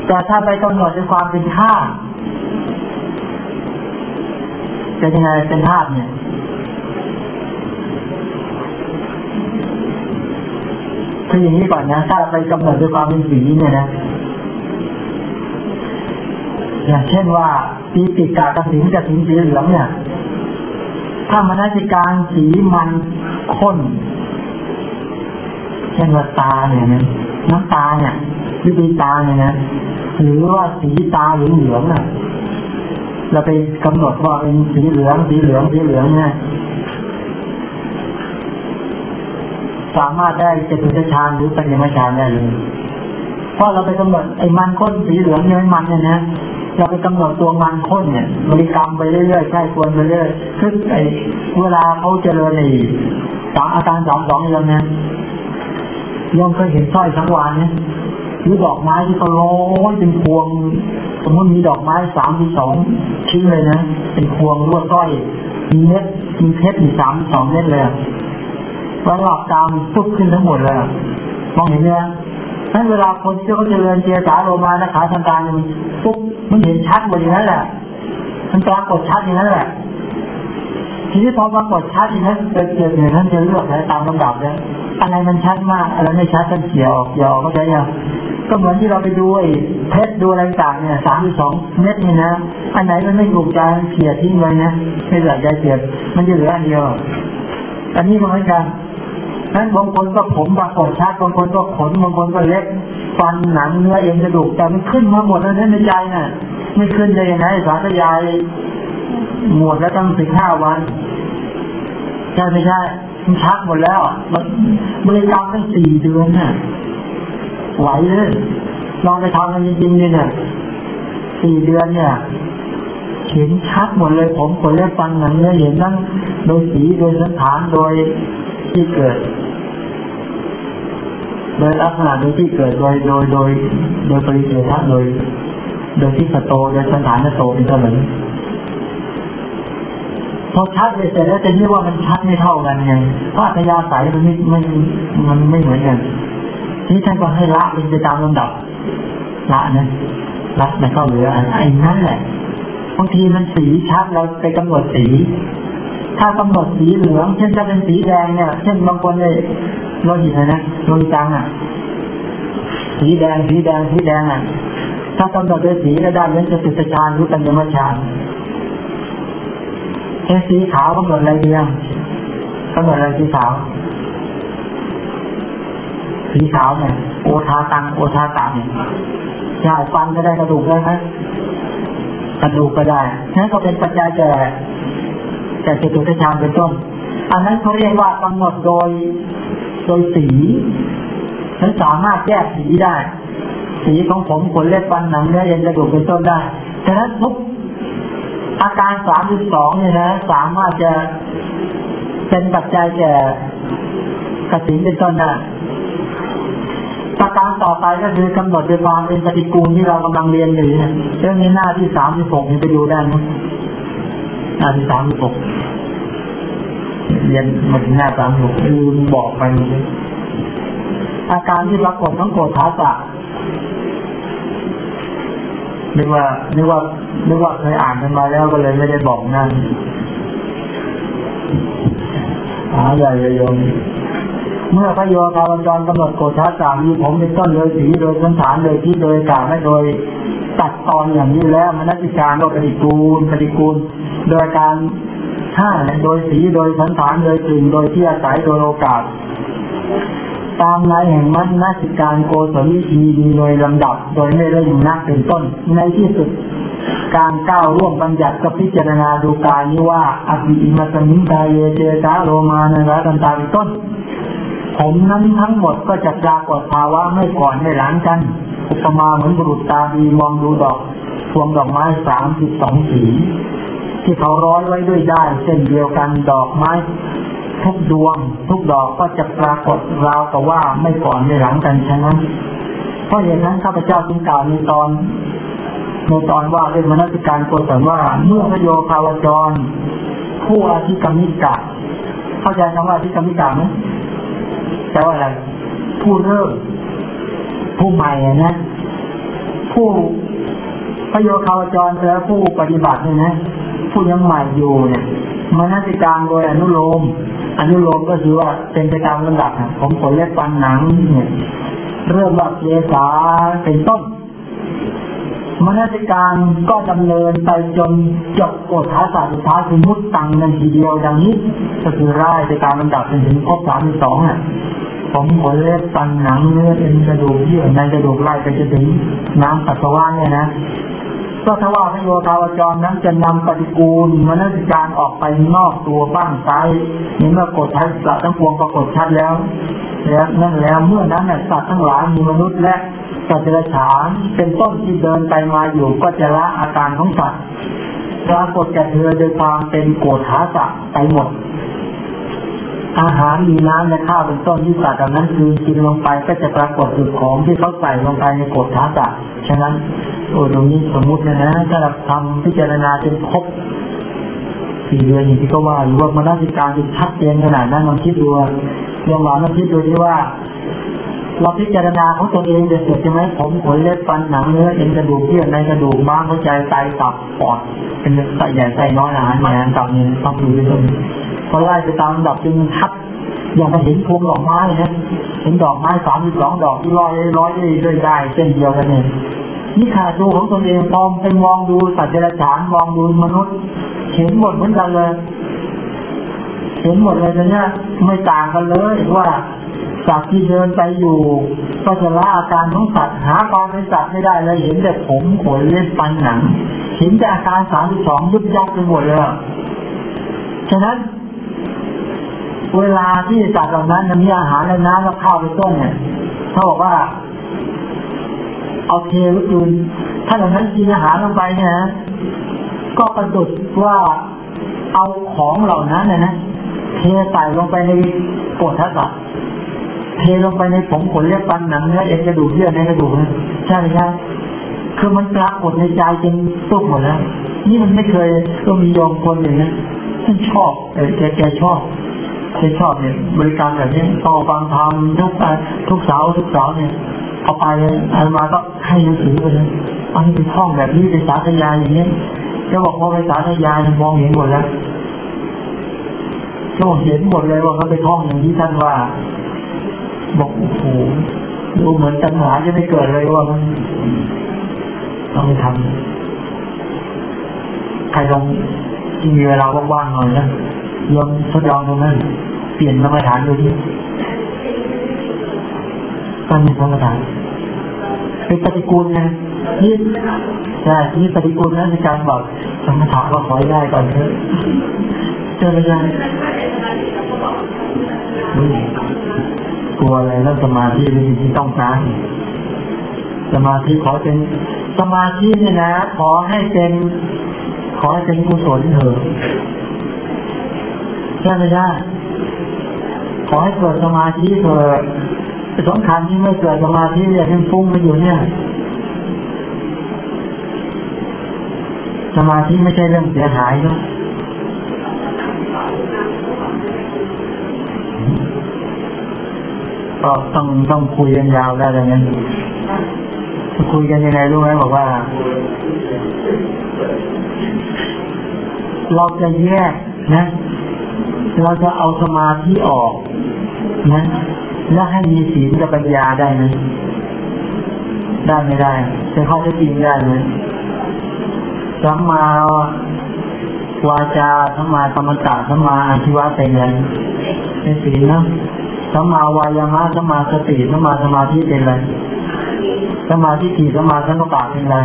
แต่ถ้าไปกำหนดด้วยความเป็นธาตุจะยังไงเป็นธาตุเนี่ยคืออย่างนี้ก่อนนะถ้าไปกำหนดด้วยความเป็นสีเนี่ยนะ อย่างเช่นว่าปีติกากระสินกระสินสีเหลืองเนี่ย ถ้ามนสิการสีมันข้นเช่นว่าตาเนี่ยนะน้ำตาเนี่ยวิธีตาเนี่ยนะหรือว่าสีตาเหลืองเหลืองน่ะเราไปกำหนดว่าเป็นสีเหลืองสีเหลืองสีเหลืองเนี่ยสามารถได้เจตุฌานหรือปัญญาฌานได้เลยเพราะเราไปกำหนดไอ้มันข้นสีเหลืองเนี่ยมันเนี่ยนะ เราไปกำหนดตัวมันข้นเนี่ยบริกรรมไปเรื่อยๆใช่ควรไปเรื่อยคือไอ้เวลาเขาเจริญในสามอาการสองสองอย่างนี้ยอมเคยเห็นสร้อยสังวานเนี่ยหรือดอกไม้ที่เขาโรยเป็นพวง สมมติมีดอกไม้สามมีสองชิ้นเลยนะเป็นพวงรวดสร้อยมีเม็ดมีเพชรมีสามสองเม็ดเลยแล้วหลับตามปุ๊บขึ้นทั้งหมดเลยมองเห็นไหม นั้นเวลาคนที่เขาเจริญเจสาโรมานะขาทางการมันปุ๊บมันเห็นชัดหมดอย่างนั้นแหละ มันปรากฏชัดอย่างนั้นแหละ ทีนี้พอปรากฏชัดอย่างนั้นเกิดเกิดอย่างนั้นจะเลือกอะไรตามลำดับเลยอะไรมันชัดมาก อะไรไม่ชัดกันเขียวเขียวก็ใช่ยังก็เหมือนที่เราไปดูไอ้เพชรดูอะไรต่างเนี่ยสามสองเม็ดนี่นะอันไหนมันไม่ถูกใจเขียทิ้งไว้นะไม่เหลือใจเสียมันจะเหลืออันเดียว อันนี้มันเหมือนกัน นั้นบางคนก็ผมปรากฏชัดบางคนก็ขนบางคนก็เล็บฟันหนังเนื้อเอ็นกระดูกแต่มันขึ้นมาหมดแล้วในใจน่ะไม่ขึ้นได้ยังไงสาธยายหมดแล้วตั้งสิบห้าวันใช่ไม่ใช่มันชักหมดแล้วมันบริกรรมตั้งสี่เดือนน่ะไหวเลยลองไปทำกันจริงๆเนี่ยสี่เดือนเนี่ยเห็นชัดหมดเลยผมคนเล็บฟันหนังเนื้อเห็นทั้งโดยสีโดยสันฐานโดย ที่เกิด โดยลักษณะโดยที่เกิดโดยโดยโดย โดยปริเสธโดย โดยที่สโตโดยสันฐานโตเป็นต้นเลยพอชัดเลยเสร็จแล้วจะนี่ว่ามันชัดไม่เท่ากันไงเพราะอัธยาศัยมันไม่ไม่มันไม่เหมือนกันนี่ท่านก็ให้ละเป็นไปตามลำดับ ละนะละแล้วก็เหลือไอ้นั่นแหละบางทีมันสีชัดเราไปกำหนดสี ถ้ากำหนดสีเหลือง เช่นจะเป็นสีแดงเนี่ย เช่นบางคนเลยโลหิตนะโลหิตจังอะ สีแดงสีแดงสีแดงอะ ถ้ากำหนดด้วยสีก็ได้เว้นจะติดฌานรือปัญญมฌานแค่สีขาวกำหนดอะไรเดียวกำหนดอะไรสีขาว สีขาวเนี่ย โอทาตังโอทาตังใช่ฟันก็ได้กระดูกได้ไหมกระดูกก็ได้นั่นก็เป็นปัจจัยแก่ แก่จตุตฌานเป็นต้น อันนั้นเขาเรียกว่ากำหนดโดยโดยสีนั้นสามารถแยกสีได้ สีของผมขนเล็บฟันหนังเนื้อเย็นกระดูกเป็นต้นได้ฉะนั้นทุกอาการสามสิบสองเนี่ยนะสามารถจะเป็นปัจจัยแก่กสินเป็นต้นได้ประการต่อไปก็คือกำหนดโดยความเป็นปฏิกูลที่เรากำลังเรียนอยู่เนี่ยเรื่องนี้หน้าที่สามสิบหกนี่ไปดูได้ไหม หน้าสามหกเรียนมาถึงหน้าสามหกลืมบอกไปเลยอาการที่ปรากฏทั้งโกรธาสะนึกว่านึกว่านึกว่าเคยอ่านกันมาแล้วก็เลยไม่ได้บอกนั่นหาใหญ่เลยโยมเมื่อพระโยคาวจรกำหนดโกชาสามีผมเป็นต้นโดยสีโดยสันฐานโดยที่โดยกาและโดย ตัดตอนอย่างนี้แล้วมนัสิการก็ปฏิกูลปฏิกูล โดยการท่าโดยสีโดยสันฐานโดยกลิ่นโดยที่อาศัยโดยโอกาส ตามนายแห่งมันนัสิการโกศลวิธีดีโดยลำดับ โดยไม่เร่งนักเป็นต้น ในที่สุดการก้าวร่วมบัญญัติกับพิจารณาดูกายนี้ว่าอภิอิมัสมิงกายเยเจตาโรมานะระตันตาเป็นต้น ผมนั้นทั้งหมดก็จะปรากฏภาวะไม่ก่อนไม่หลังกัน อุปมาเหมือนบุรุษตาดีมองดูดอกพวงดอกไม้สามสิบสองสีที่เขาร้อยไว้ด้วยได้เช่นเดียวกันดอกไม้ ทุกดวง ทุกดอกก็จะปรากฏราวกับว่าไม่ก่อนไม่หลังกันฉะนั้นเพราะอย่างนั้นข้าพเจ้าจึงกล่าวในตอนในตอนว่าเรื่องมนสิการโกศลว่าเมื่อพระโยคาวจร ผู้อาธิกรรมิกะเข้าใจคำว่าอาธิกรรมิกะไหมแปลว่าอะไรผู้เริ่ม ผู้ใหม่นะผู้พระโยคาวจรแปลผู้ปฏิบัติเนี่ยนะผู้ยังใหม่อยู่เนี่ยมานาสิการโดยอนุโลม อนุโลมก็คือว่าเป็นไปตามลำดับผมขนเล็บฟันหนังเนี่ยเริ่มว่าเยสาเป็นต้นมนาสิการก็ดำเนินไปจนจบโกฏาสาสุดท้ายคือมุดตังนั่นทีเดียวดังนี้ก็คือร่ายไปตามลำดับจนถึงครบสามสองอะ ผมขนเล็บตันหนังเนื้อเอ็นกระดูกเยื่อในกระดูกไล่ไปจนถึงน้ำปัสสาวะเนี่ยนะก็ถ้าว่าพระโยคาวจรนั้นจะนำปฏิกูลมนสิการออกไปนอกตัวบ้างซ้ายนี่เมื่อกดทัศน์ทั้งปวงปรากฏชัดแล้วแล้วนั่นแล้วเมื่อนั้นน่ะสัตว์ทั้งหลายมีมนุษย์และสัตว์เดรัจฉานเป็นต้นที่เดินไปมาอยู่ก็จะละอาการของสัตว์ปรากฏแก่เธอโดยความเป็นโกฏฐาสะไปหมด อาหารมีน้ำและข้าวเป็นต้นที่สัตว์เหล่านั้นคือกินลงไปก็จะปรากฏจุดของที่เขาใส่ลงไปในโกฏฐาสะฉะนั้นโอ้ตรงนี้สมมุตินะนะถ้าเราทำพิจารณาจนครบสี่เดือนอย่างที่ก็ว่าหรือว่ามนสิการที่ชัดเจนขนาดนั้นลองคิดดูลองหลอนลองคิดดูที่ว่า เราพิจารณาของตัวเองเด็ดใช่ไหมผมขนเล็บฟันหนังเนื้อเอ็นกระดูกเยื่อในกระดูกม้ามหัวใจไตตับปอดเป็นไตใหญ่ไตน้อยอาหารแมลงต่างนี่ต้องดูด้วย พอไล่ไปตามดับจึงทับอย่างเห็นพวงดอกไม้นะเห็นดอกไม้สามสิบสองดอกที่ลอยร้อยได้ได้เส้นเดียวกันเนี่ยนี่ขาดดูของตนเองพอไปมองดูสัตว์เดรัจฉานมองดูมนุษย์ เห็นหมดเหมือนกันเลยเห็นหมดเลยเนี่ยไม่ต่างกันเลยว่าสัตว์ที่เดินไปอยู่ ก็จะละอาการของสัตว์หาความเป็นสัตว์ไม่ได้เลยเห็นแต่ผมขนเล็บปันหนัง เห็นแต่อาการสามสิบสองยุบยับไปหมดเลยฉะนั้น เวลาที่สัตว์เหล่านั้นมีอาหารในน้ำแล้วข้าวไปต้มเนี่ยเขาบอกว่า เอาเทลูกยืนถ้าเหล่านั้นกินอาหารลงไปเนี่ยก็ประดุดว่าเอาของเหล่านั้นเนี่ยนะเทใส่ลงไปในโกฏทัศน์เทลงไปในผมขนเล็บปันหนังเนื้อเอ็นกระดูกเยื่อในกระดูกนะใช่ไหมครับคือมันปรากฏในใจจนตุกหมดแล้วนี่มันไม่เคยก็มีโยมคนหนึ่งนะที่ชอบแกแกชอบ แกชอบเนี่ยบริการแบบนี้ต่อฟังธรรมทุกทุกสาวทุกสาวเนี่ยเอาไปอามาก็ให้หนังสือไปเลยเอาให้เป็นห้องแบบนี้เป็นสาธยายอย่างนี้จะบอกว่าไปสาธยายมองเห็นหมดแล้วก็เห็นหมดเลยว่าเขาไปท่องอย่างที่ท่านว่า บอกโอ้โหดูเหมือนตัณหาจะไม่เกิดเลยว่ามันต้องไปทำใครลองมีเวลาว่างๆหน่อยนะ ยอมทดลองตรงนั้น เปลี่ยนกรรมฐานดูที่ตั้งกรรมฐานเป็นปฏิกูลไงนี่ใช่นี่ปฏิกูลนะในการบอกกรรมฐานก็ขอได้ก่อนเถอะเจอไหมยังกลัวอะไรแล้วสมาธินี่ที่ต้องการสมาธิขอเป็นสมาธิเนี่ยนะ ขอให้เป็น ขอให้เป็นกุศลเถอะ ใช่ไหมจ๊ะขอให้เกิดสมาธิเถอะสำคัญที่ไม่เกิดสมาธิเนี่ยยังฟุ้งไปอยู่เนี่ย สมาธิไม่ใช่เรื่องเสียหายนะก็ต้องต้องคุยกันยาวได้เลยงั้นคุยกันยังไงรู้ไหมบอกว่า เราจะแยกนะ เราจะเอาสมาธิออกนะแล้วให้มีศีลกับปัญญาได้ไหมได้ไม่ได้จะเข้าจะจริงได้ไหมสัมมาวาจาสัมมาธรรมตาสัมมาอธิวะเป็นไงเป็นศีลนะสัมมาวายามะสัมมาสติสัมมาสมาธิเป็นไรสมาธิถี่สัมมาสังกปะเป็นไร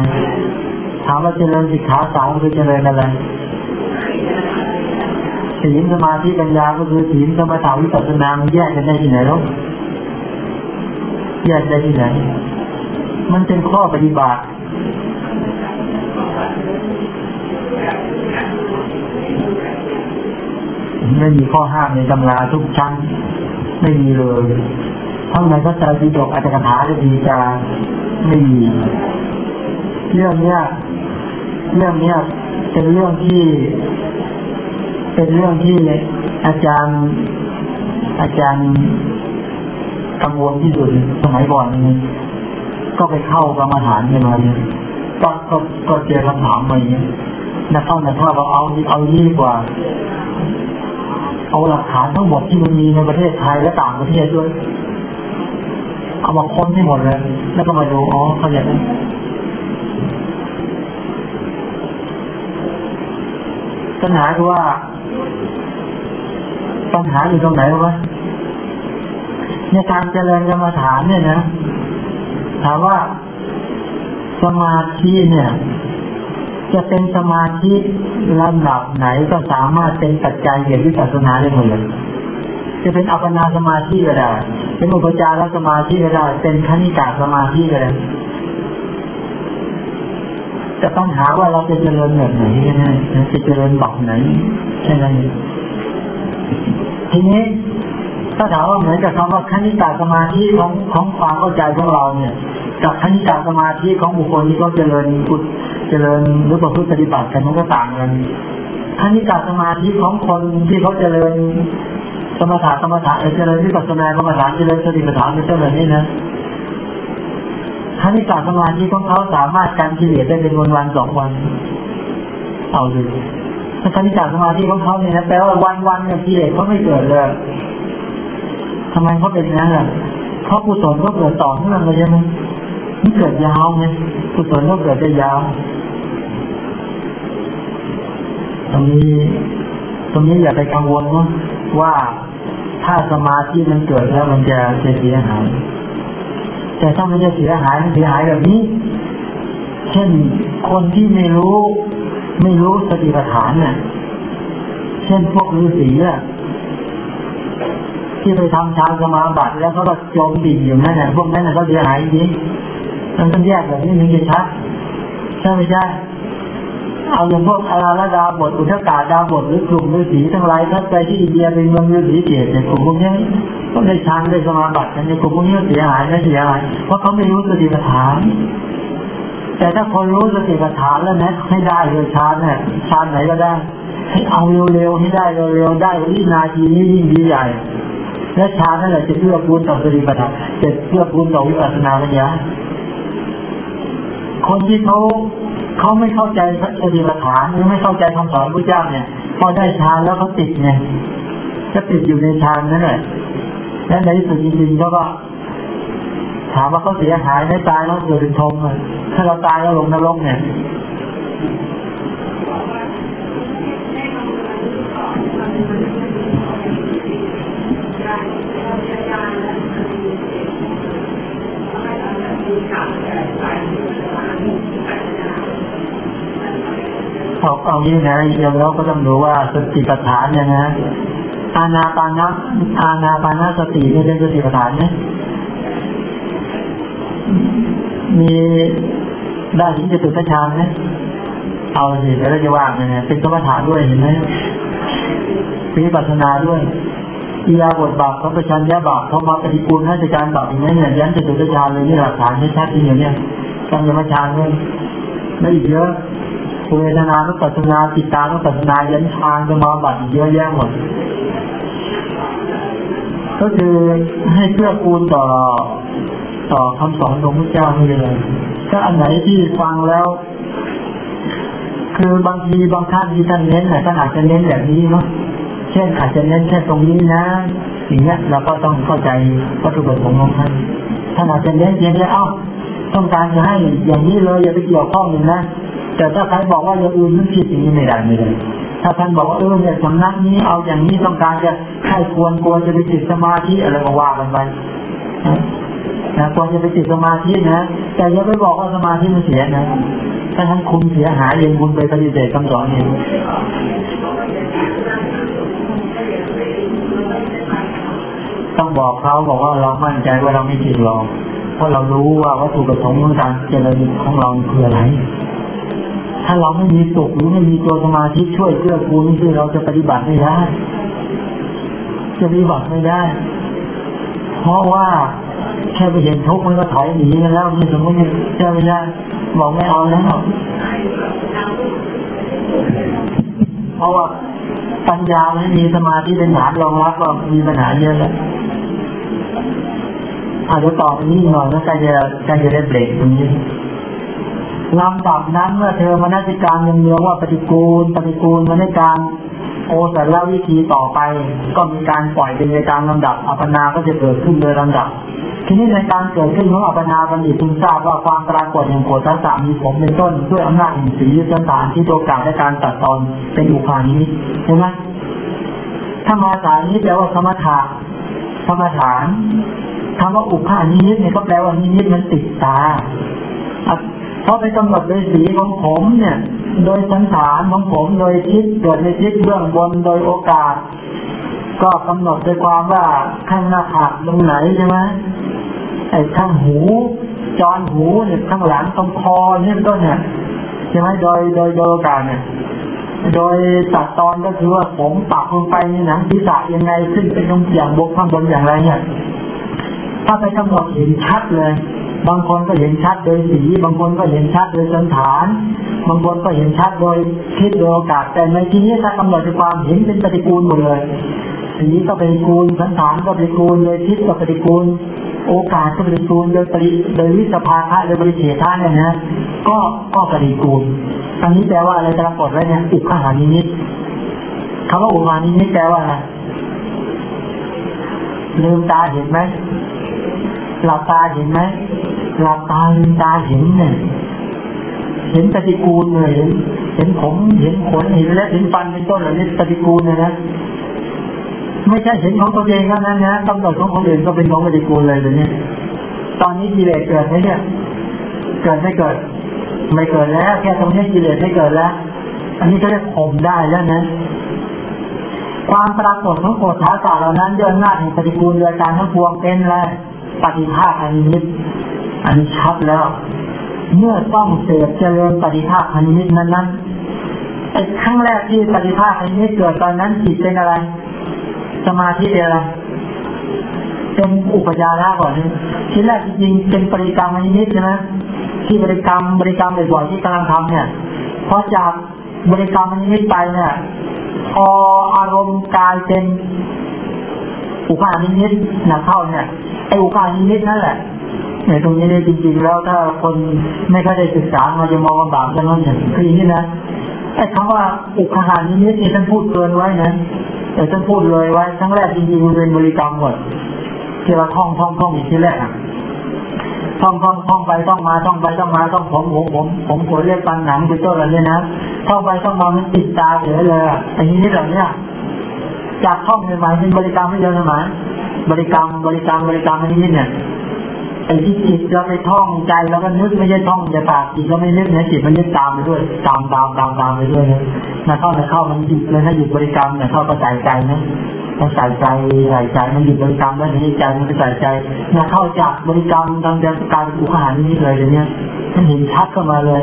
ถามว่าเจริญสิกขาสามคือเจริญอะไร ศีลสมาธิปัญญาก็คือศีลสมาธิวิปัสสนามันแยกกันได้ที่ไหนแล้วแยกได้ที่ไหน มันเป็นข้อปฏิบัติไม่มีข้อห้ามในตำราทุกชั้น ไม่มีเลยทั้งในพระไตรปิฎกอัตถกถาจะดีจาไม่มีเรื่องเนี้ยเรื่องเนี้ยเป็นเรื่องที่ เป็นเรื่องที่อาจารย์ อาจารย์กังวลที่สุดสมัยก่อนก็ไปเข้ากรรมฐานกันมาเนี่ยก็ก็ก็เจอคำถามมาอย่างนี้นะเข้านะถ้าเราเอาเอายี่กว่า เอาหลักฐานทั้งหมดที่มันมีในประเทศไทยและต่างประเทศด้วย เอามาค้นให้หมดเลยแล้วก็มาดูอ๋อเขาอย่างนั้ปัญหาคือว่า ปัญหาอยู่ตรงไหนวะในการเจริญกรรมฐานเนี่ยนะถามว่าสมาธิเนี่ย จะเป็นสมาธิระดับไหนก็สามารถเป็นปัจจัยเหตุวิปัสสนาได้หมดเลยจะเป็นอัปปนาสมาธิก็ได้เป็นอุปจารสมาธิก็ได้เป็นคณิกาสมาธิก็ได้จะต้องหาว่าเราจะเจริญแบบไหนนะจะเจริญแบอกไหน ใช่ไหมทีนี้ถ้าถามว่าเหมือนกับคำว่าคณิกาสมาธิของของความเข้าใจของเราเนี่ย กับคณิกาสมาธิของบุคคลที่เขาเจริญกุศเจริญหรือประพฤติปฏิบัติกันมันก็ต่างกันคณิกาสมาธิของคนที่เขาเจริญสมถะสมถะเจริญวิปัสสนากรรมฐานเจริญสติปัฏฐานเป็นต้นแบบนี้นะคณิกาสมาธิของเขาสามารถกันกิเลสได้เป็นวันวันสองวัน เอาดูถ้า คณิกาสมาธิของเขาเนี่ยนะแปลว่าวันวันเนี่ยกิเลสเขาไม่เกิดเลยทำไมเขาเป็นอย่างนั้นอะเพราะกุศลก็เกิดต่อเนื่องเลยใช่ไหมมันเกิดยาวไงกุศลก็เกิดจะยาว ตรงนี้ ตรงนี้อย่าไปกังวลว่าว่าถ้าสมาธิมันเกิดแล้วมันจะเสียหาย แต่ถ้ามันจะเสียหายมันเสียหายแบบนี้ เช่นคนที่ไม่รู้ ไม่รู้สติปัฏฐานเนี่ยเช่นพวกฤาษีอะที่ไปทำฌานสมาบัติแล้วเขาก็จมดิ่งอยู่นั่นแหละพวกนั้นก็เสียหายจริงมันต้องแยกแบบนี้มันจะชัดใช่ไหมใช่เอาอย่างพวกอาราดาบทอุทกาดาบทหรือกลุ่มฤาษีทั้งหลายถ้าไปที่อินเดียเป็นเมืองฤาษีเกศเนี่ยกลุ่มพวกนี้ก็ได้ฌานได้สมาบัติกันในกลุ่มพวกนี้เสียหายไม่เสียหายเพราะเขาไม่รู้สติปัฏฐาน แต่ถ้าคนรู้สติปัฏฐานแล้วนะให้ได้เลยฌานเนี่ยฌานไหนก็ได้ ให้เอาเร็วๆให้ได้เร็วๆได้วินาทีนี้ยิ่งดีใหญ่ และฌานนั่นแหละจะเพื่อพูนต่อสติปัฏฐานจะเพื่อพูนต่อวิปัสสนาปัญญาคนที่เขาเขาไม่เข้าใจสติปัฏฐานหรือไม่เข้าใจคำสอนพระเจ้าเนี่ย พอได้ฌานแล้วเขาติดไงก็ติดอยู่ในฌานนั่นแหละและในที่สุดจริงๆเขาก็ ถามว่าเขาเสียหายไม่ตายแล้วเกิดเป็นทงเลยถ้าเราตายแล้วลงนรกเนี่ยเอาเอางี้นะอย่างเราก็ต้องรู้ว่าสติปัฏฐานเนี่ยนะอานาปานะอานาปานะสตินี่เป็นสติปัฏฐานไหม มีได้ถึงจะตุตฌานไหมเอาสิแต่เราจะว่างเนี่ยเป็นสมถะด้วยเห็นไหมมีปัสนาด้วยอียาบทบาปเขาประชันยาบาปเขามาปฏิกูลให้จัการบาปอย่างนี้เนี่ยยันจะตุตฌานเลยนี่หลักฐานที่ชัดจริงอย่เนี้ยต้องยมฌานด้วยไม่อีกเยอะเวทนานุปัสนาจิตานุปัสนายันทางจะมาบัตรเยอะแยะหมดก็คือให้เพื่อคูณต่อ ต่อคำสอนของพระเจ้านี่เลยถ้าอันไหนที่ฟังแล้ว คือบางทีบางท่านที่ท่านเน้นน่ท่านอาจจะเน้นแบบนี้เนาะเช่นอาจจะเน้นแค่ตรงนี้นะอย่างเงี้ยเราก็ต้องเข้าใจวัตถุประสงค์ของท่านท่านอาจจะเน้นเพียงแค่เอ้าต้องการจะให้อย่างนี้เลยอย่าไปเกี่ยวข้องเลยนะแต่ถ้าใครบอกว่าอย่างอื่นมันผิดอย่างนี้ไม่ได้ไม่ได้ถ้าท่านบอกว่าเออเนี่ยสำนักนี้เอาอย่างนี้ต้องการจะให้ควรควรจะไปติดสมาธิอะไรก็ว่ากันไป นะควรจะไปติดสมาธินะ แต่อย่าไปบอกว่าสมาธิมันเสียนะถ้าท่านคุณเสียหายเองคุณไปปฏิเสธคำสอนเองต้องบอกเขาบอกว่าเรามั่นใจว่าเราไม่ผิดหรอกเพราะเรารู้ว่าวัตถุประสงค์ของการเจริญของเราคืออะไร ถ้าเราไม่มีสุขหรือไม่มีตัวสมาธิช่วยเกื้อกูลนี่คือเราจะปฏิบัติไม่ได้ จะปฏิบัติไม่ได้ เพราะว่า แค่ไปเห็นทุกข์มันก็ถอยหนีกันแล้วนี่สมมติเจ้าไม่ได้บอกไม่เอาแล้วเพราะว่าปัญญาไม่มีสมาธิเป็นฐานรองรับก็มีปัญหาเยอะแล้วอาจจะต่อไปนี้หน่อยแล้วใครจะใครจะได้เบรกตรงนี้ลำดับนั้นเมื่อเธอมานาจิการยังเนื้อว่าปฏิกูล ปฏิกูลมาในการโอสถแล้ววิธีต่อไป ก็มีการปล่อยเป็นในตามลำดับ อัปนาก็จะเกิดขึ้นโดยลำดับ ทีนี้ในการเกิดขึ้นของอัปนาบัณฑิตจึงทราบว่าความปรากฏแห่งโกฏทัศมีผมเป็นต้นด้วยอำนาจแห่งสีสันฐานที่ตัวกาศและการตัดตอนเป็นอุปานี้ใช่ไหมถ้ามาสายนี้แปลว่าสมถะสมถานคำว่าอุปานิมิตเนี่ยก็แปลว่านิมิตมันติดตาเพราะไปกำหนดโดยสีของผมเนี่ย โดยสังขารของผมโดยทิศเกิดในทิศเบื้องบนโดยโอกาส ก็กำหนดโดยความว่าข้างหน้าผากตรงไหนใช่ไหมไอ้ข้างหูจอนหูเนี่ยข้างหลังตรงคอเนี่ยต้นเนี่ยใช่ไหมโดยโดยโดยโอกาสเนี่ย โดยตัดตอนก็คือว่าผมปักลงไปในหนังศีรษะยังไงขึ้นเป็นตรงอย่างบกข้างบนอย่างไรเนี่ยถ้าไปกำหนดเห็นชัดเลย บางคนก็เห็นชัดโดยสีบางคนก็เห็นชัดโดยสันฐาน บางคนก็เห็นชัดโดยคิดโดยโอกาสแต่ในที่นี้ถ้ากำหนดความเห็นเป็นปฏิกูลหมดเลย สีก็เปฏิกูลสังขารก็เปฏิกูลโดยทิศก็เปฏิกูล โอกาสก็เปฏิกูลโดยปริโดยวิสภาคะโดยบริเฉทาเนี่ยนะก็ก็เปฏิกูลอันนี้แปลว่าอะไรปรากฏไว้เนี่ยอุคหานิมิตคำว่าอุคหานิมิตแปลว่าอะไรลืมตาเห็นไหมหลับตาเห็นไหมหลับตาลืมตาเห็นเนี่ยเห็นปฏิกูลเลยเห็น เห็นผมเห็นขนเห็นและเห็นฟันเป็นต้นเหล่านี้ปฏิกูลเลยนะ ไม่ใช่เห็นของตัวเองเท่านั้นนะกำหนดของคนอื่นก็เป็นของปฏิกูลเลยแบบนี้ตอนนี้กิเลสเกิดไหมเนี่ย เกิดไม่เกิด ไม่เกิดแล้ว แค่ตรงนี้กิเลสไม่เกิดแล้ว อันนี้ก็ได้ข่มได้แล้วนะความปรากฏของโกฏฐาศาสตร์เหล่านั้นเดินหน้าแห่งปฏิกูลเรือการทั้งพวงเป็นอะไรปฏิภาคอันนี้อันนี้ชัดแล้ว เมื่อต้องเสพเจริญปฏิภาคอันนี้นั้นนั้นไอ้ครั้งแรกที่ปฏิภาคอันนี้เกิดตอนนั้นจิตเป็นอะไร สมาธิเป็นอะไรเป็นอุปจาระก่อนที่แรกจริงๆเป็นปริกรรมนนี้ใช่ไหมที่บริกรรมบริกรรมบ่อยๆที่กำลังทำเนี่ยพอจากบริกรรมนนี้ไปเนี่ยพออารมณ์กายเป็นอุปาณิมิตนะเข้าเนี่ยไออุปาณิมิตนั่นแหละในตรงนี้เนี่ยจริง ๆ แล้วถ้าคนไม่ค่อยได้ศึกษามาจะมองลำบากแค่นั้นเนี่ยคืออย่างนี้นะไอ้คำว่าอุคหานิมิตนี่ท่านพูดเกินไว้นะ แต่ฉันพูดเลยไว้ครั้งแรกจริงๆมันเป็นบริกรรมหมดที่เราท่องท่องท่องอีกทีแรกอะท่องท่องท่องไปท่องมาท่องไปท่องมาท่องผมผมผมผมขนเรียกปันหนังเป็นต้นอะไรเนี่ยนะท่องไปท่องมามันติดตาเฉยเลยอะไอ้นี้นี่เหล่านี้จากท่องใหม่ๆเป็นบริกรรมไม่เยอะนะหมาบริกรรมบริกรรมบริกรรมอันนี้เนี่ย ไอ้ที่จิตเราไปท่องใจเราก็นึกไม่ใช่ท่องแต่ปากจิตเราไม่นึกนะจิตมันนึกตามไปด้วย ตามตามตามตามไปด้วยนะนะเข้านะเข้ามันหยุดเลยถ้าหยุดบริกรรมเนี่ยเข้าก็ใจใจนะ ต้องใส่ใจใส่ใจมันหยุดบริกรรมแล้วนี้ใจมันไปใส่ใจนะเข้าจากบริกรรมทางการการอุคหานี้เลยอย่างเนี้ยมันเห็นชัดเข้ามาเลย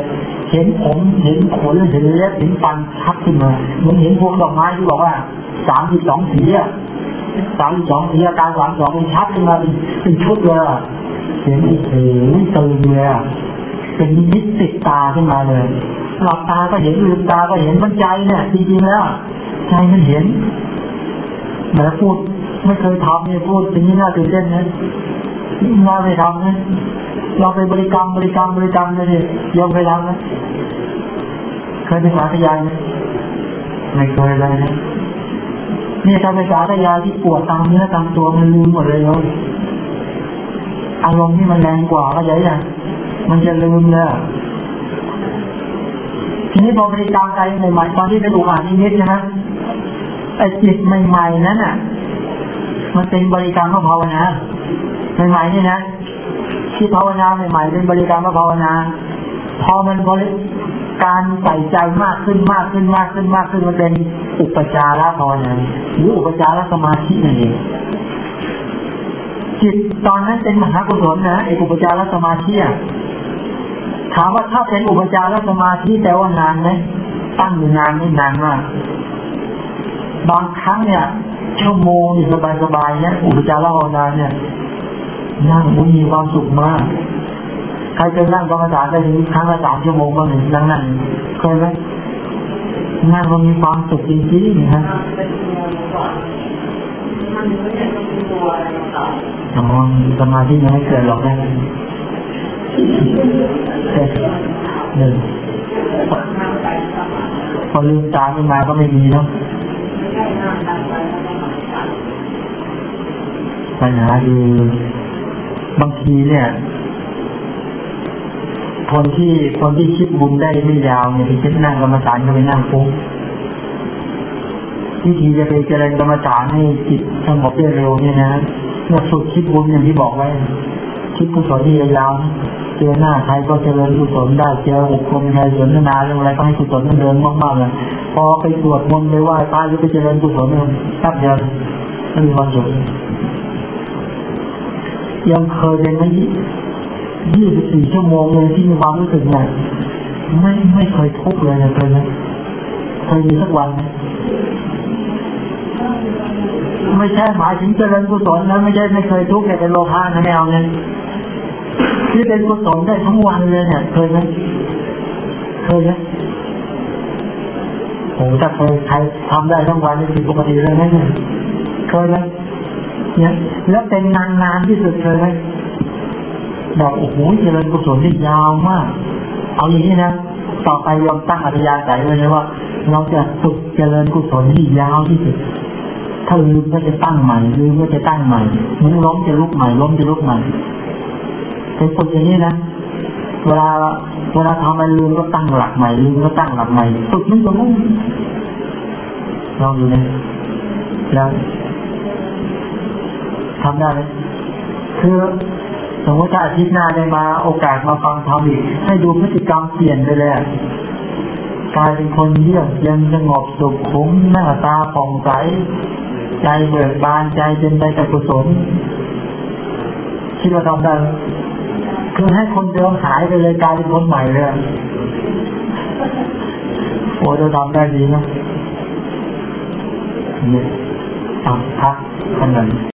เห็นผมเห็นขนเห็นเล็บเห็นฟันชัดขึ้นมาเหมือนเห็นพวงดอกไม้ที่บอกว่าสามสิบสองสีอะสามสองสีอาการสามสองมันชัดขึ้นมาเป็นชุดเลยเห็นโอ้โหตื่นเลยเป็นนิมิตติดตาขึ้นมาเลยหลับตาก็เห็นลืมตาก็เห็นมันใจเนี่ยจริงๆแล้วใจมันเห็น แม้พูดไม่เคยทำเนี่ยพูดอย่างนี้น่าตื่นเต้นนะน่าไปทำนะเราไปบริกรรมบริกรรมบริกรรมเลยยอมไปทำนะเคยไปสาธยายไหมไม่เคยเลยนะนี่ถ้าไปสาธยายที่ปวดตามเนื้อตามตัวมันลืมหมดเลยเลยอารมณ์ที่มันแรงกว่าก็จะยังมันจะลืมเลยทีนี้พอบริกรรมใจใหม่ๆตอนที่เป็นอุบาทนิดใช่ไหม ไอ้จิตใหม่ๆนั้นอะ มันเป็นบริกรรมพระภาวนาใหม่ๆนี่นะที่ภาวนาใหม่ๆเป็นบริกรรมพระภาวนา พอมันบริการใส่ใจมากขึ้นมากขึ้นมากขึ้นมากขึ้นมันเป็นอุปจาระภาวนาหรืออุปจาระสมาธินั่นเองจิตตอนนั้นเป็นมหากุศลนะไอ้อุปจารสมาธิถามว่าถ้าเป็นอุปจารสมาธิแต่ว่านานไหมตั้งอยู่นานไม่นานมาก บางครั้งเนี่ยชั่วโมงอยู่สบายเนี่ยอุปจารภาวนาเนี่ยนั่งมันมีความสุขมาก ใครเคยนั่งกรรมฐานได้ถึงครั้งละสามชั่วโมงบ้างหนึ่งนั่งนั่งเคยไหมนั่งมันมีความสุขจริงๆนะอ๋อสมาธิยังไม่เกิดหรอกนะหนึ่งพอลืมตาขึ้นมาก็ไม่มีเนาะ ปัญหาคือบางทีเนี่ย คนที่คนที่คิดบุญได้ไม่ยาวเนี่ยที่คิดนั่งกรรมฐานก็ไปนั่งฟุ้งวิธีจะไปเจริญกรรมฐานให้จิตสงบได้เร็วเนี่ยนะเมื่อฝึกคิดบุญอย่างที่บอกไว้ คิดกุศลที่ยาว เจอหน้าใครก็เจริญกุศลได้เจอบุคคลใครสนทนาเรื่องอะไรก็ให้กุศลมันเดินมากๆเลยพอไปสวดมนต์ไปไหว้พระหรือไปเจริญกุศลเนี่ยแป๊บเดียวไม่มีความสุขยังเคยเป็นไหมยี่สิบสี่ชั่วโมงเลยที่มีความรู้สึกเนี่ยไม่ไม่เคยทุกข์เลยนะเคยไหมเคยมีสักวันไหมไม่ใช่หมายถึงเจริญกุศลนะไม่ใช่ไม่เคยทุกข์แต่เป็นโลภะนะไม่เอาเนี่ย ที่เป็นกุศลได้ทั้งวันเลยเนี่ยเคยไหมเคยไหมโอ้ถ้าเคยใครทำได้ทั้งวันนี่เป็นปกติเลยนะเนี่ยเคยไหมเนี่ยแล้วเป็นนานนที่สุดเคยไหมบอกโอ้โหเจริญกุศลที่ยาวมาก เอาอย่างนี้นะต่อไปยอมตั้งอัธยาศัยไว้เลยว่า เราจะฝึกเจริญกุศลที่ยาวที่สุด ถ้าลืมก็จะตั้งใหม่ลืมก็จะตั้งใหม่มึงล้มจะลุกใหม่ล้มจะลุกใหม่ ไปฝึกอย่างนี้นะเวลาเวลาทำอะไรลืมก็ตั้งหลักใหม่ลืมก็ตั้งหลักใหม่ฝึกไม่ตรงนั้ลองดูนะแล้วทำได้ไหมคือสมมติถ้าอาทิตย์หน้าได้มาโอกาสมาฟังธรรมอีก ให้ดูพฤติกรรมเปลี่ยนไปเลยอะกลายเป็นคนเยือกเย็นสงบสุขคุ้มหน้าตาผ่องใส ใจเบิกบานใจเป็นไปกับกุศลคิดว่าทำได้ คือให้คนเดิมหายไปเลยกลายเป็นคนใหม่เลยโอ้เราทำได้ดีนะนี่ยอะพักขนาด